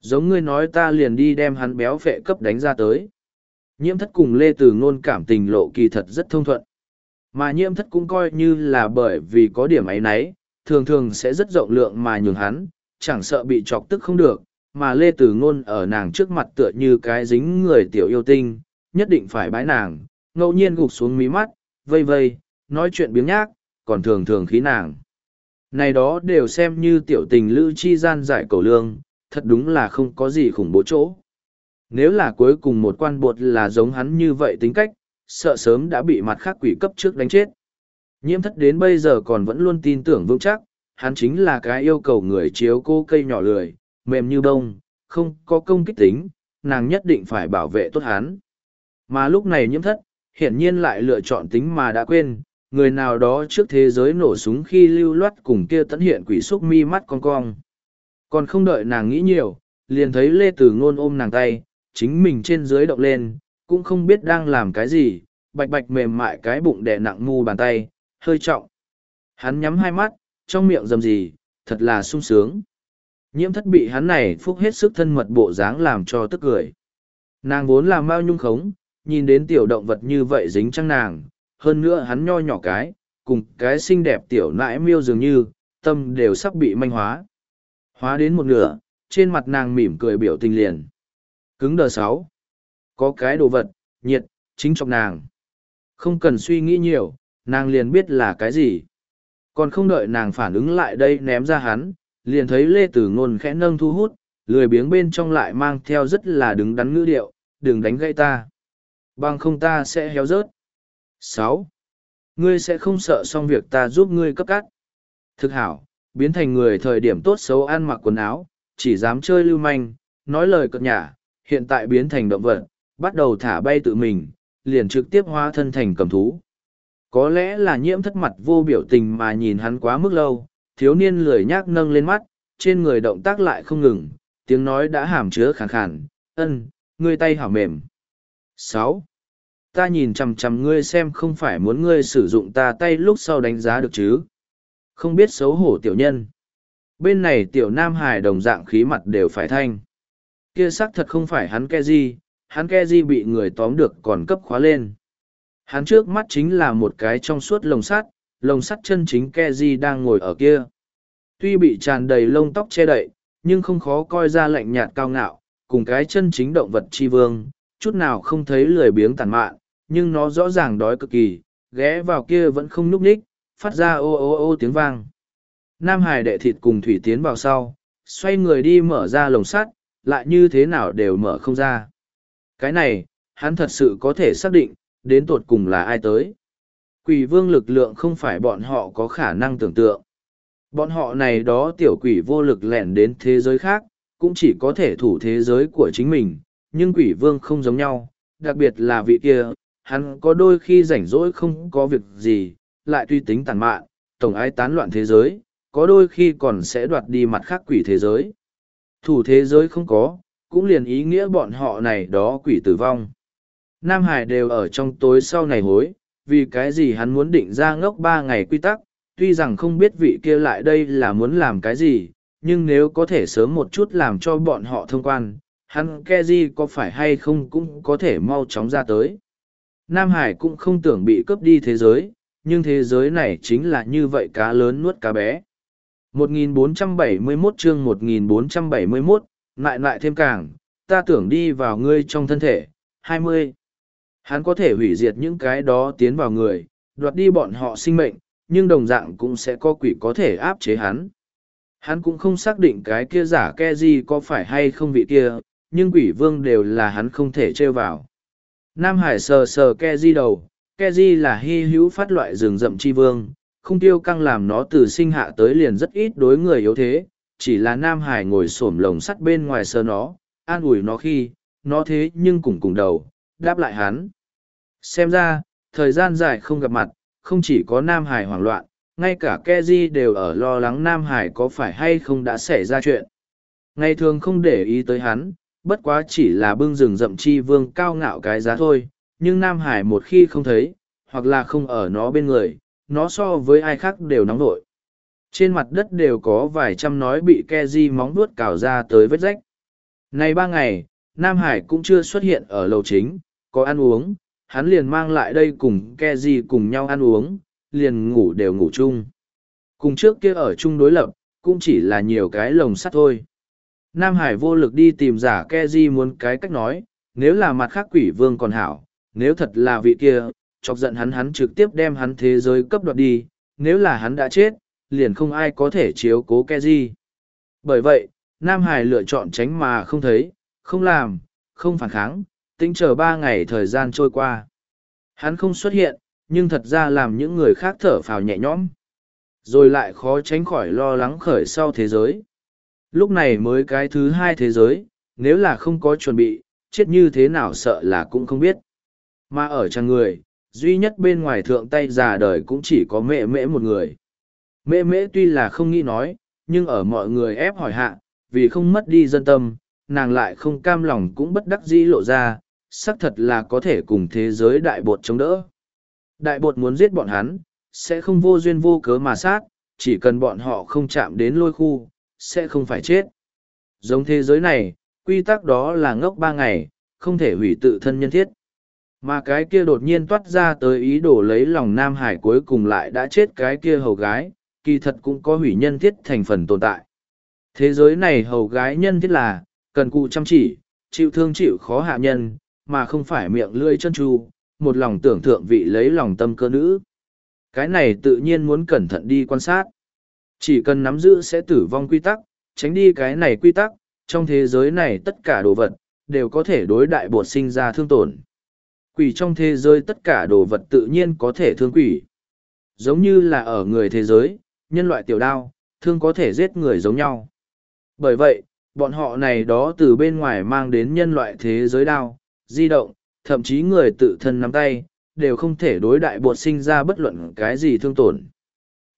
Giống ngươi nói ta liền đi đem hắn béo phệ cấp đánh ra tới. Nhiễm thất cùng Lê Từ Ngôn cảm tình lộ kỳ thật rất thông thuận. Mà nhiễm thất cũng coi như là bởi vì có điểm ấy nấy, thường thường sẽ rất rộng lượng mà nhường hắn, chẳng sợ bị chọc tức không được, mà Lê Tử Ngôn ở nàng trước mặt tựa như cái dính người tiểu yêu tinh, nhất định phải bái nàng, ngẫu nhiên gục xuống mí mắt, vây vây, nói chuyện biếng nhác, còn thường thường khí nàng. Này đó đều xem như tiểu tình lữ chi gian giải cầu lương, thật đúng là không có gì khủng bố chỗ. Nếu là cuối cùng một quan bột là giống hắn như vậy tính cách, sợ sớm đã bị mặt khác quỷ cấp trước đánh chết. Nhiễm thất đến bây giờ còn vẫn luôn tin tưởng vững chắc, hắn chính là cái yêu cầu người chiếu cô cây nhỏ lười, mềm như bông, không có công kích tính, nàng nhất định phải bảo vệ tốt hắn. Mà lúc này nhiễm thất, hiển nhiên lại lựa chọn tính mà đã quên, người nào đó trước thế giới nổ súng khi lưu loát cùng kia tấn hiện quỷ xúc mi mắt con cong. Còn không đợi nàng nghĩ nhiều, liền thấy Lê Tử Ngôn ôm nàng tay, chính mình trên dưới động lên, cũng không biết đang làm cái gì, bạch bạch mềm mại cái bụng đè nặng mu bàn tay, hơi trọng. Hắn nhắm hai mắt, trong miệng rầm gì, thật là sung sướng. Nhiễm thất bị hắn này phúc hết sức thân mật bộ dáng làm cho tức cười. Nàng vốn là mau nhung khống, nhìn đến tiểu động vật như vậy dính trăng nàng, hơn nữa hắn nho nhỏ cái, cùng cái xinh đẹp tiểu nãi miêu dường như, tâm đều sắp bị manh hóa. Hóa đến một nửa, trên mặt nàng mỉm cười biểu tình liền. Cứng đờ sáu. Có cái đồ vật, nhiệt, chính trong nàng. Không cần suy nghĩ nhiều, nàng liền biết là cái gì. Còn không đợi nàng phản ứng lại đây ném ra hắn, liền thấy Lê Tử Ngôn khẽ nâng thu hút, lười biếng bên trong lại mang theo rất là đứng đắn ngữ điệu, đừng đánh gây ta. Bằng không ta sẽ héo rớt. sáu Ngươi sẽ không sợ xong việc ta giúp ngươi cấp cắt. Thực hảo, biến thành người thời điểm tốt xấu ăn mặc quần áo, chỉ dám chơi lưu manh, nói lời cợt nhả, hiện tại biến thành động vật, bắt đầu thả bay tự mình, liền trực tiếp hóa thân thành cầm thú. Có lẽ là nhiễm thất mặt vô biểu tình mà nhìn hắn quá mức lâu, thiếu niên lười nhác nâng lên mắt, trên người động tác lại không ngừng, tiếng nói đã hàm chứa khàn khàn, ân, ngươi tay hảo mềm. sáu Ta nhìn chằm chằm ngươi xem không phải muốn ngươi sử dụng ta tay lúc sau đánh giá được chứ. Không biết xấu hổ tiểu nhân. Bên này tiểu nam hải đồng dạng khí mặt đều phải thanh. Kia xác thật không phải hắn ke di hắn ke di bị người tóm được còn cấp khóa lên. Hắn trước mắt chính là một cái trong suốt lồng sắt, lồng sắt chân chính ke di đang ngồi ở kia. Tuy bị tràn đầy lông tóc che đậy, nhưng không khó coi ra lạnh nhạt cao ngạo, cùng cái chân chính động vật tri vương, chút nào không thấy lười biếng tàn mạn, nhưng nó rõ ràng đói cực kỳ, ghé vào kia vẫn không nhúc nhích, phát ra ô ô ô tiếng vang. Nam Hải đệ thịt cùng Thủy tiến vào sau, xoay người đi mở ra lồng sắt, lại như thế nào đều mở không ra. Cái này, hắn thật sự có thể xác định, đến tột cùng là ai tới. Quỷ vương lực lượng không phải bọn họ có khả năng tưởng tượng. Bọn họ này đó tiểu quỷ vô lực lẻn đến thế giới khác, cũng chỉ có thể thủ thế giới của chính mình, nhưng quỷ vương không giống nhau, đặc biệt là vị kia, hắn có đôi khi rảnh rỗi không có việc gì, lại tuy tính tàn mạn, tổng ái tán loạn thế giới, có đôi khi còn sẽ đoạt đi mặt khác quỷ thế giới. Thủ thế giới không có, cũng liền ý nghĩa bọn họ này đó quỷ tử vong. Nam Hải đều ở trong tối sau này hối, vì cái gì hắn muốn định ra ngốc ba ngày quy tắc, tuy rằng không biết vị kia lại đây là muốn làm cái gì, nhưng nếu có thể sớm một chút làm cho bọn họ thông quan, hắn Keji có phải hay không cũng có thể mau chóng ra tới. Nam Hải cũng không tưởng bị cướp đi thế giới, nhưng thế giới này chính là như vậy cá lớn nuốt cá bé. 1471 chương 1471, lại lại thêm càng, ta tưởng đi vào ngươi trong thân thể, 20. Hắn có thể hủy diệt những cái đó tiến vào người, đoạt đi bọn họ sinh mệnh, nhưng đồng dạng cũng sẽ có quỷ có thể áp chế hắn. Hắn cũng không xác định cái kia giả ke gì có phải hay không vị kia, nhưng quỷ vương đều là hắn không thể trêu vào. Nam Hải sờ sờ Keji đầu, Keji là hy hữu phát loại rừng rậm chi vương, không tiêu căng làm nó từ sinh hạ tới liền rất ít đối người yếu thế, chỉ là Nam Hải ngồi xổm lồng sắt bên ngoài sờ nó, an ủi nó khi, nó thế nhưng cùng cùng đầu, đáp lại hắn. Xem ra, thời gian dài không gặp mặt, không chỉ có Nam Hải hoảng loạn, ngay cả Keji đều ở lo lắng Nam Hải có phải hay không đã xảy ra chuyện. Ngày thường không để ý tới hắn, bất quá chỉ là bưng rừng rậm chi vương cao ngạo cái giá thôi, nhưng Nam Hải một khi không thấy, hoặc là không ở nó bên người, nó so với ai khác đều nóng nổi. Trên mặt đất đều có vài trăm nói bị Keji móng vuốt cào ra tới vết rách. Này ba ngày, Nam Hải cũng chưa xuất hiện ở lầu chính, có ăn uống, hắn liền mang lại đây cùng Keji cùng nhau ăn uống, liền ngủ đều ngủ chung. Cùng trước kia ở chung đối lập, cũng chỉ là nhiều cái lồng sắt thôi. Nam Hải vô lực đi tìm giả Keji muốn cái cách nói, nếu là mặt khác quỷ vương còn hảo, nếu thật là vị kia, chọc giận hắn hắn trực tiếp đem hắn thế giới cấp đoạt đi, nếu là hắn đã chết, liền không ai có thể chiếu cố Keji. Bởi vậy, Nam Hải lựa chọn tránh mà không thấy, không làm, không phản kháng, tính chờ ba ngày thời gian trôi qua. Hắn không xuất hiện, nhưng thật ra làm những người khác thở phào nhẹ nhõm. rồi lại khó tránh khỏi lo lắng khởi sau thế giới lúc này mới cái thứ hai thế giới, nếu là không có chuẩn bị, chết như thế nào sợ là cũng không biết. Mà ở trang người, duy nhất bên ngoài thượng tay già đời cũng chỉ có mẹ mễ một người. Mễ mễ tuy là không nghĩ nói, nhưng ở mọi người ép hỏi hạ, vì không mất đi dân tâm, nàng lại không cam lòng cũng bất đắc dĩ lộ ra, xác thật là có thể cùng thế giới đại bột chống đỡ. Đại bột muốn giết bọn hắn, sẽ không vô duyên vô cớ mà sát, chỉ cần bọn họ không chạm đến lôi khu sẽ không phải chết. Giống thế giới này, quy tắc đó là ngốc ba ngày, không thể hủy tự thân nhân thiết. Mà cái kia đột nhiên toát ra tới ý đồ lấy lòng nam hải cuối cùng lại đã chết cái kia hầu gái, kỳ thật cũng có hủy nhân thiết thành phần tồn tại. Thế giới này hầu gái nhân thiết là, cần cụ chăm chỉ, chịu thương chịu khó hạ nhân, mà không phải miệng lưỡi chân tru, một lòng tưởng thượng vị lấy lòng tâm cơ nữ. Cái này tự nhiên muốn cẩn thận đi quan sát chỉ cần nắm giữ sẽ tử vong quy tắc, tránh đi cái này quy tắc, trong thế giới này tất cả đồ vật đều có thể đối đại bột sinh ra thương tổn. Quỷ trong thế giới tất cả đồ vật tự nhiên có thể thương quỷ. Giống như là ở người thế giới, nhân loại tiểu đao, thương có thể giết người giống nhau. Bởi vậy, bọn họ này đó từ bên ngoài mang đến nhân loại thế giới đao, di động, thậm chí người tự thân nắm tay, đều không thể đối đại bột sinh ra bất luận cái gì thương tổn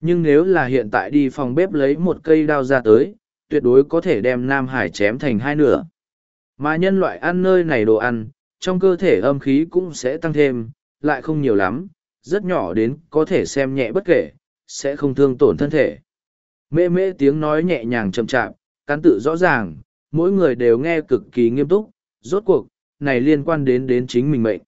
nhưng nếu là hiện tại đi phòng bếp lấy một cây đao ra tới tuyệt đối có thể đem nam hải chém thành hai nửa mà nhân loại ăn nơi này đồ ăn trong cơ thể âm khí cũng sẽ tăng thêm, lại không nhiều lắm, rất nhỏ đến có thể xem nhẹ bất kể, sẽ không thương tổn thân thể. Mê mê tiếng nói nhẹ nhàng chậm chạp, cán tự rõ ràng, mỗi người đều nghe cực kỳ nghiêm túc, rốt cuộc, này liên quan đến đến chính mình mệnh.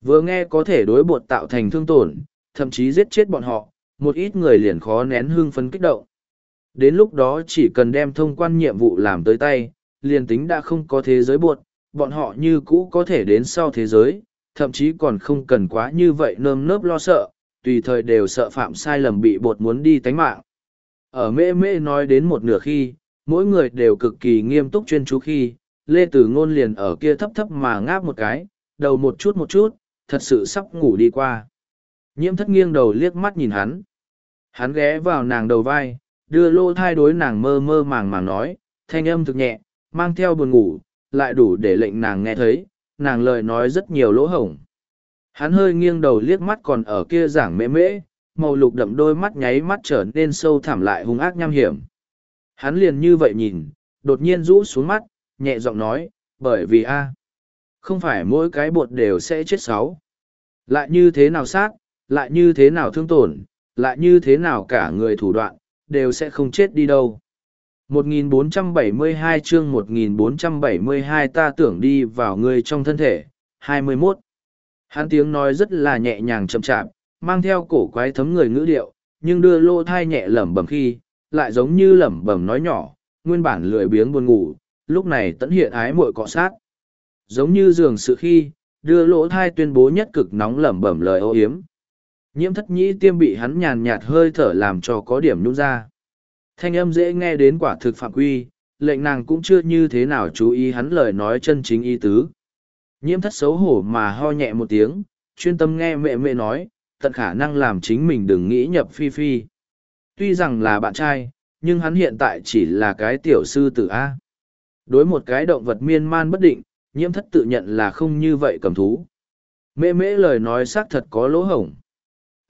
Vừa nghe có thể đối bột tạo thành thương tổn, thậm chí giết chết bọn họ, một ít người liền khó nén hương phấn kích động. Đến lúc đó chỉ cần đem thông quan nhiệm vụ làm tới tay, liền tính đã không có thế giới buộc, bọn họ như cũ có thể đến sau thế giới, thậm chí còn không cần quá như vậy nơm nớp lo sợ, tùy thời đều sợ phạm sai lầm bị bột muốn đi tánh mạng. Ở mê mê nói đến một nửa khi, mỗi người đều cực kỳ nghiêm túc chuyên chú khi, Lê Tử Ngôn liền ở kia thấp thấp mà ngáp một cái, đầu một chút một chút, thật sự sắp ngủ đi qua. Nhiễm thất nghiêng đầu liếc mắt nhìn hắn. Hắn ghé vào nàng đầu vai, đưa lô thai đối nàng mơ mơ màng màng nói, thanh âm thực nhẹ, mang theo buồn ngủ, lại đủ để lệnh nàng nghe thấy, nàng lời nói rất nhiều lỗ hổng. Hắn hơi nghiêng đầu liếc mắt còn ở kia giảng mễ mễ, màu lục đậm đôi mắt nháy mắt trở nên sâu thẳm lại hung ác nham hiểm. Hắn liền như vậy nhìn, đột nhiên rũ xuống mắt, nhẹ giọng nói, bởi vì a không phải mỗi cái bột đều sẽ chết sáu. Lại như thế nào sát, lại như thế nào thương tổn, lại như thế nào cả người thủ đoạn, đều sẽ không chết đi đâu. 1472 chương 1472 ta tưởng đi vào người trong thân thể, 21. Hắn tiếng nói rất là nhẹ nhàng chậm chạp, mang theo cổ quái thấm người ngữ điệu, nhưng đưa lô thai nhẹ lẩm bẩm khi, lại giống như lẩm bẩm nói nhỏ, nguyên bản lười biếng buồn ngủ, lúc này tận hiện ái muội cọ sát. Giống như giường sự khi, đưa lỗ thai tuyên bố nhất cực nóng lẩm bẩm lời ô hiếm. Nhiễm thất nhĩ tiêm bị hắn nhàn nhạt hơi thở làm cho có điểm nhũ ra. Thanh âm dễ nghe đến quả thực phạm quy, lệnh nàng cũng chưa như thế nào chú ý hắn lời nói chân chính ý tứ. Nhiễm thất xấu hổ mà ho nhẹ một tiếng, chuyên tâm nghe mẹ mẹ nói, tận khả năng làm chính mình đừng nghĩ nhập phi phi. Tuy rằng là bạn trai, nhưng hắn hiện tại chỉ là cái tiểu sư tử A. Đối một cái động vật miên man bất định, nhiễm thất tự nhận là không như vậy cầm thú. Mẹ mẹ lời nói xác thật có lỗ hổng.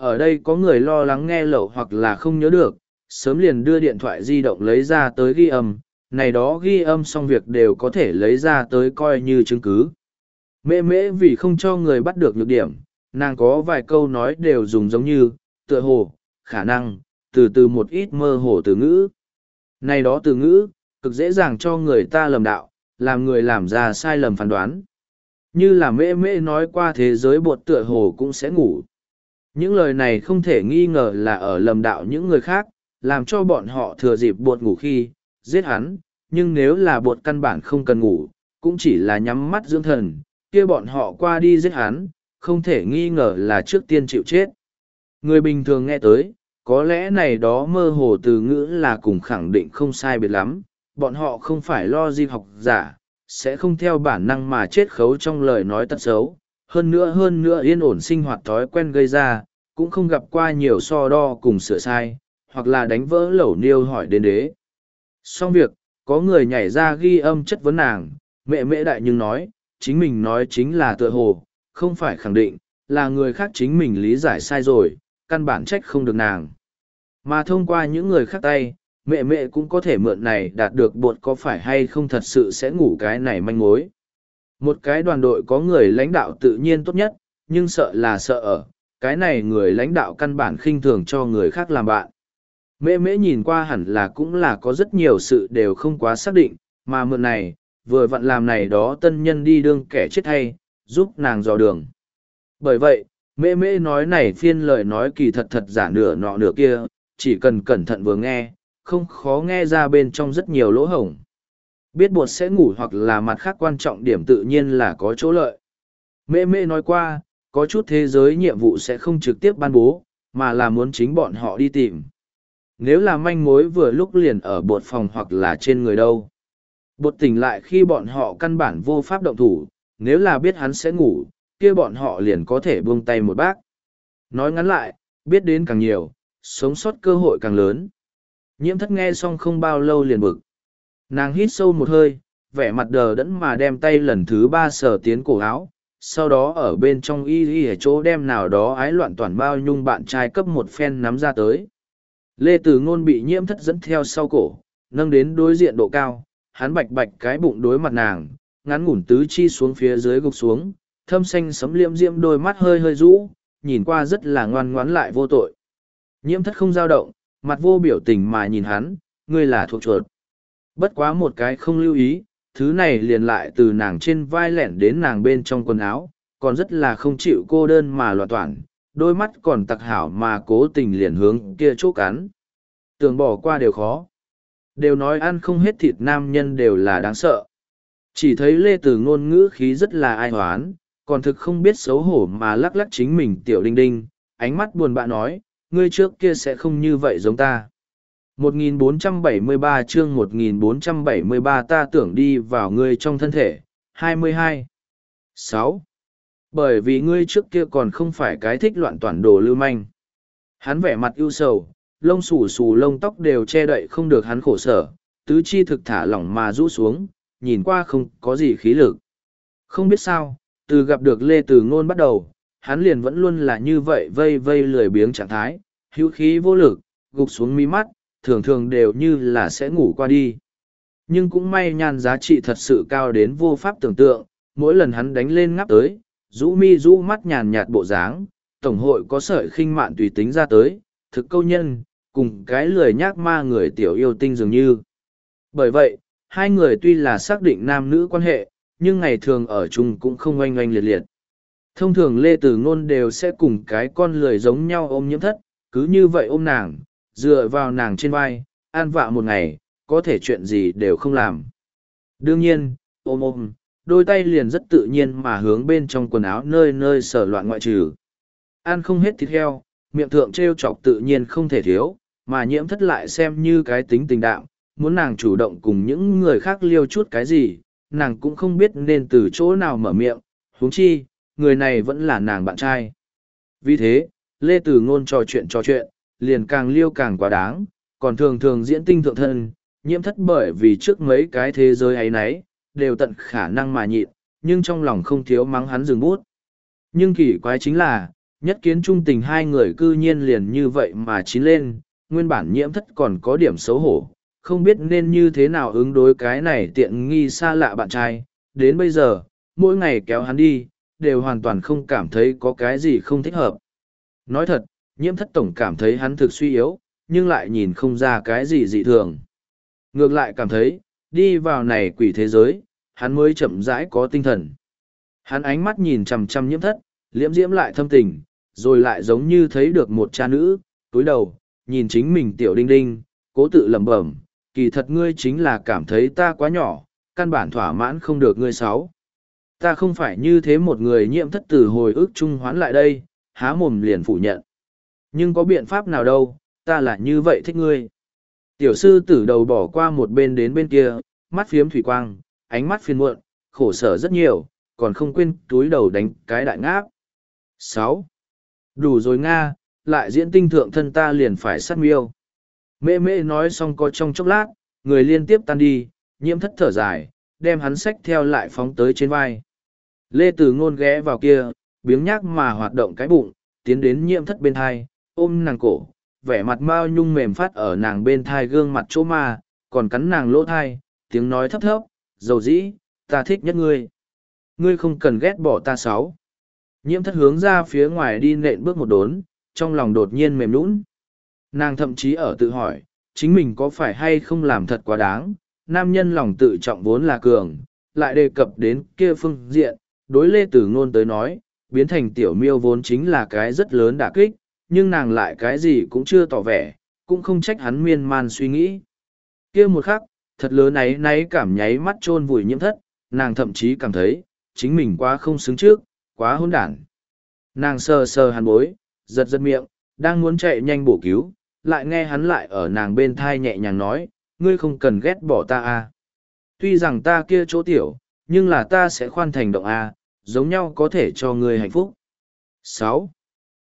Ở đây có người lo lắng nghe lậu hoặc là không nhớ được, sớm liền đưa điện thoại di động lấy ra tới ghi âm, này đó ghi âm xong việc đều có thể lấy ra tới coi như chứng cứ. Mễ mễ vì không cho người bắt được nhược điểm, nàng có vài câu nói đều dùng giống như, tựa hồ, khả năng, từ từ một ít mơ hồ từ ngữ. Này đó từ ngữ, cực dễ dàng cho người ta lầm đạo, làm người làm ra sai lầm phán đoán. Như là mễ mễ nói qua thế giới bột tựa hồ cũng sẽ ngủ. Những lời này không thể nghi ngờ là ở lầm đạo những người khác, làm cho bọn họ thừa dịp buột ngủ khi, giết hắn, nhưng nếu là buột căn bản không cần ngủ, cũng chỉ là nhắm mắt dưỡng thần, kia bọn họ qua đi giết hắn, không thể nghi ngờ là trước tiên chịu chết. Người bình thường nghe tới, có lẽ này đó mơ hồ từ ngữ là cùng khẳng định không sai biệt lắm, bọn họ không phải lo di học giả, sẽ không theo bản năng mà chết khấu trong lời nói tật xấu, hơn nữa hơn nữa yên ổn sinh hoạt thói quen gây ra, cũng không gặp qua nhiều so đo cùng sửa sai, hoặc là đánh vỡ lẩu niêu hỏi đến đế. Xong việc, có người nhảy ra ghi âm chất vấn nàng, mẹ mẹ đại nhưng nói, chính mình nói chính là tựa hồ, không phải khẳng định, là người khác chính mình lý giải sai rồi, căn bản trách không được nàng. Mà thông qua những người khác tay, mẹ mẹ cũng có thể mượn này đạt được bột có phải hay không thật sự sẽ ngủ cái này manh mối. Một cái đoàn đội có người lãnh đạo tự nhiên tốt nhất, nhưng sợ là sợ ở, cái này người lãnh đạo căn bản khinh thường cho người khác làm bạn. Mễ mễ nhìn qua hẳn là cũng là có rất nhiều sự đều không quá xác định, mà mượn này, vừa vặn làm này đó tân nhân đi đương kẻ chết hay, giúp nàng dò đường. Bởi vậy, mễ mễ nói này phiên lời nói kỳ thật thật giả nửa nọ nửa kia, chỉ cần cẩn thận vừa nghe, không khó nghe ra bên trong rất nhiều lỗ hổng. Biết bột sẽ ngủ hoặc là mặt khác quan trọng điểm tự nhiên là có chỗ lợi. Mễ mễ nói qua, có chút thế giới nhiệm vụ sẽ không trực tiếp ban bố, mà là muốn chính bọn họ đi tìm. Nếu là manh mối vừa lúc liền ở bột phòng hoặc là trên người đâu. Bột tỉnh lại khi bọn họ căn bản vô pháp động thủ, nếu là biết hắn sẽ ngủ, kia bọn họ liền có thể buông tay một bác. Nói ngắn lại, biết đến càng nhiều, sống sót cơ hội càng lớn. Nhiễm thất nghe xong không bao lâu liền bực. Nàng hít sâu một hơi, vẻ mặt đờ đẫn mà đem tay lần thứ ba sờ tiến cổ áo, sau đó ở bên trong y y ở chỗ đem nào đó ái loạn toàn bao nhung bạn trai cấp một phen nắm ra tới. Lê Tử Ngôn bị nhiễm thất dẫn theo sau cổ, nâng đến đối diện độ cao, hắn bạch bạch cái bụng đối mặt nàng, ngắn ngủn tứ chi xuống phía dưới gục xuống, thâm xanh sấm liêm diễm đôi mắt hơi hơi rũ, nhìn qua rất là ngoan ngoãn lại vô tội. Nhiễm thất không dao động, mặt vô biểu tình mà nhìn hắn, ngươi là thuộc chuột. Bất quá một cái không lưu ý, thứ này liền lại từ nàng trên vai lẻn đến nàng bên trong quần áo, còn rất là không chịu cô đơn mà loạn toàn, đôi mắt còn tặc hảo mà cố tình liền hướng kia chỗ cắn. Tưởng bỏ qua đều khó. Đều nói ăn không hết thịt nam nhân đều là đáng sợ. Chỉ thấy Lê Tử ngôn ngữ khí rất là ai hoán, còn thực không biết xấu hổ mà lắc lắc chính mình tiểu đinh đinh, ánh mắt buồn bã nói, ngươi trước kia sẽ không như vậy giống ta. 1473 chương 1473 ta tưởng đi vào ngươi trong thân thể. 22. 6. Bởi vì ngươi trước kia còn không phải cái thích loạn toàn đồ lưu manh. Hắn vẻ mặt ưu sầu, lông xù xù lông tóc đều che đậy không được hắn khổ sở, tứ chi thực thả lỏng mà rũ xuống, nhìn qua không có gì khí lực. Không biết sao, từ gặp được Lê Từ Ngôn bắt đầu, hắn liền vẫn luôn là như vậy vây vây lười biếng trạng thái, hữu khí vô lực, gục xuống mi mắt, thường thường đều như là sẽ ngủ qua đi. Nhưng cũng may nhan giá trị thật sự cao đến vô pháp tưởng tượng, mỗi lần hắn đánh lên ngắp tới, rũ mi rũ mắt nhàn nhạt bộ dáng, tổng hội có sợi khinh mạn tùy tính ra tới, thực câu nhân, cùng cái lười nhác ma người tiểu yêu tinh dường như. Bởi vậy, hai người tuy là xác định nam nữ quan hệ, nhưng ngày thường ở chung cũng không oanh oanh liệt liệt. Thông thường Lê Tử Ngôn đều sẽ cùng cái con lười giống nhau ôm nhiễm thất, cứ như vậy ôm nàng, dựa vào nàng trên vai, an vạ một ngày, có thể chuyện gì đều không làm. Đương nhiên, ôm ôm, đôi tay liền rất tự nhiên mà hướng bên trong quần áo nơi nơi sở loạn ngoại trừ. Ăn không hết thịt heo, miệng thượng trêu chọc tự nhiên không thể thiếu, mà nhiễm thất lại xem như cái tính tình đạo, muốn nàng chủ động cùng những người khác liêu chút cái gì, nàng cũng không biết nên từ chỗ nào mở miệng, huống chi, người này vẫn là nàng bạn trai. Vì thế, Lê Tử Ngôn trò chuyện trò chuyện, liền càng liêu càng quá đáng, còn thường thường diễn tinh thượng thân, nhiễm thất bởi vì trước mấy cái thế giới ấy nấy, đều tận khả năng mà nhịn, nhưng trong lòng không thiếu mắng hắn dừng bút. Nhưng kỳ quái chính là, nhất kiến trung tình hai người cư nhiên liền như vậy mà chín lên, nguyên bản nhiễm thất còn có điểm xấu hổ, không biết nên như thế nào ứng đối cái này tiện nghi xa lạ bạn trai, đến bây giờ, mỗi ngày kéo hắn đi, đều hoàn toàn không cảm thấy có cái gì không thích hợp. Nói thật, nhiễm thất tổng cảm thấy hắn thực suy yếu, nhưng lại nhìn không ra cái gì dị thường. Ngược lại cảm thấy, đi vào này quỷ thế giới, hắn mới chậm rãi có tinh thần. Hắn ánh mắt nhìn chằm chằm nhiễm thất, liễm diễm lại thâm tình, rồi lại giống như thấy được một cha nữ, túi đầu, nhìn chính mình tiểu đinh đinh, cố tự lẩm bẩm, kỳ thật ngươi chính là cảm thấy ta quá nhỏ, căn bản thỏa mãn không được ngươi sáu. Ta không phải như thế một người nhiễm thất từ hồi ức trung hoán lại đây, há mồm liền phủ nhận. Nhưng có biện pháp nào đâu, ta là như vậy thích ngươi. Tiểu sư tử đầu bỏ qua một bên đến bên kia, mắt phiếm thủy quang, ánh mắt phiền muộn, khổ sở rất nhiều, còn không quên túi đầu đánh cái đại ngáp. sáu Đủ rồi Nga, lại diễn tinh thượng thân ta liền phải sát miêu. Mễ mễ nói xong có trong chốc lát, người liên tiếp tan đi, nhiễm thất thở dài, đem hắn sách theo lại phóng tới trên vai. Lê Từ Ngôn ghé vào kia, biếng nhác mà hoạt động cái bụng, tiến đến nhiễm thất bên thai, ôm nàng cổ, vẻ mặt mao nhung mềm phát ở nàng bên thai gương mặt chỗ ma, còn cắn nàng lỗ thai, tiếng nói thấp thấp, dầu dĩ, ta thích nhất ngươi. Ngươi không cần ghét bỏ ta sáu. Nhiễm thất hướng ra phía ngoài đi nện bước một đốn, trong lòng đột nhiên mềm nũng. Nàng thậm chí ở tự hỏi, chính mình có phải hay không làm thật quá đáng, nam nhân lòng tự trọng vốn là cường, lại đề cập đến kia phương diện, đối lê tử ngôn tới nói, biến thành tiểu miêu vốn chính là cái rất lớn đả kích, nhưng nàng lại cái gì cũng chưa tỏ vẻ, cũng không trách hắn miên man suy nghĩ. kia một khắc, thật lớn ấy náy cảm nháy mắt chôn vùi nhiễm thất, nàng thậm chí cảm thấy, chính mình quá không xứng trước, quá hỗn đản. Nàng sờ sờ hàn bối, giật giật miệng, đang muốn chạy nhanh bổ cứu, lại nghe hắn lại ở nàng bên thai nhẹ nhàng nói, ngươi không cần ghét bỏ ta a. À. Tuy rằng ta kia chỗ tiểu, nhưng là ta sẽ khoan thành động a, à, giống nhau có thể cho ngươi hạnh phúc. sáu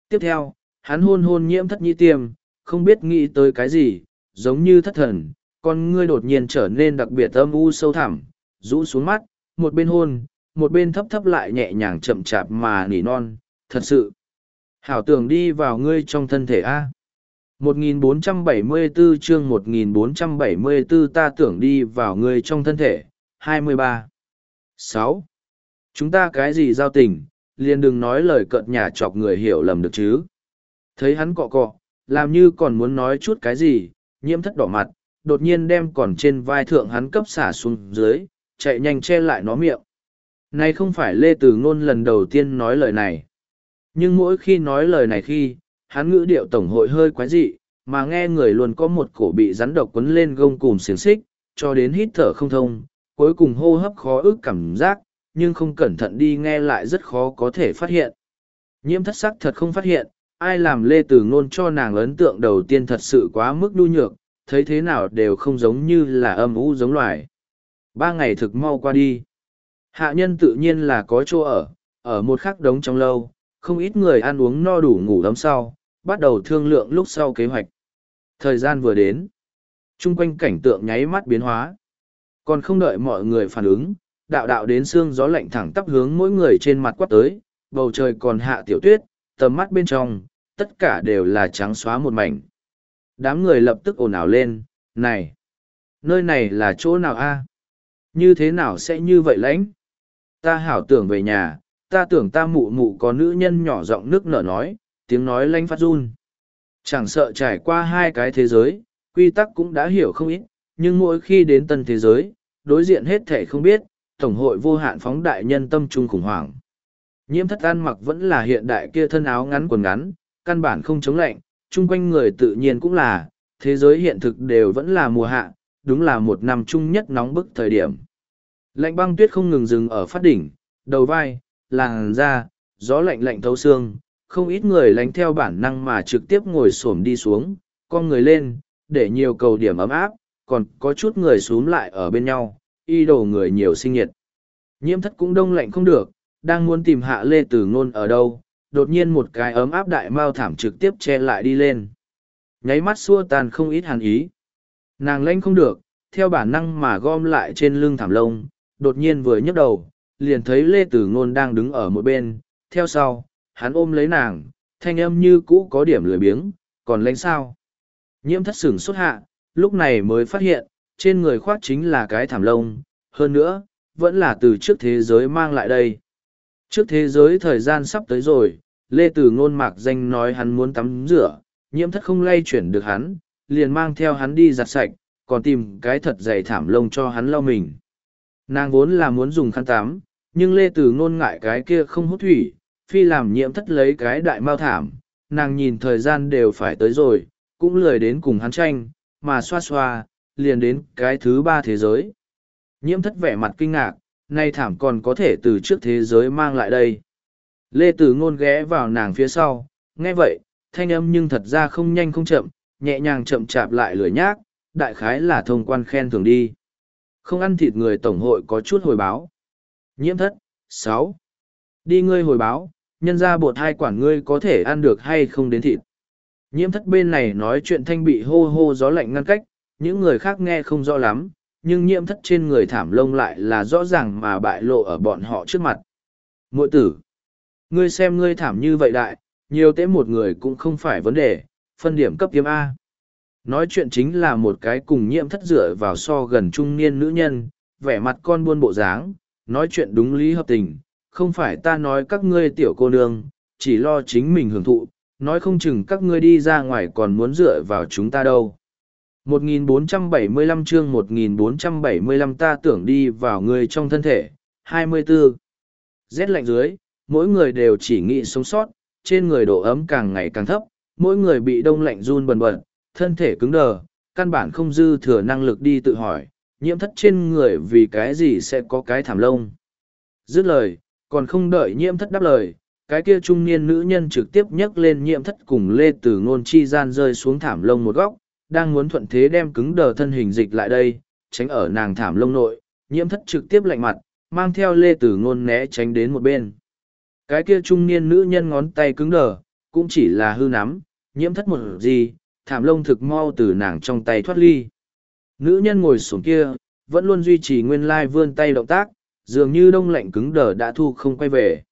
Tiếp theo, hắn hôn hôn nhiễm thất nhĩ tiêm, không biết nghĩ tới cái gì, giống như thất thần, con ngươi đột nhiên trở nên đặc biệt âm u sâu thẳm, rũ xuống mắt, một bên hôn, một bên thấp thấp lại nhẹ nhàng chậm chạp mà nỉ non, thật sự. Hảo tưởng đi vào ngươi trong thân thể A. 1474 chương 1474 ta tưởng đi vào ngươi trong thân thể. 23. 6. Chúng ta cái gì giao tình, liền đừng nói lời cợt nhà chọc người hiểu lầm được chứ. Thấy hắn cọ cọ, làm như còn muốn nói chút cái gì, nhiễm thất đỏ mặt, đột nhiên đem còn trên vai thượng hắn cấp xả xuống dưới, chạy nhanh che lại nó miệng. Này không phải Lê Tử Ngôn lần đầu tiên nói lời này. Nhưng mỗi khi nói lời này khi, hắn ngữ điệu tổng hội hơi quái dị, mà nghe người luôn có một cổ bị rắn độc quấn lên gông cùm xiềng xích, cho đến hít thở không thông, cuối cùng hô hấp khó ức cảm giác, nhưng không cẩn thận đi nghe lại rất khó có thể phát hiện. Nhiễm thất sắc thật không phát hiện, ai làm Lê Tử Ngôn cho nàng ấn tượng đầu tiên thật sự quá mức nhu nhược, thấy thế nào đều không giống như là âm u giống loài. Ba ngày thực mau qua đi. Hạ nhân tự nhiên là có chỗ ở, ở một khắc đống trong lâu, không ít người ăn uống no đủ ngủ ấm sau, bắt đầu thương lượng lúc sau kế hoạch. Thời gian vừa đến, chung quanh cảnh tượng nháy mắt biến hóa. Còn không đợi mọi người phản ứng, đạo đạo đến xương gió lạnh thẳng tắp hướng mỗi người trên mặt quát tới, bầu trời còn hạ tiểu tuyết, tầm mắt bên trong, tất cả đều là trắng xóa một mảnh. Đám người lập tức ồn ào lên, này, nơi này là chỗ nào a? Như thế nào sẽ như vậy lãnh? Ta hảo tưởng về nhà, ta tưởng ta mụ mụ có nữ nhân nhỏ giọng nước nở nói, tiếng nói lanh phát run. Chẳng sợ trải qua hai cái thế giới, quy tắc cũng đã hiểu không ít, nhưng mỗi khi đến tân thế giới, đối diện hết thể không biết, Tổng hội vô hạn phóng đại nhân tâm trung khủng hoảng. Nhiễm thất ăn mặc vẫn là hiện đại kia thân áo ngắn quần ngắn, căn bản không chống lạnh, chung quanh người tự nhiên cũng là, thế giới hiện thực đều vẫn là mùa hạ, đúng là một năm chung nhất nóng bức thời điểm. Lạnh băng tuyết không ngừng dừng ở phát đỉnh, đầu vai, làn da, gió lạnh lạnh thấu xương, không ít người lánh theo bản năng mà trực tiếp ngồi xổm đi xuống, con người lên, để nhiều cầu điểm ấm áp, còn có chút người xuống lại ở bên nhau, y đồ người nhiều sinh nhiệt. Nhiễm thất cũng đông lạnh không được, đang muốn tìm hạ lê tử ngôn ở đâu, đột nhiên một cái ấm áp đại mao thảm trực tiếp che lại đi lên. Nháy mắt xua tan không ít hàn ý. Nàng lanh không được, theo bản năng mà gom lại trên lưng thảm lông, đột nhiên vừa nhấc đầu, liền thấy Lê Tử Ngôn đang đứng ở một bên, theo sau, hắn ôm lấy nàng, thanh âm như cũ có điểm lười biếng, còn lanh sao. Nhiễm thất sửng xuất hạ, lúc này mới phát hiện, trên người khoác chính là cái thảm lông, hơn nữa, vẫn là từ trước thế giới mang lại đây. Trước thế giới thời gian sắp tới rồi, Lê Tử Ngôn mạc danh nói hắn muốn tắm rửa, nhiễm thất không lay chuyển được hắn, liền mang theo hắn đi giặt sạch, còn tìm cái thật dày thảm lông cho hắn lau mình. Nàng vốn là muốn dùng khăn tắm, nhưng Lê Tử Ngôn ngại cái kia không hút thủy, phi làm nhiễm thất lấy cái đại mao thảm, nàng nhìn thời gian đều phải tới rồi, cũng lười đến cùng hắn tranh, mà xoa xoa, liền đến cái thứ ba thế giới. Nhiễm thất vẻ mặt kinh ngạc, nay thảm còn có thể từ trước thế giới mang lại đây. Lê Tử Ngôn ghé vào nàng phía sau, nghe vậy, thanh âm nhưng thật ra không nhanh không chậm, nhẹ nhàng chậm chạp lại lười nhác, đại khái là thông quan khen thường đi. Không ăn thịt người tổng hội có chút hồi báo. Nhiễm thất, sáu Đi ngươi hồi báo, nhân ra bột hai quản ngươi có thể ăn được hay không đến thịt. Nhiễm thất bên này nói chuyện thanh bị hô hô gió lạnh ngăn cách, những người khác nghe không rõ lắm, nhưng nhiễm thất trên người thảm lông lại là rõ ràng mà bại lộ ở bọn họ trước mặt. Mội tử, ngươi xem ngươi thảm như vậy đại, nhiều tế một người cũng không phải vấn đề, phân điểm cấp tiêm A. Nói chuyện chính là một cái cùng nhiễm thất dựa vào so gần trung niên nữ nhân, vẻ mặt con buôn bộ dáng, nói chuyện đúng lý hợp tình, không phải ta nói các ngươi tiểu cô nương, chỉ lo chính mình hưởng thụ, nói không chừng các ngươi đi ra ngoài còn muốn dựa vào chúng ta đâu. 1475 chương 1475 ta tưởng đi vào người trong thân thể. 24. Rét lạnh dưới, mỗi người đều chỉ nghĩ sống sót, trên người độ ấm càng ngày càng thấp, mỗi người bị đông lạnh run bần bật, thân thể cứng đờ, căn bản không dư thừa năng lực đi tự hỏi, nhiễm thất trên người vì cái gì sẽ có cái thảm lông. Dứt lời, còn không đợi nhiễm thất đáp lời, cái kia trung niên nữ nhân trực tiếp nhấc lên nhiễm thất cùng lê từ ngôn chi gian rơi xuống thảm lông một góc, đang muốn thuận thế đem cứng đờ thân hình dịch lại đây, tránh ở nàng thảm lông nội, nhiễm thất trực tiếp lạnh mặt, mang theo lê tử ngôn né tránh đến một bên. Cái kia trung niên nữ nhân ngón tay cứng đờ, cũng chỉ là hư nắm, nhiễm thất một gì, thảm lông thực mau từ nàng trong tay thoát ly. Nữ nhân ngồi xuống kia, vẫn luôn duy trì nguyên lai vươn tay động tác, dường như đông lạnh cứng đờ đã thu không quay về.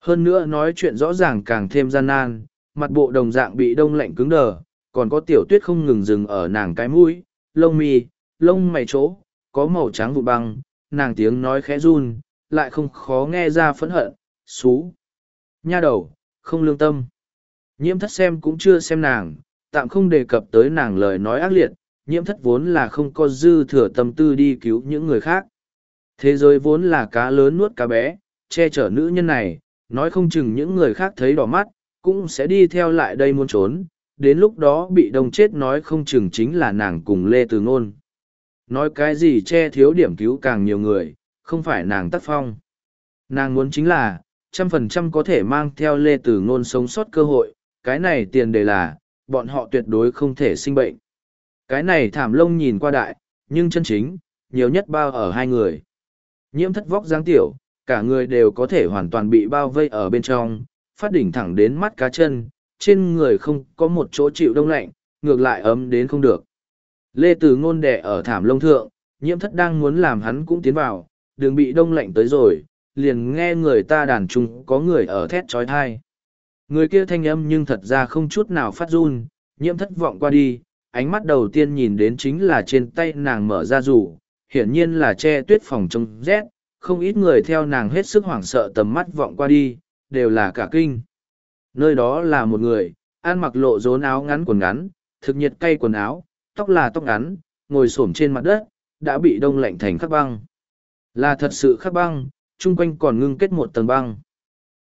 Hơn nữa nói chuyện rõ ràng càng thêm gian nan, mặt bộ đồng dạng bị đông lạnh cứng đờ, còn có tiểu tuyết không ngừng dừng ở nàng cái mũi, lông mi, lông mày chỗ, có màu trắng vụ băng, nàng tiếng nói khẽ run, lại không khó nghe ra phẫn hận, xú. Nha đầu, không lương tâm. Nhiễm thất xem cũng chưa xem nàng, tạm không đề cập tới nàng lời nói ác liệt, nhiễm thất vốn là không có dư thừa tâm tư đi cứu những người khác. Thế giới vốn là cá lớn nuốt cá bé, che chở nữ nhân này, nói không chừng những người khác thấy đỏ mắt, cũng sẽ đi theo lại đây muốn trốn, đến lúc đó bị đông chết nói không chừng chính là nàng cùng Lê Từ Ngôn. Nói cái gì che thiếu điểm cứu càng nhiều người, không phải nàng tác phong. Nàng muốn chính là, trăm phần trăm có thể mang theo Lê Từ Ngôn sống sót cơ hội, cái này tiền đề là, bọn họ tuyệt đối không thể sinh bệnh. Cái này thảm lông nhìn qua đại, nhưng chân chính, nhiều nhất bao ở hai người. Nhiễm thất vóc dáng tiểu, cả người đều có thể hoàn toàn bị bao vây ở bên trong, phát đỉnh thẳng đến mắt cá chân, trên người không có một chỗ chịu đông lạnh, ngược lại ấm đến không được. Lê Tử ngôn đẻ ở thảm lông thượng, nhiễm thất đang muốn làm hắn cũng tiến vào, đừng bị đông lạnh tới rồi, liền nghe người ta đàn trung có người ở thét trói thai. Người kia thanh âm nhưng thật ra không chút nào phát run, nhiễm thất vọng qua đi, ánh mắt đầu tiên nhìn đến chính là trên tay nàng mở ra rủ, hiển nhiên là che tuyết phòng trong rét, không ít người theo nàng hết sức hoảng sợ tầm mắt vọng qua đi, đều là cả kinh. Nơi đó là một người, ăn mặc lộ rốn áo ngắn quần ngắn, thực nhiệt cay quần áo, tóc là tóc ngắn, ngồi xổm trên mặt đất, đã bị đông lạnh thành khắc băng. Là thật sự khắc băng, chung quanh còn ngưng kết một tầng băng.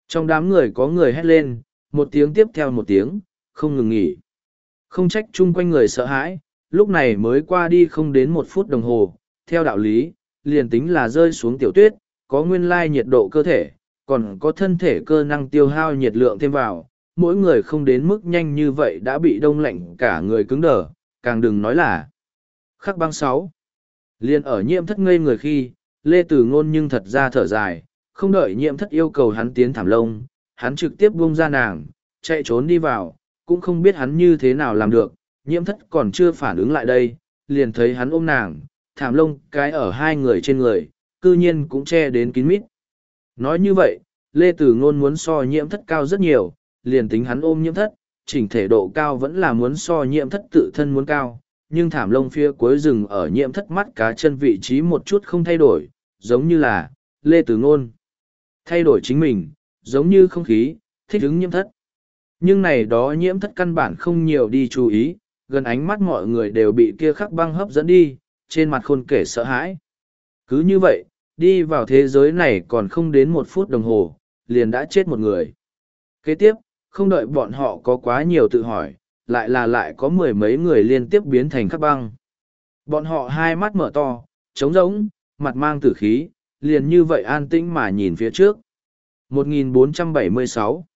Trong đám người có người hét lên, một tiếng tiếp theo một tiếng, không ngừng nghỉ. Không trách chung quanh người sợ hãi, lúc này mới qua đi không đến một phút đồng hồ, theo đạo lý, liền tính là rơi xuống tiểu tuyết, có nguyên lai nhiệt độ cơ thể, còn có thân thể cơ năng tiêu hao nhiệt lượng thêm vào, mỗi người không đến mức nhanh như vậy đã bị đông lạnh cả người cứng đờ, càng đừng nói là khắc băng sáu. Liền ở nhiễm thất ngây người khi lê tử ngôn nhưng thật ra thở dài không đợi nhiễm thất yêu cầu hắn tiến thảm lông hắn trực tiếp buông ra nàng chạy trốn đi vào cũng không biết hắn như thế nào làm được nhiễm thất còn chưa phản ứng lại đây liền thấy hắn ôm nàng thảm lông cái ở hai người trên người cư nhiên cũng che đến kín mít nói như vậy lê tử ngôn muốn so nhiễm thất cao rất nhiều liền tính hắn ôm nhiễm thất chỉnh thể độ cao vẫn là muốn so nhiễm thất tự thân muốn cao, nhưng thảm lông phía cuối rừng ở nhiễm thất mắt cá chân vị trí một chút không thay đổi, giống như là, lê tử ngôn. Thay đổi chính mình, giống như không khí, thích ứng nhiễm thất. Nhưng này đó nhiễm thất căn bản không nhiều đi chú ý, gần ánh mắt mọi người đều bị kia khắc băng hấp dẫn đi, trên mặt khôn kể sợ hãi. Cứ như vậy, đi vào thế giới này còn không đến một phút đồng hồ, liền đã chết một người. Kế tiếp, không đợi bọn họ có quá nhiều tự hỏi, lại là lại có mười mấy người liên tiếp biến thành khắc băng. Bọn họ hai mắt mở to, trống rỗng, mặt mang tử khí, liền như vậy an tĩnh mà nhìn phía trước. 1476